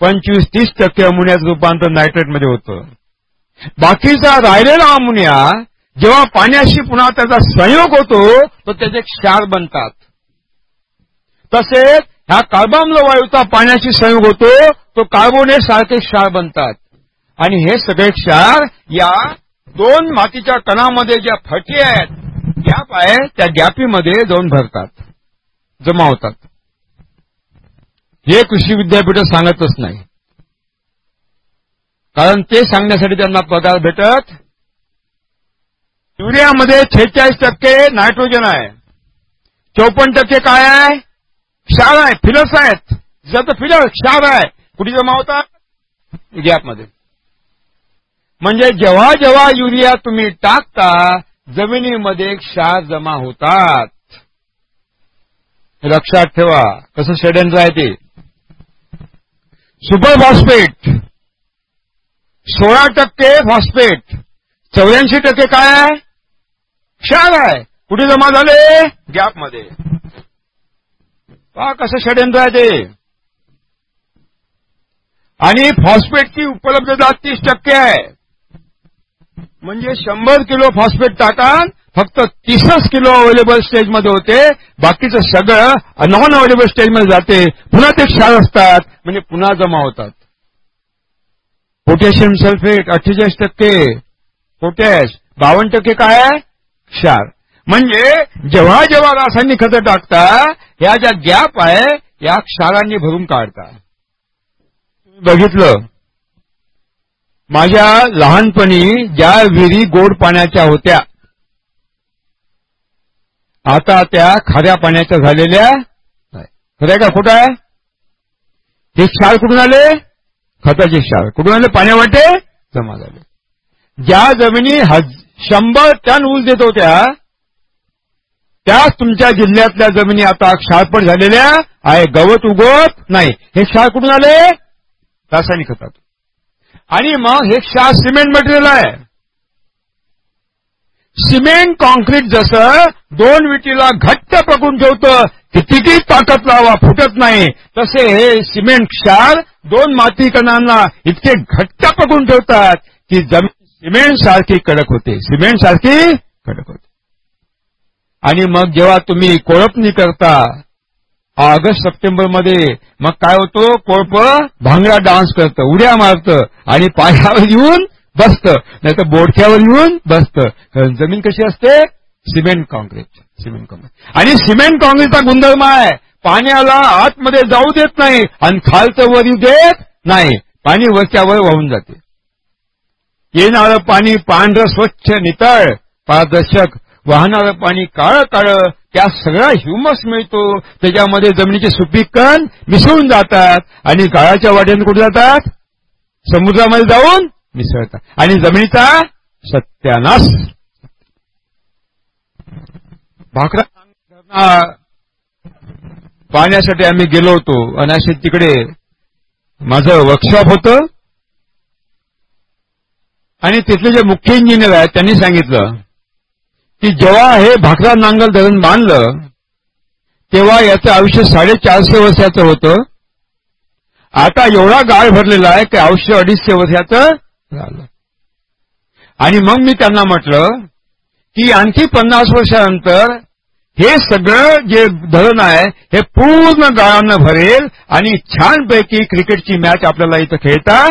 पंचवीस तीस टक्के अमोनियाचं रूपांतर नायट्रेटमध्ये होतं. बाकीचा राहिलेला अमोनिया जेव्हा पाण्याशी पुन्हा त्याचा संयोग होतो तर त्याचे क्षार बनतात. तसेच ह्या कार्बाम्ल वायूचा पाण्याशी संयोग होतो तो कार्बोनेट सारखे क्षार बनतात. आणि हे सगळे क्षार या दोन मातीच्या कणामध्ये ज्या फटी आहेत गॅप आहे त्या गॅपीमध्ये जाऊन भरतात जमा होतात. हे कृषी विद्यापीठ सांगतच नाही. कारण ते सांगण्यासाठी त्यांना पगार भेटत युरियामध्ये छेचाळीस टक्के नायट्रोजन आहे. चौपन्न टक्के काय आहे? क्षार आहे फिलस आहेत. जर फिलस क्षार आहे. कुठे जमा होतात गॅपमध्ये म्हणजे जेव्हा जेव्हा युरिया तुम्ही टाकता जमिनीमध्ये क्षार जमा होतात. लक्षात ठेवा. कसं शेडेंचं आहे ते? Super phosphate. सोळा टक्के फॉस्फेट. चौऱ्याऐंशी टक्के काय आहे? क्षार आहे. कुठे जमा झाले? गॅपमध्ये पहा कसं षडयंत्र आहे ते. आणि फॉस्फेटची उपलब्धता तीस टक्के आहे. म्हणजे शंभर किलो फॉस्फेट टाकान फक्त तीसच किलो अवेलेबल स्टेजमध्ये होते. बाकीचं सगळं नॉन अवेलेबल स्टेजमध्ये जाते. पुन्हा ते क्षार असतात म्हणजे पुन्हा जमा होतात. पोटॅशियम सल्फेट अठ्ठेचाळीस टक्के. पोटॅश बावन्न टक्के काय आहे? क्षार. म्हणजे जेव्हा जेव्हा रासायनिक खतं टाकता या ज्या गॅप आहे या क्षारांनी भरून काढता बघितलं? माझ्या लहानपणी ज्या विहिरी गोड पाण्याच्या होत्या आता त्या खाऱ्या पाण्याच्या झालेल्या नाही. खरं का? खोटा आहे? हे क्षार कुठून आले? खताचे क्षार. कुठून आले? पाण्यावाटे? जमा झाले. ज्या जमिनी हज शंभर टन ऊस देत होत्या त्याच तुमच्या जिल्ह्यातल्या जमिनी आता क्षारपट झालेल्या आहे. गवत उगवत नाही. हे क्षार कुठून आले? रासायनिक खतात. आणि मग हे क्षार सिमेंट मटेरियल आहे. सिमेंट कॉन्क्रीट जसं दोन विटीला घट्ट पकडून ठेवतं कितीही ताकद लावा फुटत नाही. तसे हे सिमेंट क्षार दोन माती कणांना इतके घट्ट पकडून ठेवतात की जमीन सिमेंट सारखी कडक होते. सिमेंट सारखी कडक होते. आणि मग जेव्हा तुम्ही कोळपणी करता ऑगस्ट सप्टेंबरमध्ये मग काय होतो? कोळप भांगडा डान्स करतं उड्या मारतं आणि पायावर येऊन बसतं नाही तर बोडक्यावर येऊन बसतं. जमीन कशी असते? Cement concrete cement concrete. आणि सिमेंट काँक्रीटचा गुणधर्म आहे. पाण्याला आतमध्ये जाऊ देत नाही आणि खालचं वर येऊ देत नाही. पाणी वरच्यावर वाहून जाते. येणारं पाणी पांढरं स्वच्छ नितळ पारदर्शक वाहणारं पाणी काळं काळं त्या सगळा ह्युमस मिळतो. त्याच्यामध्ये जमिनीचे सुपीक कण मिसळून जातात. आणि गाळाच्या वाट्याने कुठे जातात? समुद्रामध्ये जाऊन मिसळतात. आणि जमिनीचा सत्यानाश. भाकरा पाहण्यासाठी आम्ही गेलो होतो. आणि असे तिकडे माझं वर्कशॉप होतं. आणि तिथले जे मुख्य इंजिनियर आहेत त्यांनी सांगितलं. की जेव्हा हे भाकरा नांगल धरण बांधलं तेव्हा याचं आयुष्य साडेचारशे वर्षाचं होतं. आता एवढा गाळ भरलेला आहे की आयुष्य अडीचशे वर्षाचं झालं. आणि मग मी त्यांना म्हटलं की आणखी पन्नास वर्षानंतर हे सगळं जे धरण आहे हे पूर्ण गाळानं भरेल आणि छानपैकी क्रिकेटची मॅच आपल्याला इथं खेळता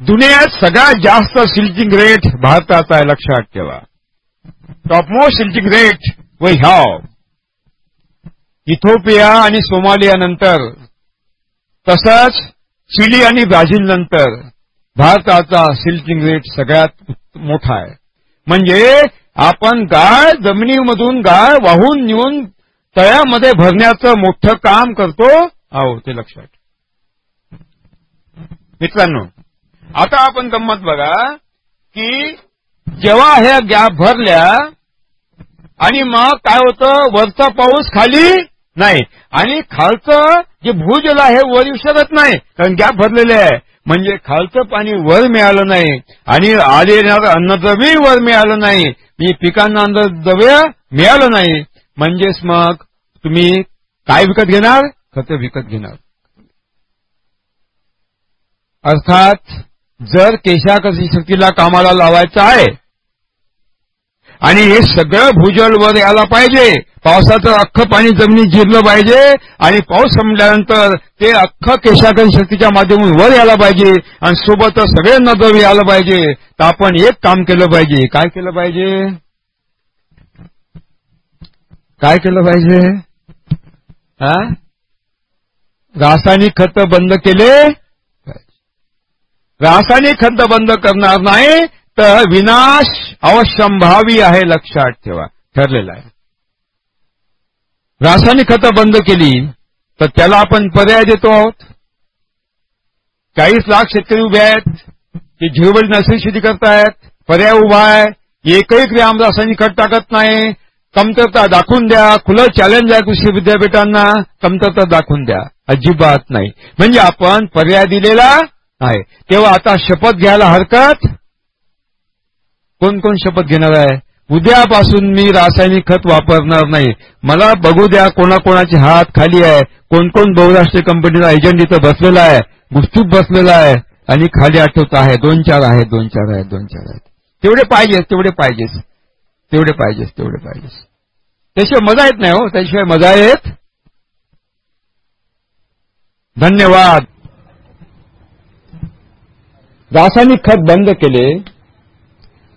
दुनियात सगळ्यात जास्त सिल्चिंग रेट भारताचा आहे लक्षात ठेवा. टॉपमोस्ट सिल्चिंग रेट व ह्याव इथोपिया आणि सोमालिया नंतर तसंच चिली आणि ब्राझील नंतर भारताचा सिल्चिंग रेट सगळ्यात मोठा आहे. म्हणजे आपण गाळ जमिनीमधून गाळ वाहून नेऊन तळ्यामध्ये भरण्याचं मोठं काम करतो आहो ते लक्षात मित्रांनो आता आपण गंमत बघा की जेव्हा ह्या गॅप भरल्या आणि मग काय होतं? वरचा पाऊस खाली नाही. आणि खालचं जे भूजल आहे वर येऊ शकत नाही. कारण गॅप भरलेले आहे. म्हणजे खालचं पाणी वर मिळालं नाही. आणि आलेलं अन्नद्रव्य वर मिळालं नाही. म्हणजे पिकांना अन्नद्रव्य मिळालं नाही. म्हणजेच मग तुम्ही काय विकत घेणार? खत विकत घेणार. अर्थात जर केशाकशी शक्तीला कामाला लावायचं आहे आणि हे सगळं भूजल वर यायला पाहिजे पावसाचं अख्खं पाणी जमिनीत जिरलं पाहिजे आणि पाऊस संपल्यानंतर ते अख्खं केशाकर्षी शक्तीच्या माध्यमातून वर यायला पाहिजे आणि सोबतच सगळे नदर यायला पाहिजे तर आपण एक काम केलं पाहिजे. काय केलं पाहिजे? काय केलं पाहिजे? हा? रासायनिक खत बंद केले रासायनिक खत बंद करणार नाही तर विनाश अवश्यंभावी आहे लक्षात ठेवा. ठरलेला आहे. रासायनिक खतं बंद केली तर त्याला आपण पर्याय देतो आहोत. चाळीस लाख शेतकरी उभे आहेत ते झिरोबडी नर्सरी शेती करतायत. पर्याय उभा आहे एकही ग्राम रासायनिक खत टाकत नाही. कमतरता दाखवून द्या खुलं चॅलेंज आहे कृषी विद्यापीठांना कमतरता दाखवून द्या. अजिबात नाही. म्हणजे आपण पर्याय दिलेला आहे तेव्हा आता शपथ घ्यायला हरकत? कोण कोण शपथ घेणार आहे? उद्यापासून मी रासायनिक खत वापरणार नाही. मला बघू द्या कोणाकोणाचे हात खाली आहे. कोण कोण बहुराष्ट्रीय कंपनीचा एजंट इथं बसलेला आहे. गुस्तूप बसलेला आहे. आणि खाली आठवत आहे. दोन चार आहे दोन चार आहेत दोन चार आहेत. तेवढे पाहिजेस तेवढे पाहिजेस. तेवढे पाहिजेस तेवढे पाहिजेस. त्याशिवाय मजा येत नाही हो. त्याशिवाय मजा येत. धन्यवाद. रासायनिक खत बंद केले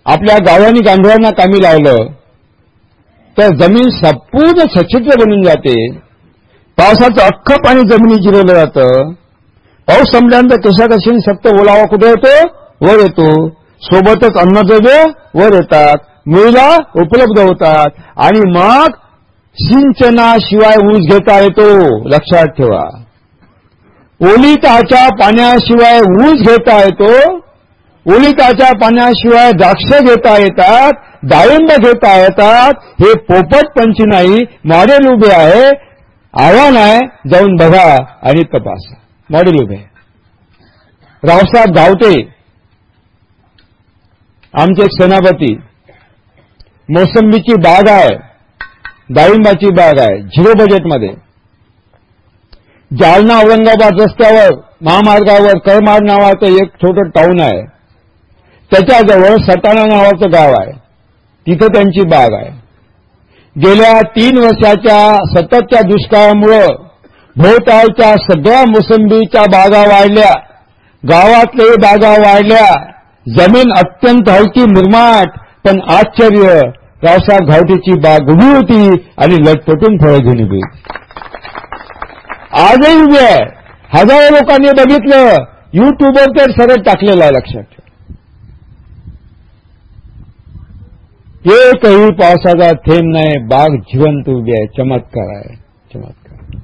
आपल्या गावांनी गांधळांना कामी लावलं तर जमीन संपूर्ण सच्छिद्र बनून जाते. पावसाचं अख्खं पाणी जमिनी जिरवलं जातं. पाऊस संपल्यानंतर केशाकर्षणी सक्त ओलावा कुठे येतो? वर येतो. सोबतच अन्नद्रव्य वर येतात. मुळीला उपलब्ध होतात. आणि मग सिंचनाशिवाय ऊस घेता येतो. लक्षात ठेवा. ओलिताच्या पाण्याशिवाय ऊस घेता येतो ओलिताच्या पाण्याशिवाय द्राक्ष घेता येतात डाळिंब घेता येतात हे पोपट पंची नाही मॉडेल उभे आहे आव्हान आहे जाऊन बघा आणि तपासा. मॉडेल उभे रावसाहेब गावते आमचे एक सेनापती मोसंबीची बाग आहे डाळिंबाची बाग आहे झिरो बजेटमध्ये जालना औरंगाबाद रस्त्यावर महामार्गावर करमाड नावाचं एक छोटं टाऊन आहे. त्याच्याजवळ सटाणा नावाचं गाव आहे. तिथं त्यांची बाग आहे. गेल्या तीन वर्षाच्या सततच्या दुष्काळामुळं भोवतालच्या सगळ्या मोसंबीच्या बागा वाढल्या. गावातले बागा वाढल्या. जमीन अत्यंत हलकी मुरमाट पण आश्चर्य रावसाहेब घावटीची बाग उभी होती आणि लटपटून फळं घेऊन उभी आजही उभी आहे. हजारो लोकांनी बघितलं. युट्यूबवर तर सरळ टाकलेलं आहे लक्षात ठेवा. एकही पावसाचा थेंब नाही. बाग जिवंत उभी आहे. चमत्कार आहे. चमत्कार.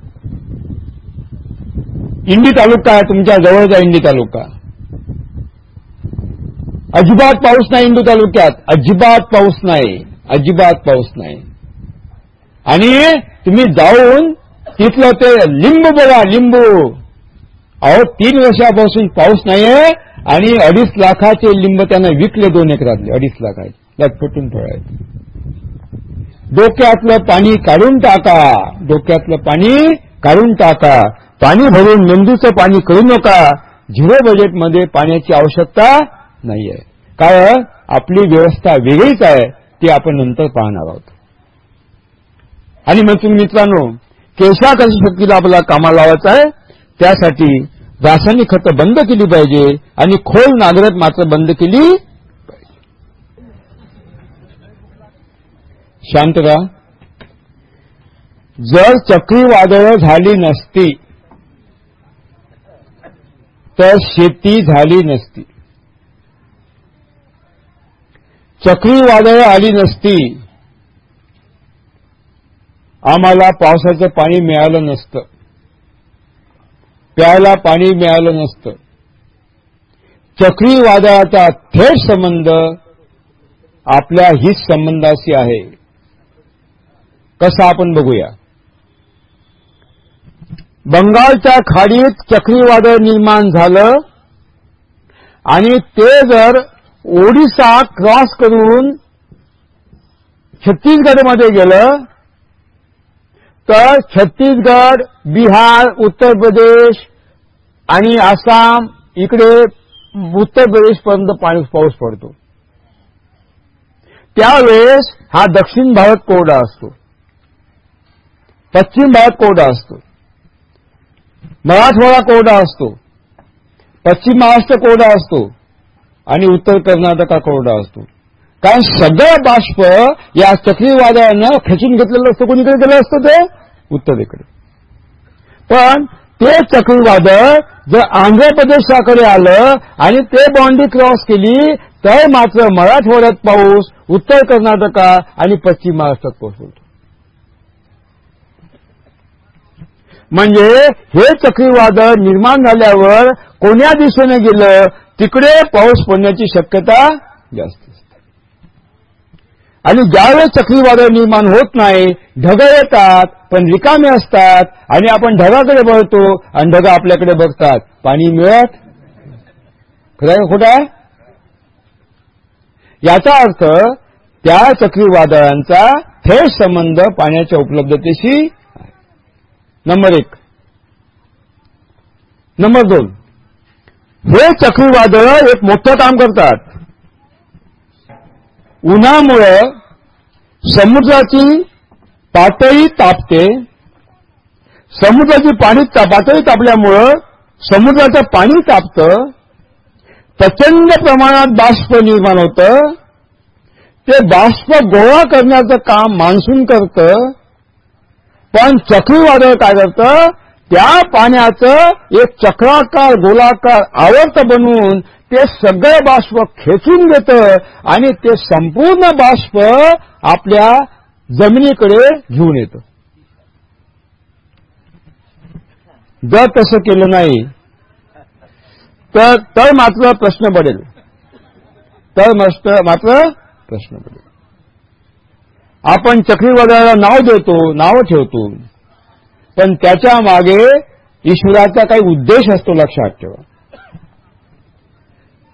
इंडी तालुका आहे. तुमच्या जवळचा इंडी तालुका. अजिबात पाऊस नाही इंदू तालुक्यात. अजिबात पाऊस नाही. अजिबात पाऊस नाही. आणि तुम्ही जाऊन तिथलं ते लिंबू बघा लिंबू. अहो तीन वर्षापासून पाऊस नाहीये आणि अडीच लाखाचे लिंब त्यांना विकले दोन एकरातले अडीच लाखाचे. लटपटून पडायचे. डोक्यातलं पाणी काढून टाका. डोक्यातलं पाणी काढून टाका. पाणी भरून मेंदूचं पाणी करू नका. झिरो बजेटमध्ये पाण्याची आवश्यकता नाहीये. कारण आपली व्यवस्था वेगळीच आहे ती आपण नंतर पाहणार आहोत. आणि मग तुम्ही मित्रांनो केशा शक्तीला आपल्याला कामाला लावायचं आहे. त्यासाठी रासायनिक खतं बंद केली पाहिजे आणि खोल नागरत मात्र बंद केली शांत का जर चक्रीवादळं झाली नसती तर शेती झाली नसती. चक्रीवादळं आली नसती आम्हाला पावसाचं पाणी मिळालं नसतं. प्यायला पाणी मिळालं नसतं. चक्रीवादळाचा थेट संबंध आपल्या हित संबंधाशी आहे. कसा आपण बघूया? बंगालच्या खाडीत चक्रीवादळ निर्माण झालं आणि ते जर ओडिसा क्रॉस करून छत्तीसगडमध्ये गेलं तर छत्तीसगड बिहार उत्तर प्रदेश आणि आसाम इकडे उत्तर प्रदेशपर्यंत पाणी पाऊस पडतो. त्यावेळेस हा दक्षिण भारत कोरडा असतो. पश्चिम भारत कोरडा असतो. मराठवाडा कोरडा असतो. पश्चिम महाराष्ट्र कोरडा असतो. आणि उत्तर कर्नाटका कोरडा असतो. कारण सगळं बाष्प या चक्रीवादळानं खेचून घेतलेलं असतं कोणीकडे गेलं असतं ते? उत्तरेकडे पण ते चक्रीवादळ जर आंध्र प्रदेशाकडे आलं आणि ते बाउंड्री क्रॉस केली तर मात्र मराठवाड्यात पाऊस उत्तर कर्नाटका आणि पश्चिम महाराष्ट्रात पाऊस म्हणजे हे चक्रीवादळ निर्माण झाल्यावर कोण्या दिशेने गेलं तिकडे पाऊस पडण्याची शक्यता जास्त. आणि ज्यावेळेस चक्रीवादळ निर्माण होत नाही ढग येतात पण रिकामे असतात आणि आपण ढगाकडे बघतो आणि ढग आपल्याकडे बघतात. पाणी मिळत? खरं खोटा याचा अर्थ त्या चक्रीवादळांचा थेट संबंध पाण्याच्या उपलब्धतेशी नंबर एक. नंबर दोन. हे चक्रीवादळ एक मोठं काम करतात. उन्हामुळं समुद्राची पातळी तापते. समुद्राची पाणी पातळी तापल्यामुळं समुद्राचं पाणी तापतं. प्रचंड प्रमाणात बाष्प निर्माण होतं. ते बाष्प गोळा करण्याचं काम मान्सून करतं. पण चक्रीवादळ काय करतं? त्या पाण्याचं एक चक्राकार गोलाकार आवर्त बनवून ते सगळं बाष्प खेचून घेतं आणि ते संपूर्ण बाष्प आपल्या जमिनीकडे घेऊन येतं. जर तसं केलं नाही तर तर मात्र प्रश्न पडेल. तर मात्र प्रश्न पडेल. आपण चक्रीवादळाला नाव देतो नाव ठेवतो. पण त्याच्यामागे ईश्वराचा काही उद्देश असतो लक्षात ठेवा.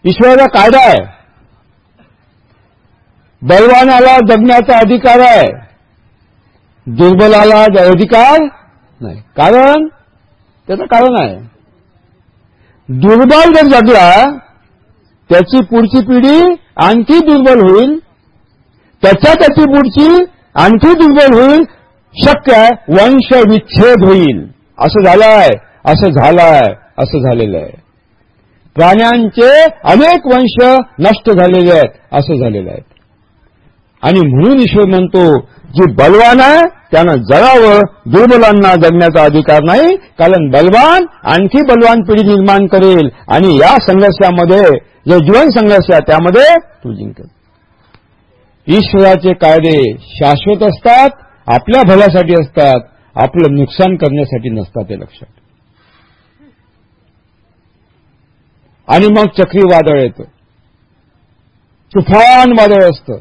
ईश्वराचा कायदा आहे. बलवानाला जगण्याचा अधिकार आहे. दुर्बलाला अधिकार नाही. कारण? त्याचं कारण आहे. दुर्बल जर जगला त्याची पुढची पिढी आणखी दुर्बल होईल. त्याच्या त्याची पुढची आणखी दुर्बल होईल. शक्य आहे वंश विच्छेद होईल. असं झालं आहे असं झालं आहे असं झालेलं आहे. प्राण्यांचे अनेक वंश नष्ट झालेले आहेत असं झालेलं आहे. आणि म्हणून ईश्वर म्हणतो जी बलवान आहे त्यानं जगावं दुर्बलांना जगण्याचा अधिकार नाही कारण बलवान आणखी बलवान पिढी निर्माण करेल. आणि या संघर्षामध्ये जे जीवन संघर्ष आहे त्यामध्ये तू जिंकेल. ईश्वराचे कायदे शाश्वत असतात आपल्या भल्यासाठी असतात आपलं नुकसान करण्यासाठी नसतात ते लक्षात. आणि मग चक्रीवादळ येतं. तुफान वादळ असतं.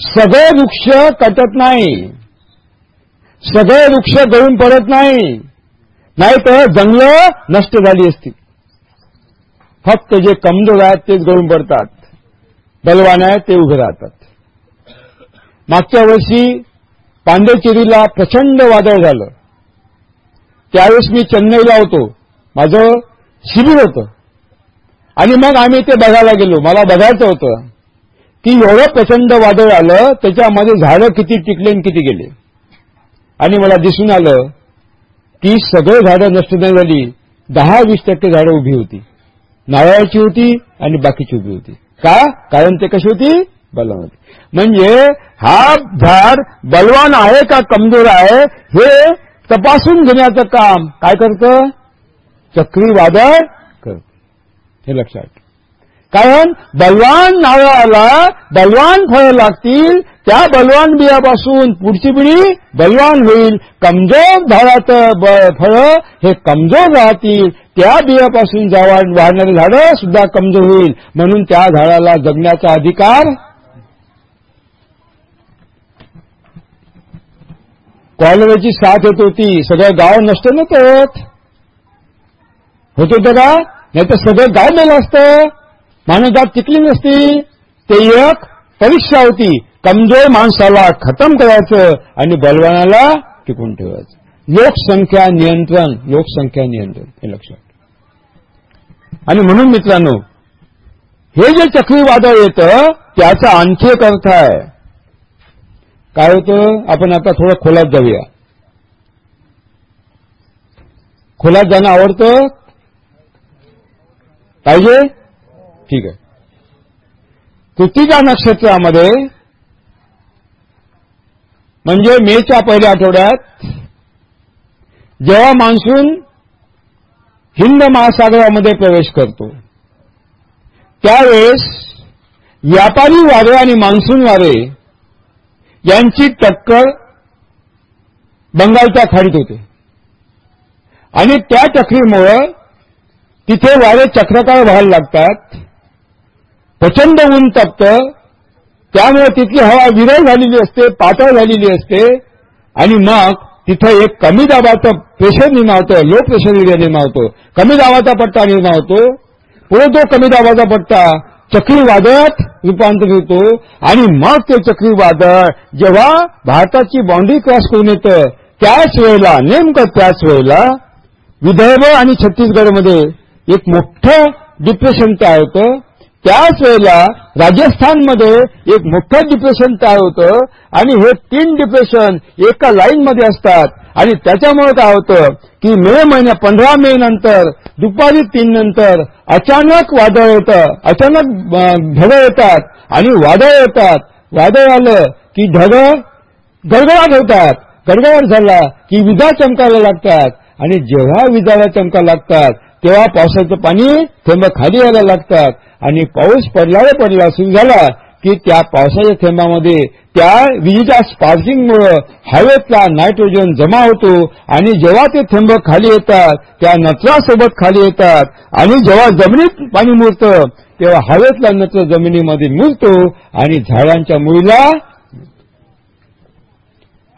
सगळे वृक्ष कटत नाही. सगळे वृक्ष गळून पडत नाही. नाही तर जंगलं नष्ट झाली असती फक्त जे कमजोर आहेत तेच गळून पडतात. बलवान आहेत ते उभे राहतात. मागच्या वर्षी पांडेचेरीला प्रचंड वादळ झालं. त्यावेळेस मी चेन्नईला होतो. माझं शिबिर होतं. आणि मग आम्ही ते बघायला गेलो. मला बघायचं होतं. की एवढं प्रचंड वादळ आलं त्याच्यामध्ये झाडं किती टिकले आणि किती गेले. आणि मला दिसून आलं की सगळे झाडं नष्ट नाही झाली दहा वीस टक्के झाडं उभी होती. नारळाची होती आणि बाकीची उभी होती. का? कारण ते कशी होती? बलवान होती. म्हणजे हा झाड बलवान आहे का कमजोर आहे हे तपासून घेण्याचं काम काय करतं? चक्रीवादळ करत. हे लक्षात कारण बलवान नारळाला बलवान फळं लागतील त्या बलवान बियापासून पुढची पिढी बलवान होईल. कमजोर झाडाचं फळं हे कमजोर राहतील. त्या बियापासून जावा वाढणारी झाडं सुद्धा कमजोर होईल. म्हणून त्या झाडाला जगण्याचा अधिकार कॉलराची साथ येत होती. सगळं गाव नष्ट नव्हतं होत. होत होतं का? नाही तर सगळं गाव मेलं असतं. मानवजात टिकली नसती. ते एक परीक्षा होती. कमजोर माणसाला खतम करायचं आणि बलवानाला टिकून ठेवायचं. लोकसंख्या नियंत्रण लोकसंख्या नियंत्रण हे लक्षात आणि म्हणून मित्रांनो हे जे चक्रीवादळ येतं त्याचा आणखी एक अर्थ आहे. काय होतं? आपण आता थोडं खोलात जाऊया. खोलात जाणं आवडतं? पाहिजे? ठीक आहे. कृतिका नक्षत्रामध्ये म्हणजे मेच्या पहिल्या आठवड्यात जेव्हा मान्सून हिंद महासागरामध्ये प्रवेश करतो त्यावेळेस व्यापारी वारे आणि मान्सून वारे यांची टक्कर बंगालच्या खाडीत होते. आणि त्या चक्रीमुळं तिथे वारे चक्रकार व्हायला लागतात. प्रचंड ऊन तापतं. त्यामुळे तिथली हवा विरळ झालेली असते पातळ झालेली असते. आणि मग तिथं एक कमी दाबाचं प्रेशर निर्माण होतं लो प्रेशर एरिया निर्माण होतो. कमी दाबाचा पट्टा निर्माण होतो. पुढे तो कमी दाबाचा पट्टा चक्रीवादळात रूपांतर होतो. आणि मग ते चक्रीवादळ जेव्हा भारताची बाउंड्री क्रॉस करून येतं त्याच वेळेला नेमकं त्याच वेळेला विदर्भ आणि छत्तीसगडमध्ये एक मोठं डिप्रेशन तयार होतं. त्याच वेळेला राजस्थानमध्ये एक मोठं डिप्रेशन तयार होतं? आणि हे तीन डिप्रेशन एका लाईनमध्ये असतात. आणि त्याच्यामुळे काय होतं? की मे महिन्या पंधरा मे नंतर दुपारी तीन नंतर अचानक वादळ येतं अचानक ढगं येतात. आणि वादळ येतात. वादळ आलं की ढगं गडगडाट होतात. गडगडाट झाला की विजा चमकायला लागतात. आणि जेव्हा विजाला चमका लागतात तेव्हा पावसाचं पाणी थेंब खाली यायला लागतात. आणि पाऊस पडला पडला सुरू झाला की त्या पावसाच्या थेंबामध्ये त्या विजेच्या स्पार्किंगमुळं हवेतला नायट्रोजन जमा होतो. आणि जेव्हा ते थेंब खाली येतात त्या नत्रासोबत खाली येतात. आणि जेव्हा जमिनीत पाणी मुरतं तेव्हा हवेतला नत्र जमिनीमध्ये मुरतो आणि झाडांच्या मुळीला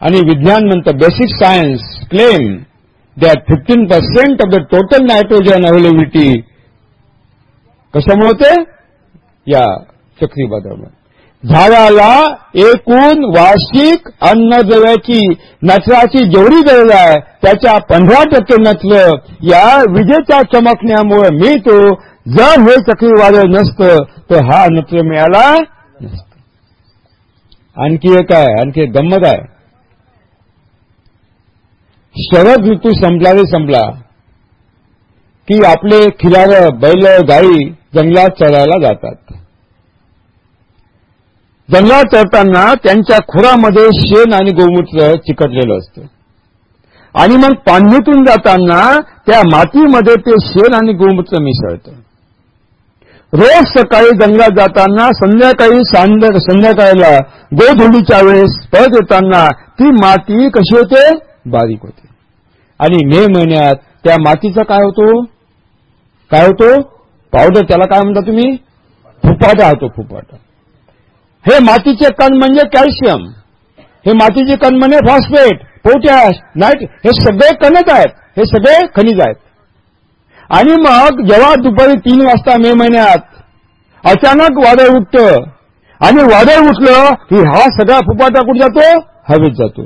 आणि विज्ञान म्हणतं basic science claim that fifteen percent of the total nitrogen availability कशामुळे होते? या चक्रीवादळामुळे. झाडाला एकूण वार्षिक अन्नद्रव्याची नत्राची जेवढी गरज आहे त्याच्या पंधरा टक्के नत्र या विजेच्या चमकण्यामुळे मिळतो. जर हे चक्रीवादळ नसतं तर हा नत्र मिळाला नसतं. आणखी एक आहे आणखी एक गंमत आहे. शरद ऋतू संपला रे संपला की आपले खिलार बैल गाई जंगलात चरायला जातात. जंगलात चरताना त्यांच्या खुरामध्ये शेण आणि गोमूत्र चिकटलेलं असतं. आणि मग पाणीतून जाताना त्या मातीमध्ये ते शेण आणि गोमूत्र मिसळतं. रोज सकाळी जंगलात जाताना संध्याकाळी सांद संध्याकाळला गोधुलीच्या वेळेस परत येताना ती माती कशी होते? बारीक होते. आणि मे महिन्यात त्या मातीचा काय होतो? काय होतो? पावडर त्याला काय म्हणता तुम्ही? फुपाटा होतो फुपाटा हे मातीचे कण म्हणजे कॅल्शियम. हे मातीचे कण म्हणजे फॉस्फेट पोटॅश नाईट हे सगळे कणच आहेत. हे सगळे खनिज आहेत. आणि मग जेव्हा दुपारी तीन वाजता मे महिन्यात अचानक वादळ उठतं आणि वादळ उठलं की हा सगळा फुपाटा कुठे जातो? हवेत जातो.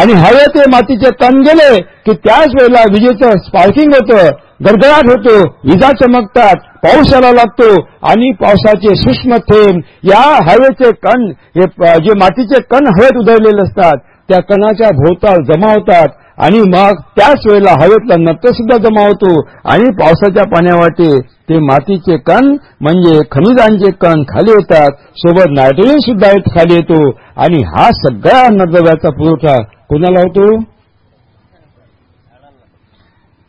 आणि हवे ते मातीचे कण गेले की त्याच वेळेला विजेचं स्पार्किंग होतं गडगडाट होतो विजा चमकतात पाऊस यायला लागतो आणि पावसाचे सूक्ष्म थेंब या हवेचे कण हे जे मातीचे कण हवेत उधळलेले असतात त्या कणाच्या भोवताल जमा होतात. आणि मग त्याच वेळेला हवेतला नत्र सुद्धा जमा होतो आणि पावसाच्या पाण्यावाटे ते मातीचे कण म्हणजे खनिजांचे कण खाली येतात. सोबत नायट्रोजन सुद्धा खाली येतो. आणि हा सगळ्या अन्नद्रव्याचा पुरवठा कोणाला होतो?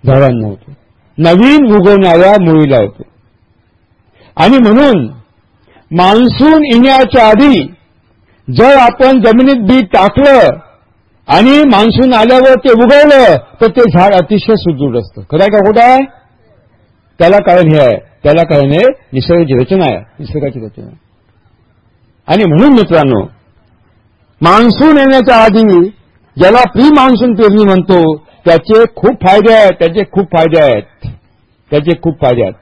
झाडांना होतो. नवीन उगवणाऱ्या मुळीला होतो. आणि म्हणून मान्सून येण्याच्या आधी जर आपण जमिनीत बी टाकलं आणि मान्सून आल्यावर ते उगवलं तर ते झाड अतिशय सुदृढ असतं. खरं आहे का खोटं आहे? त्याला कारण हे आहे. त्याला कारण हे निसर्गाची रचना आहे. निसर्गाची रचना आणि म्हणून मित्रांनो मान्सून येण्याच्या आधी ज्याला प्री मान्सून पेरणी म्हणतो त्याचे खूप फायदे आहेत त्याचे खूप फायदे आहेत. त्याचे खूप फायदे आहेत.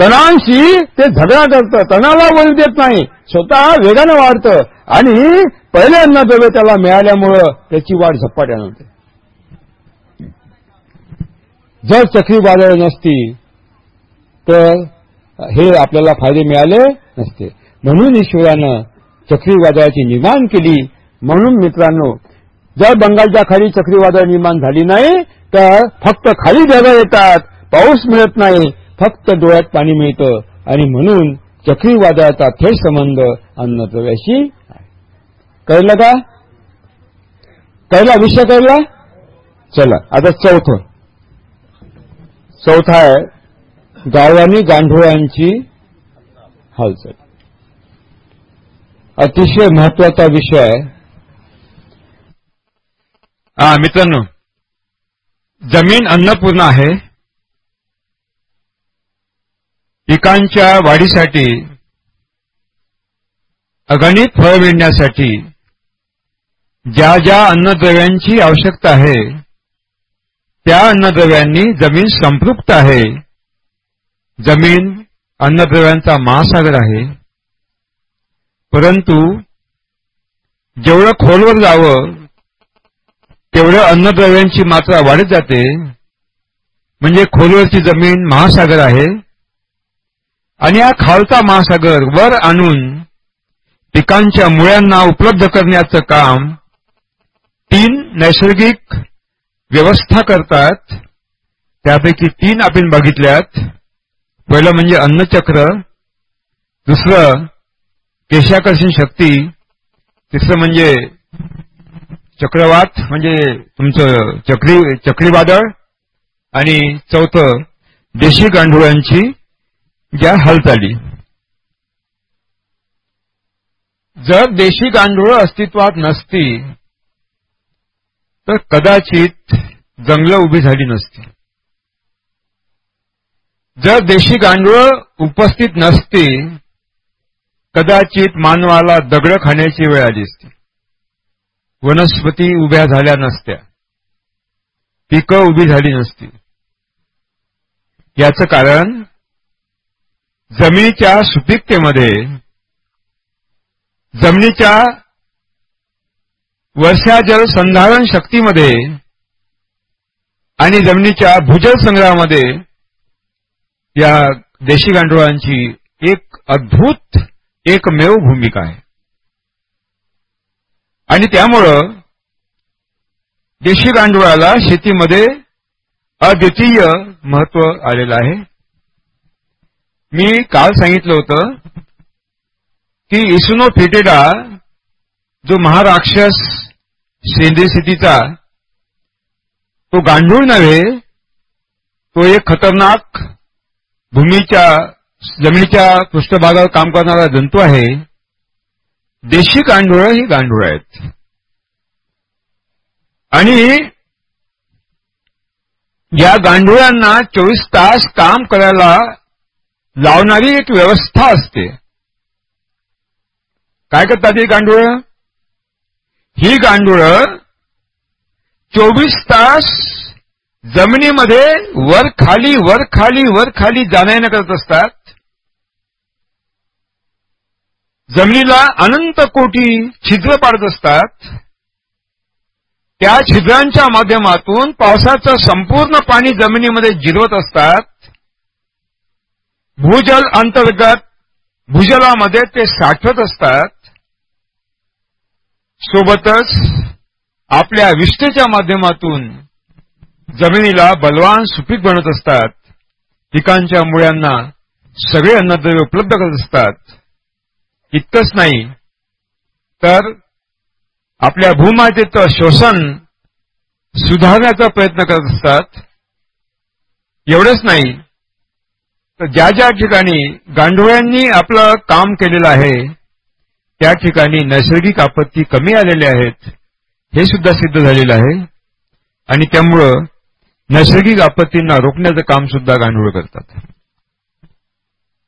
तणांशी ते झगडा करतं. तणाला वळू देत नाही. स्वतः वेगानं वाढतं. आणि पहिले द्रव्य त्याला मिळाल्यामुळं त्याची वाढ झपाट्यानं होते. जर चक्रीवादळ नसती तर हे आपल्याला फायदे मिळाले नसते. म्हणून ईश्वरानं चक्रीवादळाची निर्माण केली. म्हणून मित्रांनो जर बंगालच्या खाली चक्रीवादळ निर्माण झाली नाही तर फक्त खाली ढगं येतात पाऊस मिळत नाही फक्त डोळ्यात पाणी मिळतं. आणि म्हणून चक्रीवादळाचा थेट संबंध अन्नद्रव्याशी कळलं का? कळला विषय कळला? चला आता चौथ. चौथा आहे गावानी गांढोळांची हालचाल. अतिशय महत्त्वाचा विषय आहे. हा मित्रांनो जमीन अन्नपूर्ण आहे. पिकांच्या वाढीसाठी अगणित फळ मिळण्यासाठी ज्या ज्या अन्नद्रव्यांची आवश्यकता आहे त्या अन्नद्रव्यांनी जमीन संपृक्त आहे. जमीन अन्नद्रव्यांचा महासागर आहे. परंतु जेवढं खोलवर जावं तेवढं अन्नद्रव्यांची मात्रा वाढत जाते. म्हणजे खोलवरची जमीन महासागर आहे. आणि हा खालचा महासागर वर आणून पिकांच्या मुळ्यांना उपलब्ध करण्याचं काम तीन नैसर्गिक व्यवस्था करतात त्यापैकी तीन आपण बघितल्यात. पहिलं म्हणजे अन्नचक्र दुसरं केशाकर्षण शक्ती तिसरं म्हणजे चक्रवात म्हणजे तुमचं चक्री चक्रीवादळ आणि चौथं देशी गांडुळांची ज्या हालचाली. जर देशी गांडूळ अस्तित्वात नसती तर कदाचित जंगलं उभी झाली नसती जर देशी गांडूळ उपस्थित नसती कदाचित मानवाला दगड खाण्याची वेळ आली असती. वनस्पती उभ्या झाल्या नसत्या. पिकं उभी झाली नसती. याचं कारण जमिनीच्या सुपीकतेमध्ये जमिनीच्या वर्षा जल संधारण शक्तीमध्ये आणि जमिनीच्या भूजल संग्रहामध्ये या देशी गांडुळांची एक अद्भुत एकमेव भूमिका आहे. आणि त्यामुळं देशी गांडुळाला शेतीमध्ये अद्वितीय महत्त्व आलेलं आहे. मी काल सांगितलं होतं की इसुनो फिटेडा जो महाराक्षस सेंद्रिय स्थितीचा तो गांडूळ नव्हे तो एक खतरनाक भूमीच्या जमिनीच्या पृष्ठभागावर काम करणारा जंतू आहे. देशी गांडूळ ही गांडूळ आहेत. आणि या गांडुळांना चोवीस तास काम करायला लावणारी एक व्यवस्था असते. काय करतात ही गांडुळं? ही गांडुळं चोवीस तास जमिनीमध्ये वर खाली वर खाली वर खाली जाण्याने करत असतात. जमिनीला अनंत कोटी छिद्र पाडत असतात. त्या छिद्रांच्या माध्यमातून पावसाचं संपूर्ण पाणी जमिनीमध्ये जिरवत असतात. भूजल अंतर्गत भूजलामध्ये ते साठवत असतात. सोबतच आपल्या विष्ठेच्या माध्यमातून जमिनीला बलवान सुपीक बनत असतात. पिकांच्या मुळ्यांना सगळे अन्नद्रव्य उपलब्ध करत असतात. इतकंच नाही तर आपल्या भूमातेचं शोषण सुधारण्याचा प्रयत्न करत असतात. एवढंच नाही तर ज्या ज्या ठिकाणी गांडोळ्यांनी आपलं काम केलेलं आहे त्या ठिकाणी नैसर्गिक आपत्ती कमी आलेल्या आहेत हे सुद्धा सिद्ध झालेलं आहे. आणि त्यामुळं नैसर्गिक आपत्तींना रोखण्याचं काम सुद्धा गांडूळ करतात.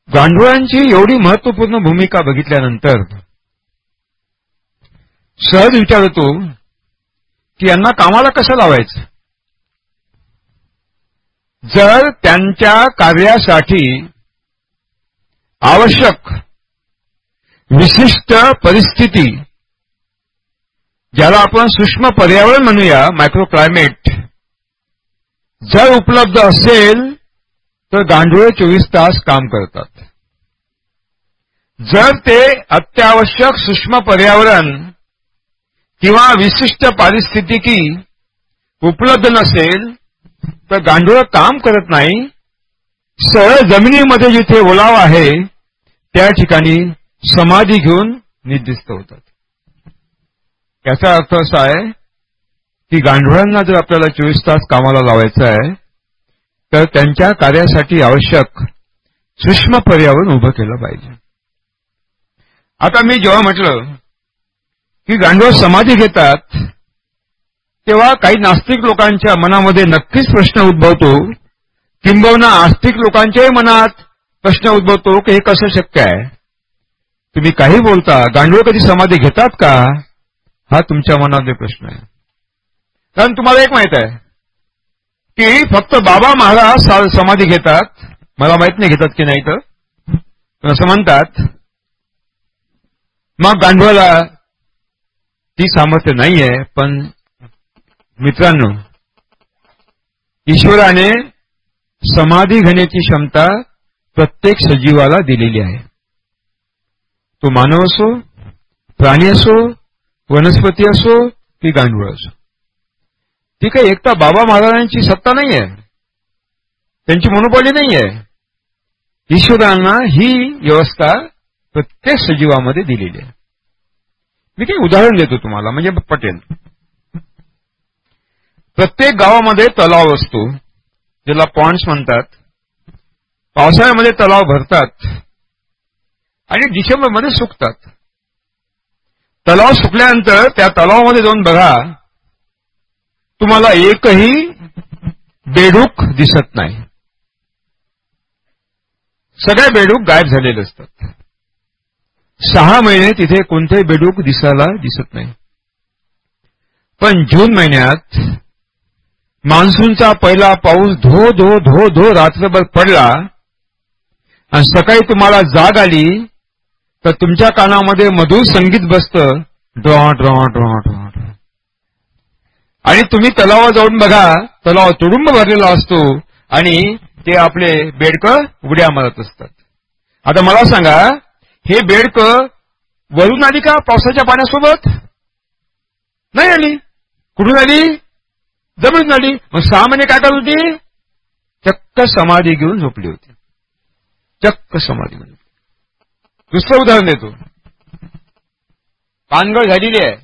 गांडुळांची एवढी महत्त्वपूर्ण भूमिका बघितल्यानंतर सहज विचार होतो की यांना कामाला कसं लावायचं? जर त्यांच्या कार्यासाठी आवश्यक विशिष्ट परिस्थिती ज्याला आपण सूक्ष्म पर्यावरण म्हणूया मायक्रो क्लायमेट जर उपलब्ध असेल तर गांडुळे चोवीस तास काम करतात. जर ते अत्यावश्यक सूक्ष्म पर्यावरण किंवा विशिष्ट पारिस्थितिकी उपलब्ध नसेल तर गांडुळं काम करत नाही. सरळ जमिनीमध्ये जिथे ओलाव आहे त्या ठिकाणी समाधी घेऊन निर्दिष्ट होतात. याचा अर्थ असा आहे की गांडुळांना जर आपल्याला चोवीस तास कामाला लावायचं आहे तर त्यांच्या कार्यासाठी आवश्यक सूक्ष्म पर्यावरण उभं केलं पाहिजे. आता मी जेव्हा म्हटलं की गांडूळ समाधी घेतात तेव्हा काही नास्तिक लोकांच्या मनामध्ये नक्कीच प्रश्न उद्भवतो किंबहुना आस्तिक लोकांच्याही मनात प्रश्न उद्भवतो की हे कसं शक्य आहे? तुम्ही काही बोलता गांडूळ कधी समाधी घेतात का? हा तुमच्या मनातले प्रश्न आहे. कारण तुम्हाला एक माहीत आहे की फक्त बाबा महाराज समाधी घेतात. मला माहीत नाही घेतात की नाही तर असं म्हणतात मग गांडूळाला ती सामर्थ्य नाहीये पण मित्रांनो ईश्वराने समाधी घेण्याची क्षमता प्रत्येक सजीवाला दिलेली आहे. तो मानव असो प्राणी असो वनस्पती असो की गांडूळ असो. ती काही एकता बाबा महाराजांची सत्ता नाही आहे. त्यांची मनोपाली नाही आहे. ईश्वरांना ही व्यवस्था प्रत्येक सजीवामध्ये दिलेली आहे. मी काही उदाहरण देतो तुम्हाला म्हणजे पटेल. प्रत्येक गावामध्ये तलाव असतो ज्याला पॉन्ड्स म्हणतात. पावसाळ्यामध्ये तलाव भरतात. आणि डिसेंबरमध्ये सुकतात. तलाव सुकल्यानंतर त्या तलावामध्ये जाऊन बघा तुम्हाला एकही बेडूक दिसत नाही. सगळे बेडूक गायब झालेले असतात. सहा महिने तिथे कोणतेही बेडूक दिसायला दिसत नाही. पण जून महिन्यात मान्सूनचा पहिला पाऊस धो धो धो धो रात्रभर पडला आणि सकाळी तुम्हाला जाग आली तर तुमच्या कानामध्ये मधुर संगीत बसतं. ड्रॉ ड्रॉ ड्रॉ ड्रॉ आणि तुम्ही तलावा जाऊन बघा तलाव तुडुंब भरलेला असतो आणि ते आपले बेडक उड्या मारत असतात. आता मला सांगा हे बेडक वरून आली का पावसाच्या पाण्यासोबत? नाही आली. कुठून आली? जमिनीतून आली. मग सहा महिने काय करत होती? चक्क समाधी घेऊन झोपली होती. चक्क समाधी घेऊन दुसरं उदाहरण देतो. पानगळ झालेली आहे.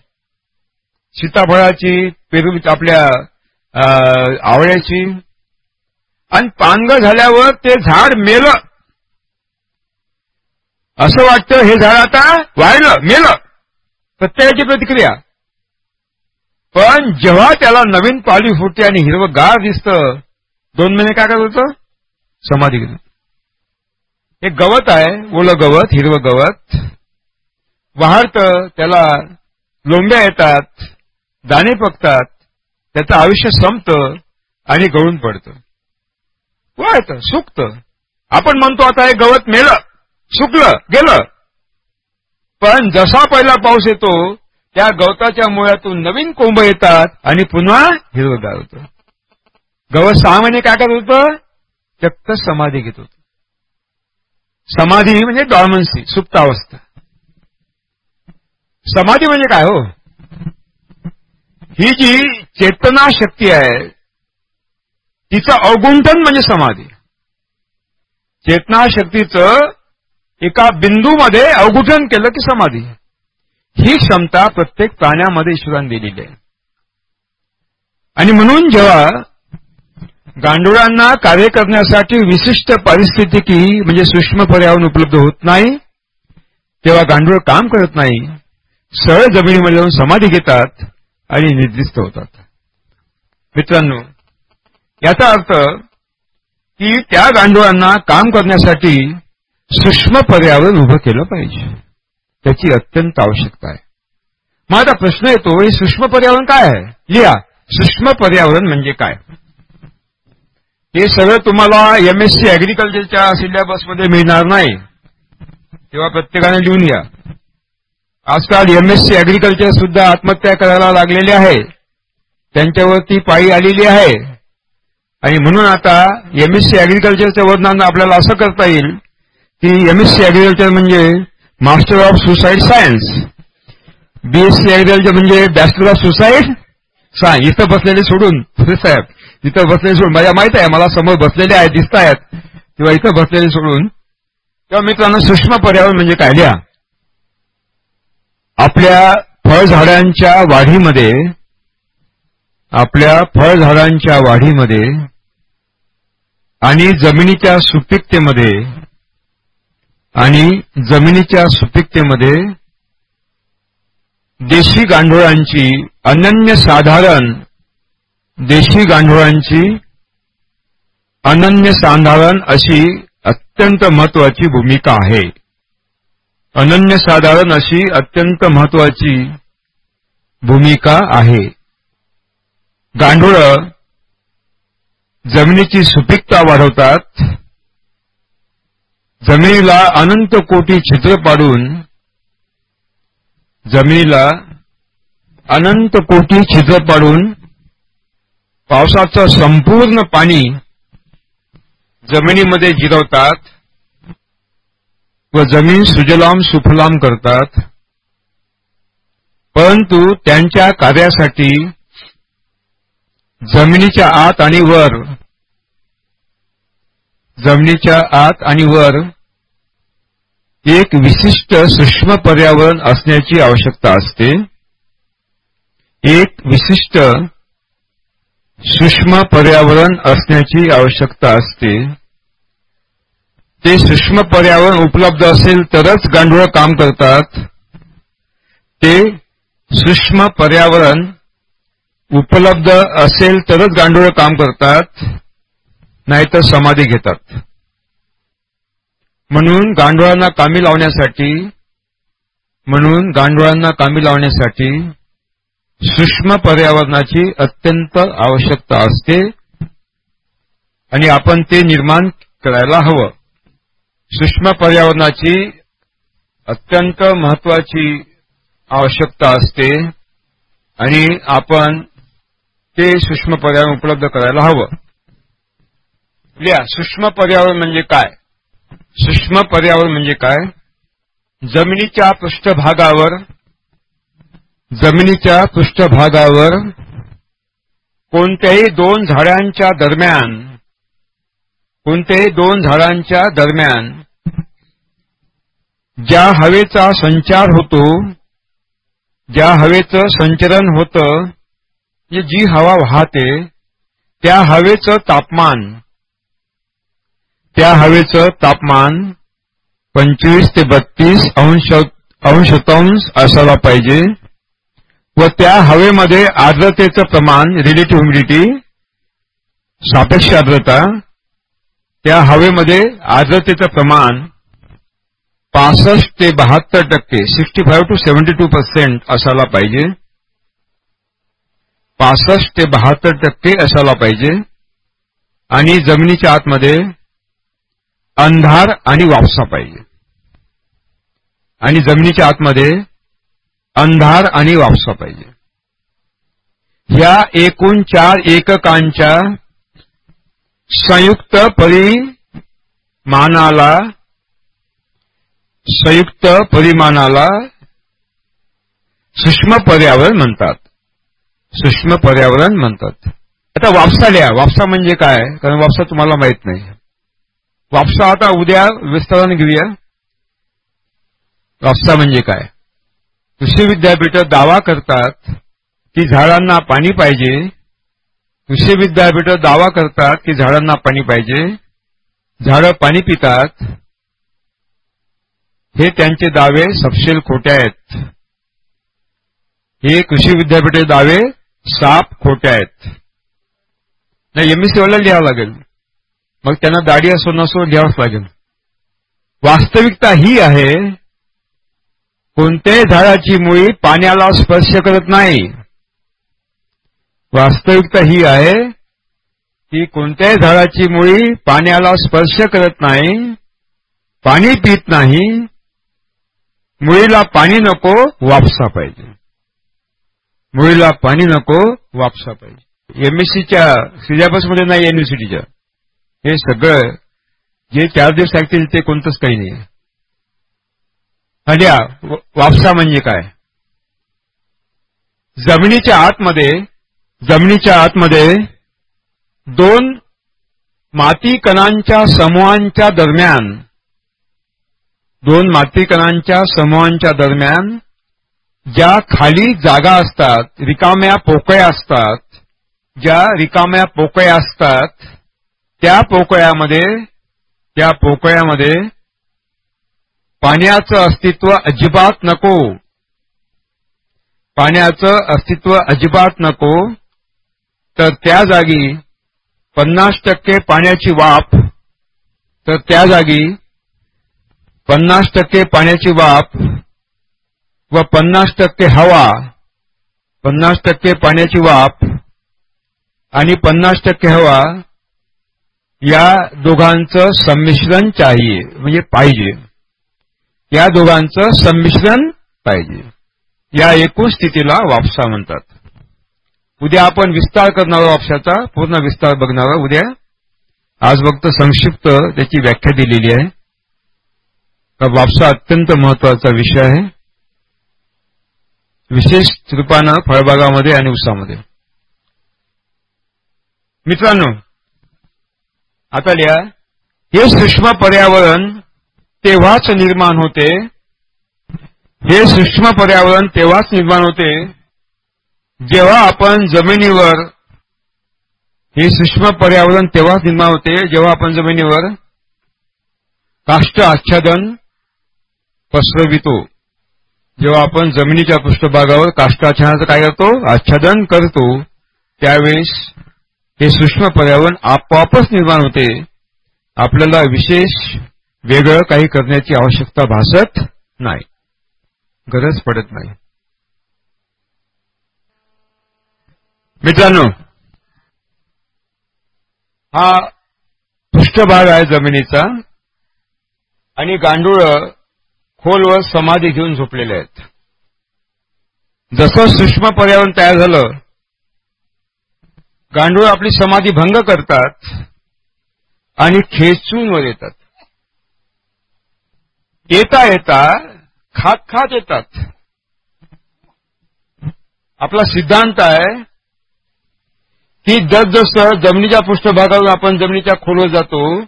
सीताफळाची पेरू आपल्या आवळ्याची. आणि पानगळ झाल्यावर ते झाड मेलं. असं वाटतं हे झाड आता वाढलं मेलं. प्रत्येकाची प्रतिक्रिया. पण जेव्हा त्याला नवीन पाली फुटते आणि हिरवं गार दिसतं दोन महिने काय करत होतं? समाधी घेत हे गवत आहे ओलं गवत हिरवं गवत. वाहरतं त्याला लोंब्या येतात दाणे पकतात त्याचं आयुष्य संपतं आणि गळून पडतं. वाळतं सुकतं. आपण म्हणतो आता हे गवत मेलं सुकलं गेलं. पण जसा पहिला पाऊस येतो त्या गवताच्या मुळ्यातून नवीन कोंब येतात आणि पुन्हा हिरवगार होतं. गवत सहा महिने काय करत होतं? चक्क समाधी घेत होत. समाधी म्हणजे डॉर्मन्सी सुप्तावस्था. समाधी म्हणजे काय हो? ही जी चेतना शक्ती आहे तिचं अवगुंठन म्हणजे समाधी. चेतना शक्तीचं एका बिंदूमध्ये अवगुठन केलं की समाधी. ही क्षमता प्रत्येक प्राण्यामध्ये ईश्वराने दिलेली आहे. आणि म्हणून जेव्हा गांडुळांना कार्य करण्यासाठी विशिष्ट पारिस्थितिकी म्हणजे सूक्ष्म पर्यावरण उपलब्ध होत नाही. तेव्हा गांडूळ काम करत नाही. सरळ जमिनीमध्ये जाऊन समाधी घेतात आणि निर्दिष्ट होतात. मित्रांनो याचा अर्थ की त्या गांडुळांना काम करण्यासाठी सूक्ष्म पर्यावरण उभं केलं पाहिजे. त्याची अत्यंत आवश्यकता आहे. मग आता प्रश्न येतो हे सूक्ष्म पर्यावरण काय आहे? लिहा सूक्ष्म पर्यावरण म्हणजे काय? हे सगळं तुम्हाला एमएससी अॅग्रिकल्चरच्या सिलेबसमध्ये मिळणार नाही. तेव्हा प्रत्येकाने लिहून घ्या. आजकाल एमएससी अॅग्रिकल्चर सुद्धा आत्महत्या करायला लागलेले आहे. त्यांच्यावरती पायी आलेली आहे. आणि म्हणून आता एमएससी अॅग्रिकल्चरच्या वर्णनानं आपल्याला असं करता येईल की एमएससी अॅग्रिकल्चर म्हणजे master of suicide science BSc agriculture म्हणजे बॅचलर ऑफ सुसाईड सांग इथं बसलेले सोडून साहेब इथं बसलेले सोडून माझ्या माहीत आहे मला समोर बसलेले आहेत दिसत आहेत किंवा इथं बसलेले सोडून तेव्हा मित्रांनो सूक्ष्म पर्यावरण म्हणजे काय? लिहा. आपल्या फळझाडांच्या वाढीमध्ये आपल्या फळझाडांच्या वाढीमध्ये आणि जमिनीच्या सुपीकतेमध्ये आणि जमिनीच्या सुपीकतेमध्ये देशी गांडोळांची अनन्य साधारण देशी गांडोळांची अनन्यसाधारण अशी अत्यंत महत्वाची भूमिका आहे. अनन्य साधारण अशी अत्यंत महत्वाची भूमिका आहे. गांडूळ जमिनीची सुपीकता वाढवतात. जमिनीला अनंत कोटी छिद्र पाडून जमिनीला अनंत कोटी छिद्र पाडून पावसाचं संपूर्ण पाणी जमिनीमध्ये जिरवतात व जमीन सुजलाम सुफलाम करतात. परंतु त्यांच्या कार्यासाठी जमिनीच्या आत आणि वर जमिनीच्या आत आणि वर एक विशिष्ट सूक्ष्म पर्यावरण असण्याची आवश्यकता असते. एक विशिष्ट सूक्ष्म पर्यावरण असण्याची आवश्यकता असते. ते सूक्ष्म पर्यावरण उपलब्ध असेल तरच गांडूळ काम करतात. ते सूक्ष्म पर्यावरण उपलब्ध असेल तरच गांडूळ काम करतात. नाहीतर समाधी घेतात. म्हणून गांडुळांना कामी लावण्यासाठी म्हणून गांडुळांना कामी लावण्यासाठी सूक्ष्म पर्यावरणाची अत्यंत आवश्यकता असते आणि आपण ते निर्माण करायला हवं. सूक्ष्म पर्यावरणाची अत्यंत महत्वाची आवश्यकता असते आणि आपण ते सूक्ष्म पर्यावरण उपलब्ध करायला हवं. सूक्ष्म पर्यावरण म्हणजे काय? सूक्ष्म पर्यावरण म्हणजे काय? जमिनीच्या पृष्ठभागावर जमिनीच्या पृष्ठभागावर कोणत्याही दोन झाडांच्या दरम्यान कोणत्याही दोन झाडांच्या दरम्यान ज्या हवेचा संचार होतो ज्या हवेचं संचरण होतं जी हवा वाहते त्या हवेचं तापमान त्या हवेचं तापमान पंचवीस ते बत्तीस अंश अंशतांश असायला पाहिजे व त्या हवेमध्ये आर्द्रतेचं प्रमाण रिलेटिव्ह ह्युमिडिटी सापेक्ष आर्द्रता त्या हवेमध्ये आर्द्रतेचं प्रमाण पासष्ट ते बहात्तर टक्के sixty five to seventy two percent असायला पाहिजे. पासष्ट ते बहात्तर टक्के असायला पाहिजे. आणि जमिनीच्या आतमध्ये अंधार आणि वापसा पाहिजे आणि जमिनीच्या आतमध्ये अंधार आणि वापसा पाहिजे ह्या एकूण चार एककांच्या संयुक्त परिमानाला संयुक्त परिमाणाला सूक्ष्म पर्यावरण म्हणतात. सूक्ष्म पर्यावरण म्हणतात. आता वापसा लिहा वापसा म्हणजे काय? कारण वापसा तुम्हाला माहीत नाही. वापसा आता उद्या विस्ताराने घेऊया. वापसा म्हणजे काय? कृषी विद्यापीठ दावा करतात की झाडांना पाणी पाहिजे. कृषी विद्यापीठ दावा करतात की झाडांना पाणी पाहिजे. झाडं पाणी पितात. हे त्यांचे दावे सपशेल खोटे आहेत. हे कृषी विद्यापीठ दावे साप खोटे आहेत. नाही एमएससी वाला लिहावं लागेल. मग त्यांना दाढी असो नसो लिहावंच लागेल. वास्तविकता ही आहे कोणत्याही झाडाची मुळी पाण्याला स्पर्श करत नाही. वास्तविकता ही आहे की कोणत्याही झाडाची मुळी पाण्याला स्पर्श करत नाही पाणी पित नाही मुळीला पाणी नको वापसा पाहिजे. मुळीला पाणी नको वापसा पाहिजे. एमएससीच्या सिलेबसमध्ये नाही युनिव्हर्सिटीच्या हे सगळं जे चार दिवस ऐकतील ते कोणतंच काही नाही. हल्या वापसा म्हणजे काय? जमिनीच्या आतमध्ये जमिनीच्या आतमध्ये दोन माती कणांच्या समूहांच्या दरम्यान दोन माती कणांच्या समूहांच्या दरम्यान ज्या खाली जागा असतात रिकाम्या पोकळ्या असतात ज्या रिकाम्या पोकळ्या असतात त्या पोकळ्यामध्ये त्या पोकळ्यामध्ये पाण्याचं अस्तित्व अजिबात नको. पाण्याचं अस्तित्व अजिबात नको. तर त्या जागी पन्नास टक्के पाण्याची वाफ तर त्या जागी पन्नास टक्के पाण्याची वाफ व पन्नास टक्के हवा पन्नास टक्के पाण्याची वाफ आणि पन्नास टक्के हवा या दोघांचं संमिश्रण चाहिए म्हणजे पाहिजे. या दोघांचं संमिश्रण पाहिजे. या एकूण स्थितीला वापसा म्हणतात. उद्या आपण विस्तार करणार वापसाचा पूर्ण विस्तार बघणार उद्या. आज फक्त संक्षिप्त त्याची व्याख्या दिलेली आहे. तर वापसा अत्यंत महत्त्वाचा विषय आहे. विशेष रूपानं फळबागामध्ये आणि उसामध्ये मित्रांनो आता लिहा हे सूक्ष्म पर्यावरण तेव्हाच निर्माण होते. हे सूक्ष्म पर्यावरण तेव्हाच निर्माण होते जेव्हा आपण जमिनीवर हे सूक्ष्म पर्यावरण तेव्हाच निर्माण होते जेव्हा आपण जमिनीवर काष्ट आच्छादन पसरवितो. जेव्हा आपण जमिनीच्या पृष्ठभागावर काष्टाच्छादनाचं काय करतो? आच्छादन करतो. त्यावेळेस हे सूक्ष्म पर्यावरण आपोआपच निर्माण होते. आपल्याला विशेष वेगळं काही करण्याची आवश्यकता भासत नाही. गरज पडत नाही. मित्रांनो हा पृष्ठभाग आहे जमिनीचा आणि गांडूळ खोलवर समाधी घेऊन झोपलेले आहेत. जसं सूक्ष्म पर्यावरण तयार झालं गांडूळ आपली समाधी भंग करतात आणि खेचून वर येतात. येता येता खात खात येतात. आपला सिद्धांत आहे की जसजसं जमिनीच्या पृष्ठभागावरून आपण जमिनीच्या खोलवर जातो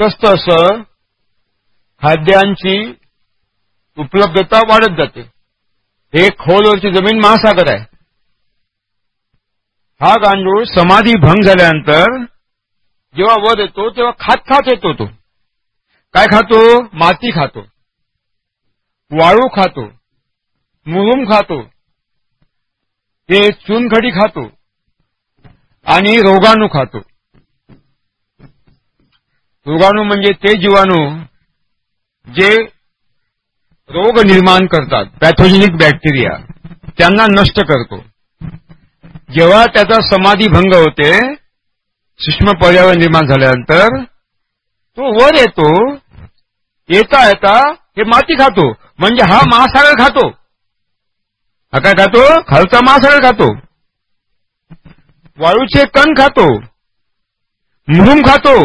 तसतसं खाद्यांची उपलब्धता वाढत जाते. हे खोलवरची जमीन महासागर आहे. हा गांडूळ समाधी भंग झाल्यानंतर जेव्हा वर येतो तेव्हा खात खात येतो तो. काय खातो? माती खातो. वाळू खातो. मुरुम खातो. ते चुनखडी खातो. आणि रोगाणू खातो. रोगाणू म्हणजे ते जीवाणू जे रोग निर्माण करतात पॅथोजेनिक बॅक्टेरिया त्यांना नष्ट करतो. जेव्हा त्याचा समाधी भंग होते सूक्ष्म पर्यावरण निर्माण झाल्यानंतर तो वर येतो येता येता हे माती खातो म्हणजे हा महासागर खातो. हा काय खातो? खालचा महासागर खातो. वाळूचे कण खातो. मुरुम खातो.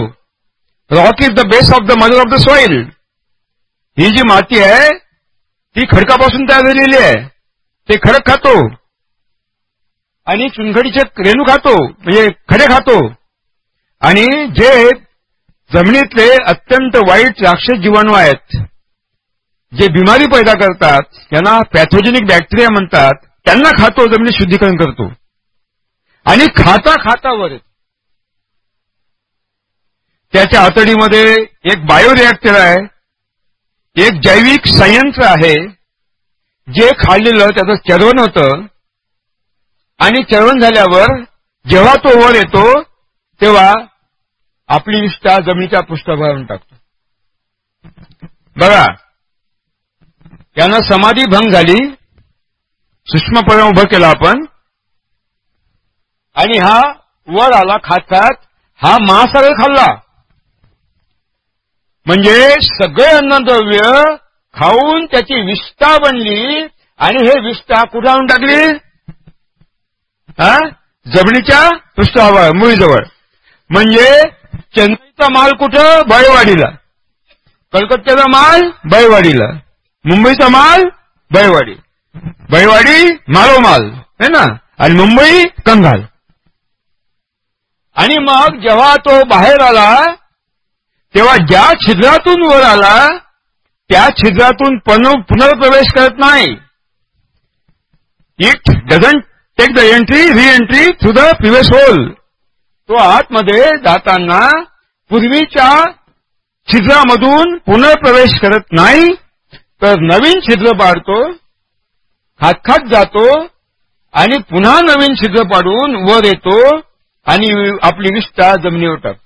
Rock is the base of the mother of the soil ही जी माती आहे ती खडकापासून तयार झालेली आहे. ते खडक खातो. आणि चुनखडीचे रेणू खातो म्हणजे खडे खातो. आणि जे जमिनीतले अत्यंत वाईट राक्षस जीवाणू आहेत जे बिमारी पैदा करतात त्यांना पॅथोजेनिक बॅक्टेरिया म्हणतात त्यांना खातो जमिनीत शुद्धीकरण करतो. आणि खाता खाता वर. त्याच्या आतडीमध्ये एक बायोरिएक्टर आहे एक जैविक संयंत्र आहे जे खाल्लेलं त्याचं चरवण होतं आणि चरवण झाल्यावर जेव्हा तो वर येतो तेव्हा आपली निष्ठा जमिनीच्या पृष्ठभागावर टाकतो. बघा त्यानं समाधी भंग झाली सूक्ष्मपणे उभं केलं आपण आणि हा वर आला खात खात हा महासागर खाल्ला. म्हणजे सगळे अन्नद्रव्य खाऊन त्याची विष्ठा बनली आणि हे विष्ठा कुठे आणून टाकली? हा? जमिनीच्या पृष्ठभागावर मुळीजवळ. म्हणजे चेन्नईचा माल कुठं? बळेवाडीला. कलकत्त्याचा माल बैवाडीला मुंबईचा माल बैवाडी बळेवाडी मालोमाल है ना? आणि मुंबई कंगाल. आणि मग जेव्हा तो बाहेर आला तेव्हा ज्या छिद्रातून वर आला त्या छिद्रातून पुनर्प्रवेश करत नाही. It doesn't take the entry re entry through the previous hole तो आतमध्ये जाताना पूर्वीच्या छिद्रामधून पुनर्प्रवेश करत नाही तर नवीन छिद्र पाडतो हातखात जातो आणि पुन्हा नवीन छिद्र पाडून वर येतो आणि आपली विष्ठा जमिनीवर टाकतो.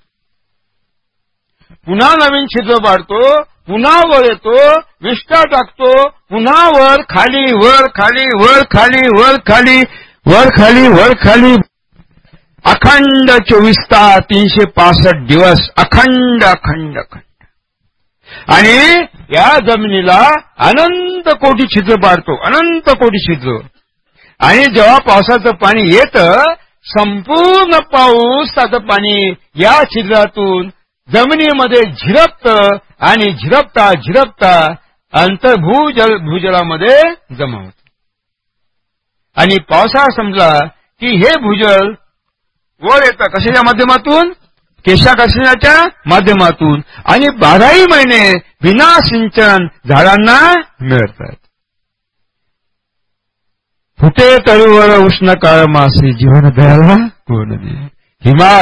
पुन्हा नवीन छिद्र पाडतो पुन्हा वर येतो विष्ठा टाकतो पुन्हा वर खाली वर खाली वर खाली वर खाली वर खाली वर खाली. अखंड चोवीस तास तीनशे पासष्ट दिवस. अखंड अखंड अखंड. आणि या जमिनीला अनंत कोटी छिद्र पाडतो. अनंत कोटी छिद्र. आणि जेव्हा पावसाचं पाणी येतं संपूर्ण पाऊस त्याचं पाणी या छिद्रातून जमिनीमध्ये झिरपत आणि झिरपता झिरपता अंतर्भूजल भूजलामध्ये जमा होत. आणि पावसाळा समजला की हे भूजल वर येतं कशाच्या माध्यमातून? केशाकर्षणाच्या माध्यमातून. आणि बाराही महिने बिना सिंचन झाडांना मिळतात. फुटे तरुवर उष्ण काळ मासे जीवन द्यायला कोण दे हिमा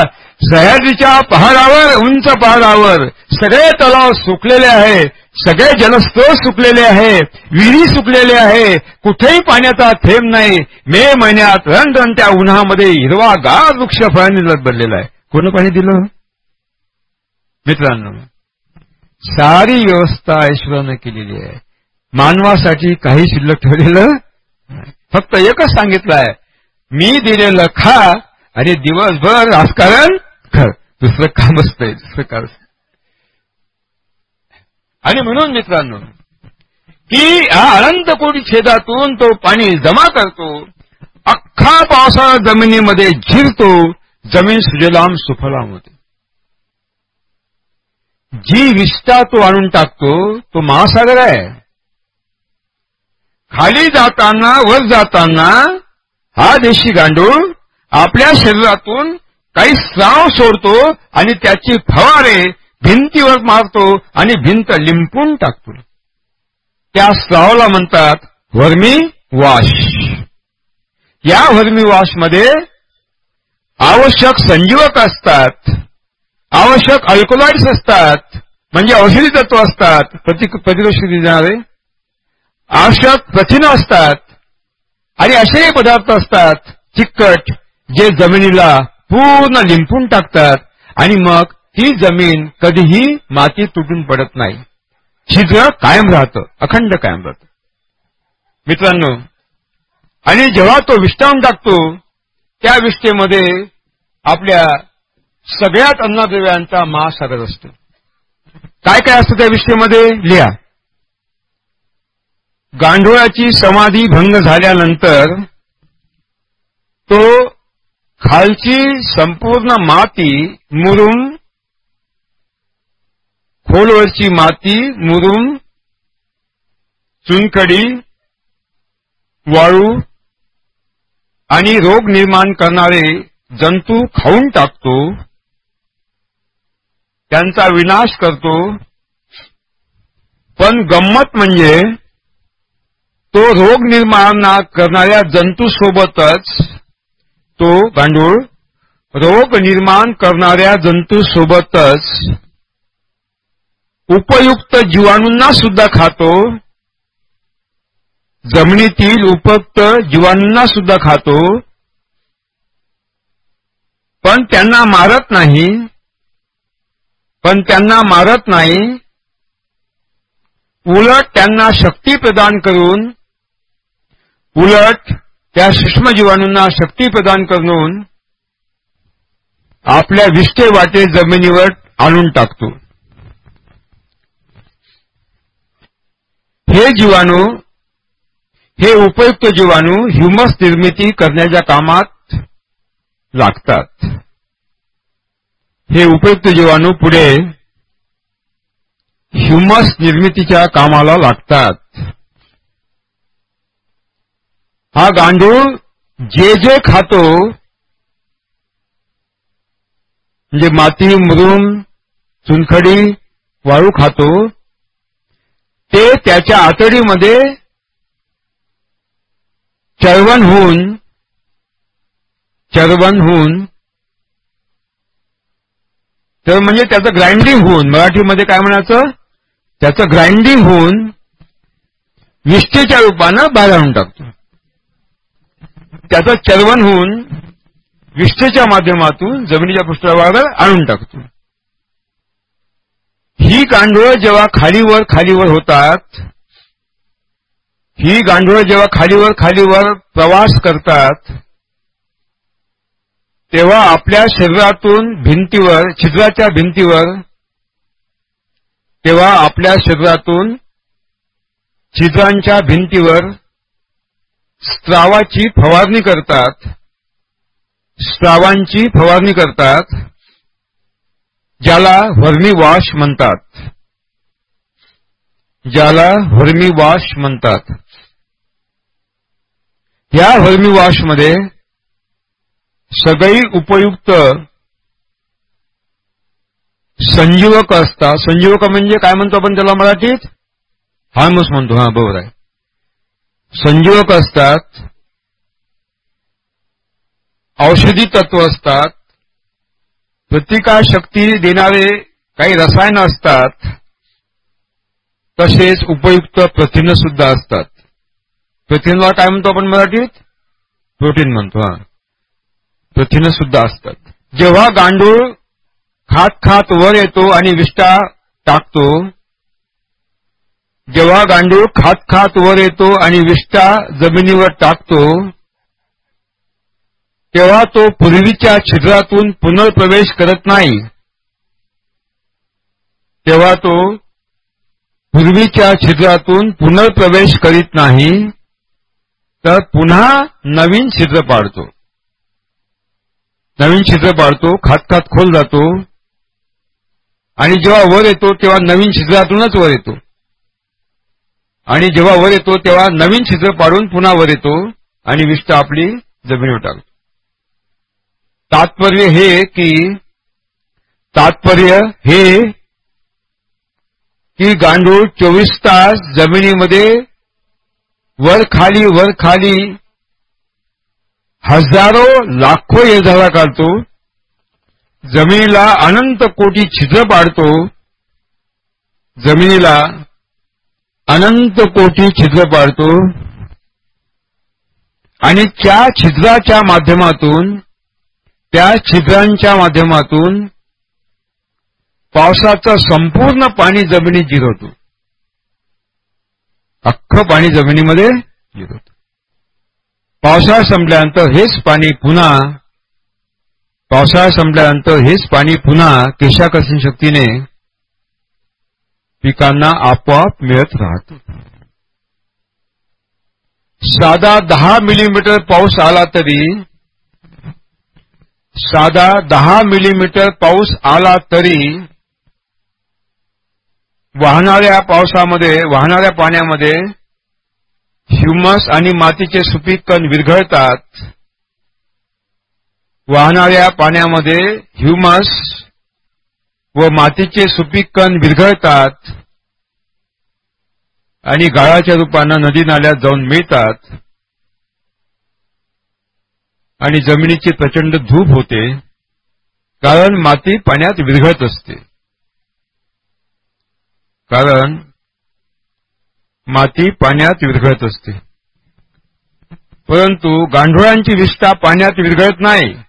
सह्याद्रीच्या पहाडावर उंच पहाडावर सगळे तलाव सुकलेले आहे सगळे जलस्रोत सुकलेले आहे विहिरी सुकलेले आहे कुठेही पाण्याचा थेंब नाही. मे महिन्यात रणरणत्या उन्हामध्ये हिरवा गार वृक्ष फळांनी बनलेला आहे. कोण पाणी दिलं? मित्रांनो सारी व्यवस्था ईश्वरानं केलेली आहे. मानवासाठी काही शिल्लक ठेवलेलं फक्त एकच सांगितलं आहे. मी दिलेलं खा आणि दिवसभर राजकारण कर. दुसरं कामच नाही दुसरं काम आणि म्हणून मित्रांनो की हा अनंत कोटी छेदातून तो पाणी जमा करतो अख्खा पावसाळा जमिनीमध्ये झिरतो जमीन सुजलाम सुफलाम होते. जी विष्ठा तो आणून टाकतो तो महासागर आहे. खाली जाताना वर जाताना हा देशी गांडूळ आपल्या शरीरातून काही स्राव सोडतो आणि त्याची फवारे भिंतीवर मारतो आणि भिंत लिंपून टाकतो. त्या स्रावला म्हणतात वर्मी वॉश. या वर्मी वॉशमध्ये आवश्यक संजीवक असतात आवश्यक अल्कोलाइड्स असतात म्हणजे औषधी तत्व असतात प्रति देणारे आवश्यक प्रथिनं असतात आणि असेही पदार्थ असतात चिकट जे जमिनीला पूर्ण लिंपून टाकतात आणि मग ही जमीन कधीही माती तुटून पडत नाही. छिद्र कायम राहतं अखंड कायम राहतं. मित्रांनो आणि जेव्हा तो विष्टावून टाकतो त्या विष्ठेमध्ये आपल्या सगळ्यात अन्नद्रव्यांचा महासागर असतो. काय काय असतं त्या विष्ठेमध्ये? लिहा. गांडोळाची समाधी भंग झाल्यानंतर तो खालची संपूर्ण माती मुरून खोलवरची माती मुरून चुनखडी वाळू आणि रोग निर्माण करणारे जंतू खाऊन टाकतो त्यांचा विनाश करतो. पण गंमत म्हणजे तो रोग निर्माण करणाऱ्या जंतूसोबतच तो गांडूळ रोग निर्माण करणाऱ्या जंतूसोबतच उपयुक्त जीवाणूंना सुद्धा खातो. जमिनीतील उपयुक्त जीवाणूंना सुद्धा खातो. पण त्यांना मारत नाही. पण त्यांना मारत नाही. उलट त्यांना शक्ती प्रदान करून उलट त्या सूक्ष्म जीवाणूंना शक्ती प्रदान करून आपल्या विष्टे वाटे जमिनीवर आणून टाकतो. हे जीवाणू हे उपयुक्त जीवाणू ह्युमस निर्मिती करण्याच्या कामात लागतात. हे उपयुक्त जीवाणू पुढे ह्युमस निर्मितीच्या कामाला लागतात. हा गांडूळ जे जे खातो म्हणजे माती मुरुम चुनखडी वाळू खातो ते त्याच्या आतडीमध्ये चरवण होऊन चरवण होऊन तर म्हणजे त्याचं ग्राइंडिंग होऊन मराठीमध्ये काय म्हणायचं? त्याचं ग्राइंडिंग होऊन विष्ठेच्या रूपानं बाहेर आणून टाकतो. त्याचं चरवण होऊन विष्ठेच्या माध्यमातून जमिनीच्या पृष्ठभागावर आणून टाकतो. ही गांडोळं जेव्हा खालीवर खालीवर होतात ही गांडोळं जेव्हा खालीवर खालीवर प्रवास करतात तेव्हा आपल्या शरीरातून भिंतीवर छिद्राच्या भिंतीवर तेव्हा आपल्या शरीरातून छिद्रांच्या भिंतीवर स्त्रावाची फवारणी करतात स्त्रावांची फवारणी करतात ज्याला व्हर्मी वॉश म्हणतात. ज्याला व्हर्मी वॉश म्हणतात. या व्हर्मी वॉशमध्ये सगळी उपयुक्त संजीवक असतात. संजीवक म्हणजे काय म्हणतो आपण त्याला मराठीत? हार्मस म्हणतो. हा बरोबर आहे. संजीवक असतात औषधी तत्व असतात प्रतिकारशक्ती देणारे काही रसायन असतात तसेच उपयुक्त प्रथिन सुद्धा असतात. प्रथिनला काय म्हणतो आपण मराठीत? प्रोटीन म्हणतो हा. प्रथिन सुद्धा असतात. जेव्हा गांडूळ खात खात वर येतो आणि विष्टा टाकतो जेव्हा गांडूळ खात खात वर येतो आणि विष्टा जमिनीवर टाकतो तेव्हा तो पूर्वीच्या छिद्रातून पुनर्प्रवेश करत नाही. तेव्हा तो पूर्वीच्या छिद्रातून पुनर्प्रवेश करीत नाही तर पुन्हा नवीन छिद्र पाडतो. नवीन छिद्र पाडतो खात खात खोल जातो. आणि जेव्हा वर येतो तेव्हा नवीन छिद्रातूनच वर येतो. आणि जेव्हा वर येतो तेव्हा नवीन छिद्र पाडून पुन्हा वर येतो आणि विष्ट आपली जमिनीवर टाकतो. तात्पर्य हे की तात्पर्य हे की गांडूळ चोवीस तास जमिनीमध्ये वर खाली वर खाली हजारो लाखो येझारा काढतो जमिनीला अनंत कोटी छिद्र पाडतो जमिनीला अनंत कोटी छिद्र पाडतो आणि त्या छिद्राच्या माध्यमातून त्या छिद्रांच्या माध्यमातून पावसाचं संपूर्ण पाणी जमिनीत जिरवतो. अख्खं पाणी जमिनीमध्ये जिरवतो. पावसाळा संपल्यानंतर हेच पाणी पुन्हा पावसाळा संपल्यानंतर हेच पाणी पुन्हा केशाकर्षण शक्तीने पिकांना आपोआप मिळत राहतो. साधा दहा मिलीमीटर पाऊस आला तरी साधा दहा मिलीमीटर पाऊस आला तरी वाहणाऱ्या पावसामध्ये वाहणाऱ्या पाण्यामध्ये ह्युमस आणि मातीचे सुपीक कण विरघळतात. वाहणाऱ्या पाण्यामध्ये ह्युमस व मातीचे सुपीक कण विरघळतात आणि गाळाच्या रूपानं नदी नाल्यात जाऊन मिळतात आणि जमिनीची प्रचंड धूप होते कारण माती पाण्यात विरघळत असते. कारण माती पाण्यात विरघळत असते. परंतु गांडोळांची विष्ठा पाण्यात विरघळत नाही.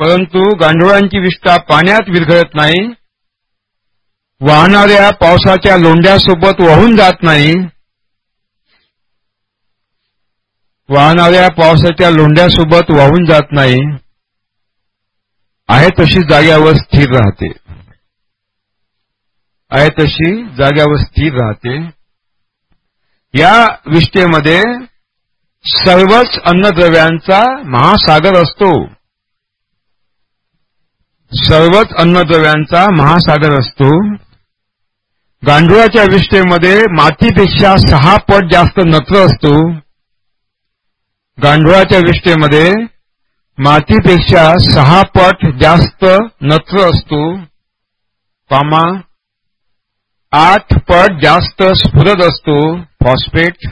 परंतु गांडोळांची विष्ठा पाण्यात विरघळत नाही वाहणाऱ्या पावसाच्या लोंढ्यासोबत वाहून जात नाही वाहणाऱ्या पावसाच्या लोंढ्यासोबत वाहून जात नाही आहे तशी जाग्यावर स्थिर राहते. आहे तशी जाग्यावर स्थिर राहते. या विष्ठेमध्ये सर्वच अन्नद्रव्यांचा महासागर असतो. सर्वच अन्नद्रव्यांचा महासागर असतो. गांडुळाच्या विष्ठेमध्ये मातीपेक्षा सहा पट जास्त नत्र असतो. गांडुळाच्या विष्ठेमध्ये मातीपेक्षा सहा पट जास्त नत्र असतो. पामा आठ पट जास्त स्फुरद असतो. फॉस्फेट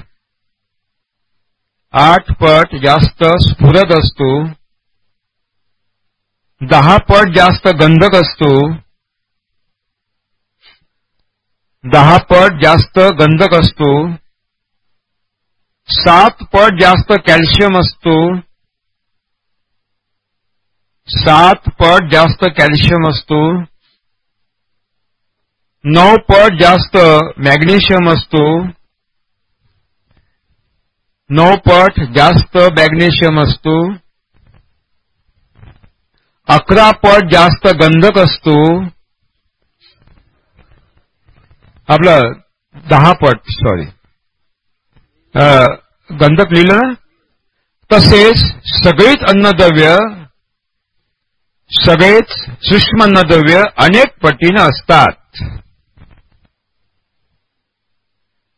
आठ पट जास्त स्फुरद असतो. दहा पट जास्त गंधक असतो दहा पट जास्त गंधक असतो सात पट जास्त कॅल्शियम असतो सात पट जास्त कॅल्शियम असतो नऊ पट जास्त मॅग्नेशियम असतो नऊ पट जास्त मॅग्नेशियम असतो अकरा पट जास्त गंधक असतो. आपलं दहा पट सॉरी गंधक लिहिलं ना? तसेच सगळीच अन्नद्रव्य सगळेच सूक्ष्म अन्नद्रव्य अनेक पटीनं असतात.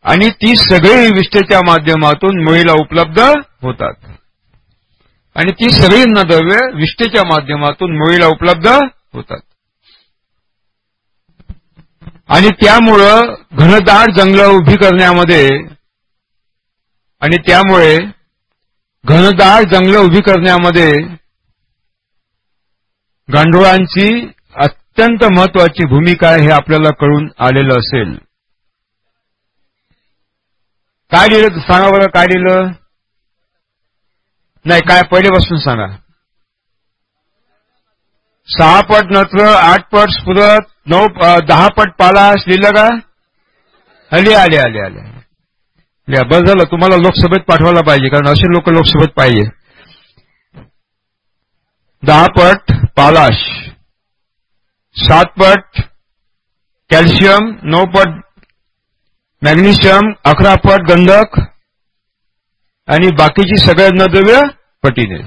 आणि ती सगळी विष्ठेच्या माध्यमातून मुळीला उपलब्ध होतात. आणि ती सगळी अन्नद्रव्य विष्ठेच्या माध्यमातून मुळीला उपलब्ध होतात. आणि त्यामुळं घनदाट जंगलं उभी करण्यामध्ये आणि त्यामुळे घनदाट जंगलं उभी करण्यामध्ये गांडोळांची अत्यंत महत्वाची भूमिका आहे हे आपल्याला कळून आलेलं असेल. काय लिहिलं? सांगा बरं काय लिहिलं? नाही काय पहिलेपासून सांगा. सहा पट नत्र आठ पट स्फुरत नऊ दहा पट पालाश लिहिलं का? आले आले आले आले. लिहा बस झालं तुम्हाला लोकसभेत पाठवायला पाहिजे कारण असे लोक लोकसभेत पाहिजे. दहा पट पालाश सात पट कॅल्शियम नऊ पट मॅग्नेशियम अकरा पट गंधक आणि बाकीची सगळे द्रव्य पटीने.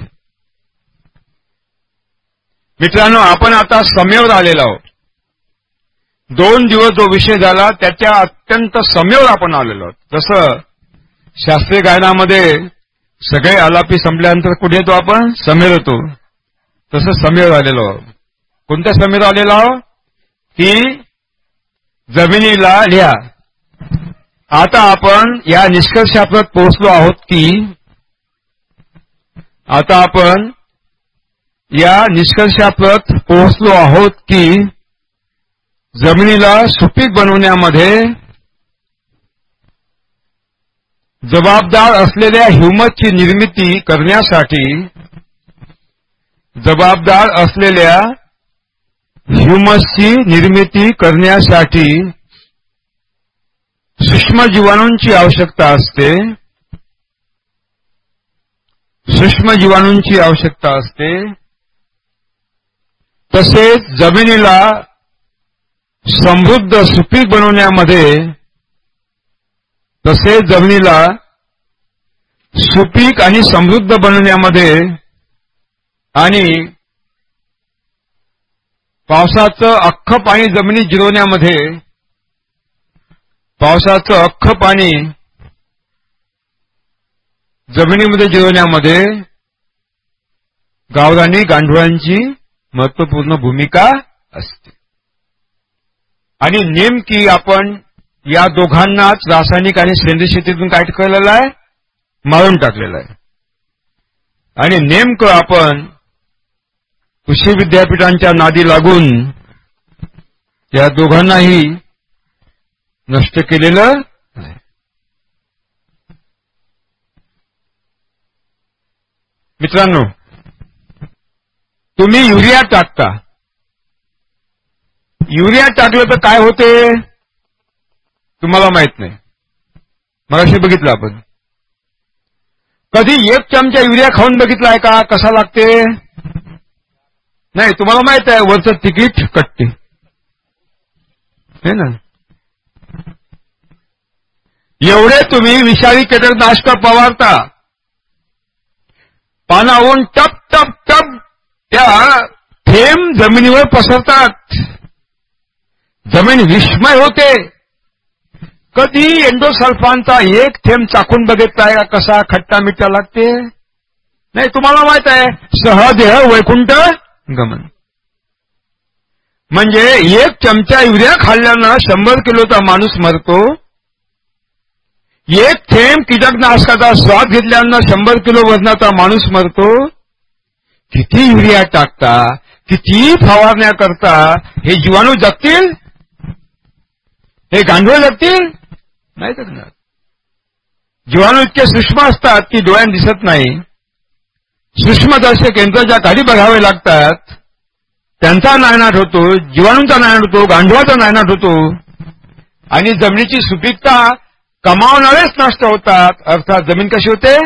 मित्रांनो आपण आता समयवर आलेलो आहोत. दोन दिवस जो विषय झाला त्याच्या अत्यंत समयवर आपण आलेलो आहोत. जसं शास्त्रीय गायनामध्ये सगळे आलापी संपल्यानंतर कुठे येतो आपण? समेर येतो. तसं समेर आलेलो आहोत. कोणत्या समेर आलेलो आहोत? की जमिनीला लिहा. आता आपण या निष्कर्षापर्यंत पोहोचलो आहोत की आता आपण या निष्कर्षाप्रत पोहोचलो आहोत की जमिनीला सुपीक बनवण्यामध्ये जबाबदार असलेल्या ह्युमसची निर्मिती करण्यासाठी जबाबदार असलेल्या ह्युमसची निर्मिती करण्यासाठी सूक्ष्म जीवाणूंची आवश्यकता असते. सूक्ष्म जीवाणूंची आवश्यकता असते. तसेच जमिनीला समृद्ध सुपीक बनवण्यामध्ये तसेच जमिनीला सुपीक आणि समृद्ध बनवण्यामध्ये आणि पावसाचं अख्खं पाणी जमिनीत जिरवण्यामध्ये पावसाचं अख्खं पाणी जमिनीमध्ये जिरवण्यामध्ये गावरानी गांडुळांची महत्त्वपूर्ण भूमिका असते. आणि नेमकी आपण या दोघांनाच रासायनिक आणि सेंद्रिय शेतीतून काय केलेलं आहे? मारून टाकलेलं आहे. आणि नेमकं आपण कृषी विद्यापीठांच्या नादी लागून या दोघांनाही नष्ट केलेलं नाही. मित्रांनो तुम्ही युरिया टाकता. युरिया टाकलं तर काय होते? तुम्हाला माहीत नाही. मगाशी बघितलं आपण. कधी एक चमचा युरिया खाऊन बघितलाय का? कसा लागते? नाही तुम्हाला माहीत आहे वरचं तिकीट कटते है ना? एवढे तुम्ही विषारी कीटकनाशक पवारता. पानावरून टप टप टप त्या थेंब जमिनीवर पसरतात. जमीन विस्मय होते. कधी एंडोसल्फानचा एक थेंब चाकून बघितलाय का कसा खट्टा मिठ्ठा लागते? नाही तुम्हाला माहीत आहे सहदेह वैकुंठ गमन. म्हणजे एक चमचा युरिया खाल्ल्यानं शंभर किलोचा माणूस मरतो एक थेंब कीटकनाशकाचा स्वाद घेतल्यानं शंभर किलो वजनाचा माणूस मरतो. किती युरिया टाकता किती फवारण्या करता हे जीवाणू जगतील? हे गांडूळ जगतील? नाही जगणार. जीवाणू इतके सूक्ष्म असतात की डोळ्यात दिसत नाही. सूक्ष्मदर्शक यंत्राच्या गाडी बघावे लागतात. त्यांचा नायनाट होतो जीवाणूंचा नायनाट होतो गांडुळाचा नायनाट होतो. आणि जमिनीची सुपीकता कमावणारेच नष्ट होतात. अर्थात जमीन कशी म्हणजे होते?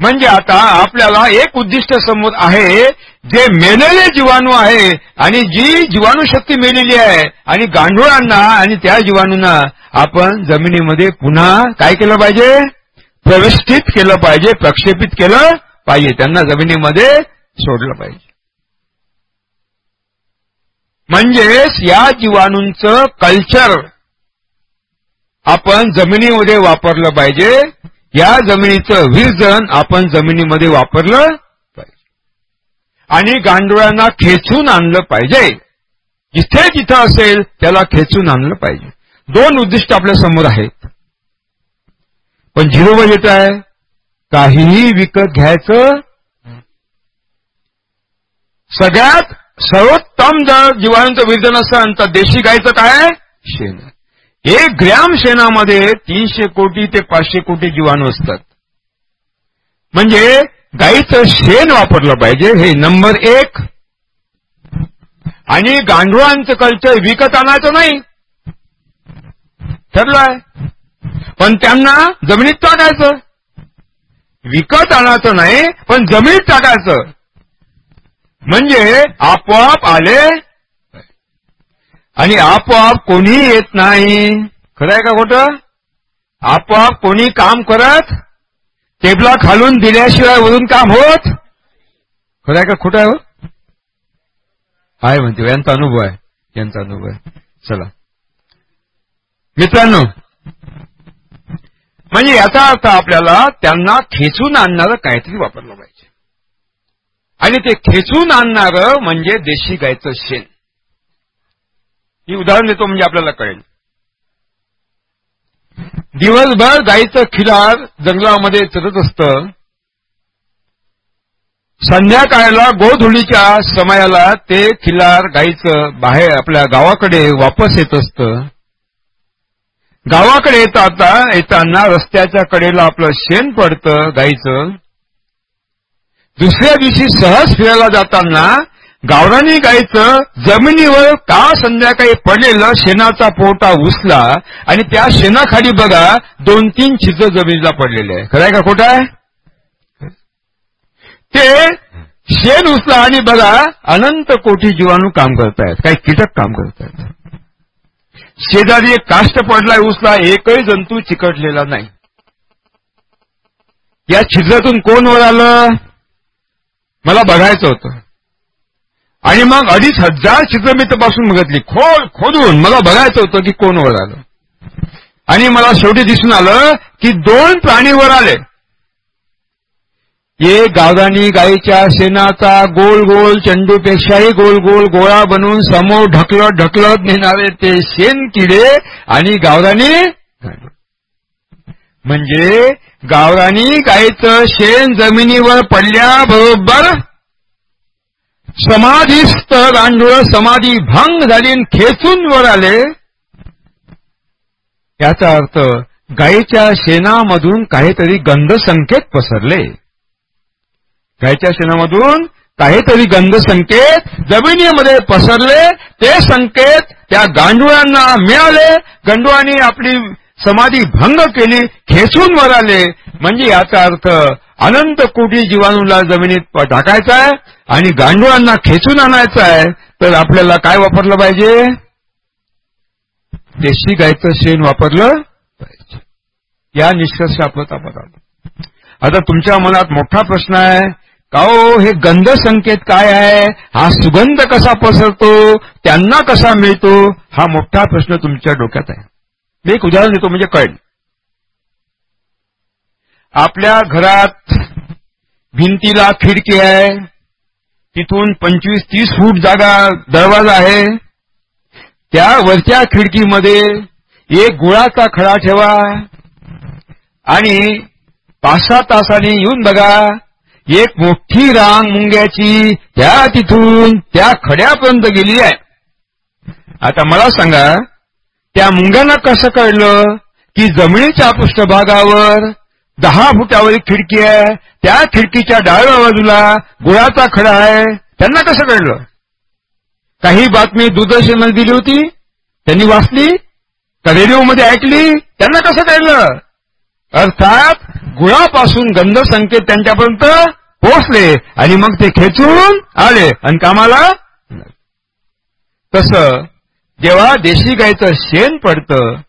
म्हणजे आता आपल्याला एक उद्दिष्ट समोर आहे जे मेलेले जीवाणू आहे आणि जी जीवाणू शक्ती मेलेली आहे आणि गांडुळांना आणि त्या जीवाणूंना आपण जमिनीमध्ये पुन्हा काय केलं पाहिजे? प्रविष्ठित केलं पाहिजे प्रक्षेपित केलं पाहिजे. त्यांना जमिनीमध्ये सोडलं पाहिजे. म्हणजेच या जीवाणूंचं कल्चर आपण जमिनीमध्ये वापरलं पाहिजे. या जमिनीचं विरजन आपण जमिनीमध्ये वापरलं पाहिजे. आणि गांडुळांना खेचून आणलं पाहिजे. जिथे जिथं असेल त्याला खेचून आणलं पाहिजे. दोन उद्दिष्ट आपल्यासमोर आहेत. पण झिरो बजेट आहे. काहीही विकत घ्यायचं सगळ्यात सर्वोत्तम जर जीवाणूंचं विरजन असेल तर देशी गायचं काय? शेण. एक ग्रॅम शेणामध्ये तीनशे कोटी ते पाचशे कोटी जीवाणू असतात. म्हणजे गाईचं शेण वापरलं पाहिजे हे नंबर एक. आणि गांडुळांचं कल्चर विकत आणायचं नाही. ठरलंय पण त्यांना जमिनीत टाकायचं. विकत आणायचं नाही पण जमिनीत टाकायचं. म्हणजे आपोआप आले आणि आपोआप कोणी येत नाही. खरं आहे का खोटं? आपोआप कोणी काम करत टेबला खालून दिल्याशिवाय वरून काम होत? खरं आहे का खोटं आहे हो? आहे म्हणते हो. यांचा अनुभव आहे. यांचा अनुभव आहे. चला. मित्रांनो म्हणजे याचा अर्थ आपल्याला त्यांना खेचून आणणारं काहीतरी वापरलं पाहिजे. आणि ते खेचून आणणारं म्हणजे देशी गायचं शेण. ही उदाहरण देतो म्हणजे आपल्याला कळेल. दिवसभर गाईचं खिलार जंगलामध्ये चरत असतं. संध्याकाळला गोधुळीच्या समयाला ते खिलार गाईचं बाहेर आपल्या गावाकडे वापस येत असतं. गावाकडे येता येताना रस्त्याच्या कडेला आपलं शेण पडतं गाईचं. दुसऱ्या दिवशी सहज फिरायला जाताना गावरानी गायचं जमिनीवर का संध्याकाळी पडलेलं शेणाचा पोटा उसला आणि त्या शेणाखाली बघा दोन तीन छिज जमिनीला पडलेले आहे खरंय का खोटं आहे? ते शेण उसला आणि बघा अनंत कोटी जीवाणू काम करतायत काही कीटक काम करतायत शेजारी एक काष्ट पडलाय उसला एकही जंतू चिकटलेला नाही. या छिद्रातून कोण वर आलं? मला बघायचं होतं. आणि मग अडीच हजार छिद्र मी तपासून बघितली खोल खोदून मला बघायचं होतं की कोण वर आलं. आणि मला शेवटी दिसून आलं की दोन प्राणी वर आले. ये गावदानी गायीच्या शेणाचा गोल गोल चंडूपेक्षाही गोल गोल गोळा बनवून समोर ढकलत ढकलत नेणारे ते शेण किडे आणि गावदानी म्हणजे गावरानी गायीचं शेण जमिनीवर पडल्या बरोबर समाधीस्थ गांडूळ समाधी भंग झाली खेचून वर आले याचा अर्थ गायीच्या शेणामधून काहीतरी गंध संकेत पसरले. गायीच्या शेणामधून काहीतरी गंध संकेत जमिनीमध्ये पसरले ते संकेत त्या गांडुळांना मिळाले. गांडुळांनी आपली समाधी भंग केली खेचून वर आले म्हणजे याचा अर्थ अनंत कोटी जीवाणूला जमिनीत टाकायचा आहे आणि गांडुळांना खेचून आणायचं आहे. तर आपल्याला काय वापरलं पाहिजे? देशी गायचं शेण वापरलं पाहिजे. या निष्कर्ष आपण आपण आता तुमच्या मनात मोठा प्रश्न आहे. का हो हे गंध संकेत काय आहे? हा सुगंध कसा पसरतो? त्यांना कसा मिळतो? हा मोठा प्रश्न तुमच्या डोक्यात आहे. मी एक उदाहरण देतो म्हणजे कळेल. आपल्या घरात भिंतीला खिडकी आहे तिथून पंचवीस तीस फूट जागा दरवाजा आहे. त्या वरच्या खिडकीमध्ये एक गुळाचा खडा ठेवा आणि पाच सहा तासांनी येऊन बघा एक मोठी रांग मुंग्याची त्या तिथून त्या खड्यापर्यंत गेली आहे. आता मला सांगा त्या मुंग्यांना कसं कळलं? की जमिनीच्या पृष्ठभागावर दहा फुटावर खिडकी आहे. त्या खिडकीच्या डाव्या बाजूला गुळाचा खडा आहे. त्यांना कसं कळलं? काही बातमी दूरदर्शनमध्ये दिली होती? त्यांनी वाचली? तर रेडिओमध्ये ऐकली? त्यांना कसं कळलं? अर्थात गुळापासून गंध संकेत त्यांच्यापर्यंत पोहोचले आणि मग ते खेचून आले आणि कामाला तस जेव्हा देशी गायचं शेण पडतं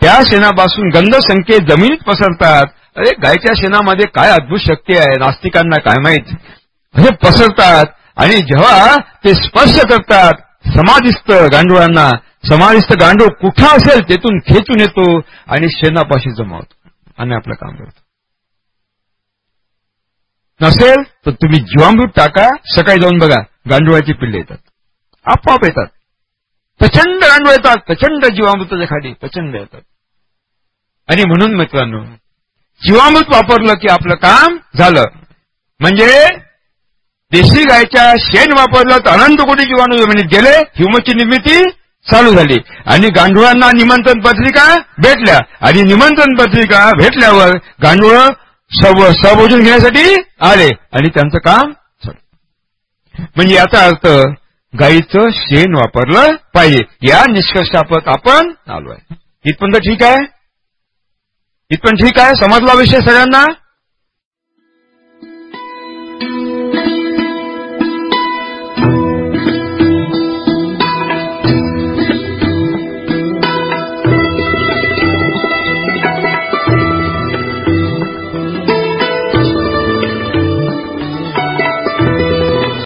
त्या शेणापासून गंध संकेत जमिनीत पसरतात. अरे गायच्या शेणामध्ये काय अद्भुत शक्ती आहे नास्तिकांना काय माहीत? हे पसरतात आणि जेव्हा ते स्पर्श करतात समाधिस्थ गांडुळांना समाधिस्थ गांडूळ कुठं असेल तेथून खेचून येतो आणि शेणापाशी जमावतो. आणि आपलं काम करतो. नसेल तर तुम्ही जीवामृत टाका सकाळी जाऊन बघा गांडुळाची पिल्ले येतात. आपोआप येतात. प्रचंड गांडूळ येतात प्रचंड जीवामृताच्या खाली प्रचंड येतात. आणि म्हणून मित्रांनो जीवामृत वापरलं की आपलं काम झालं. म्हणजे देशी गायच्या शेण वापरलं तर अनंत कोटी जीवाणू जमिनीत गेले ह्युमसची निर्मिती चालू झाली. आणि गांडुळांना निमंत्रण पत्रिका भेटल्या. आणि निमंत्रण पत्रिका भेटल्यावर गांडुळ सहभोजन घेण्यासाठी आले. आणि त्यांचं काम म्हणजे याचा अर्थ गाईचं शेण वापरलं पाहिजे. या निष्कर्षापत आपण आलो आहे इथपर्यंत ठीक आहे? इथपर्यंत ठीक आहे? समजला विषय सगळ्यांना?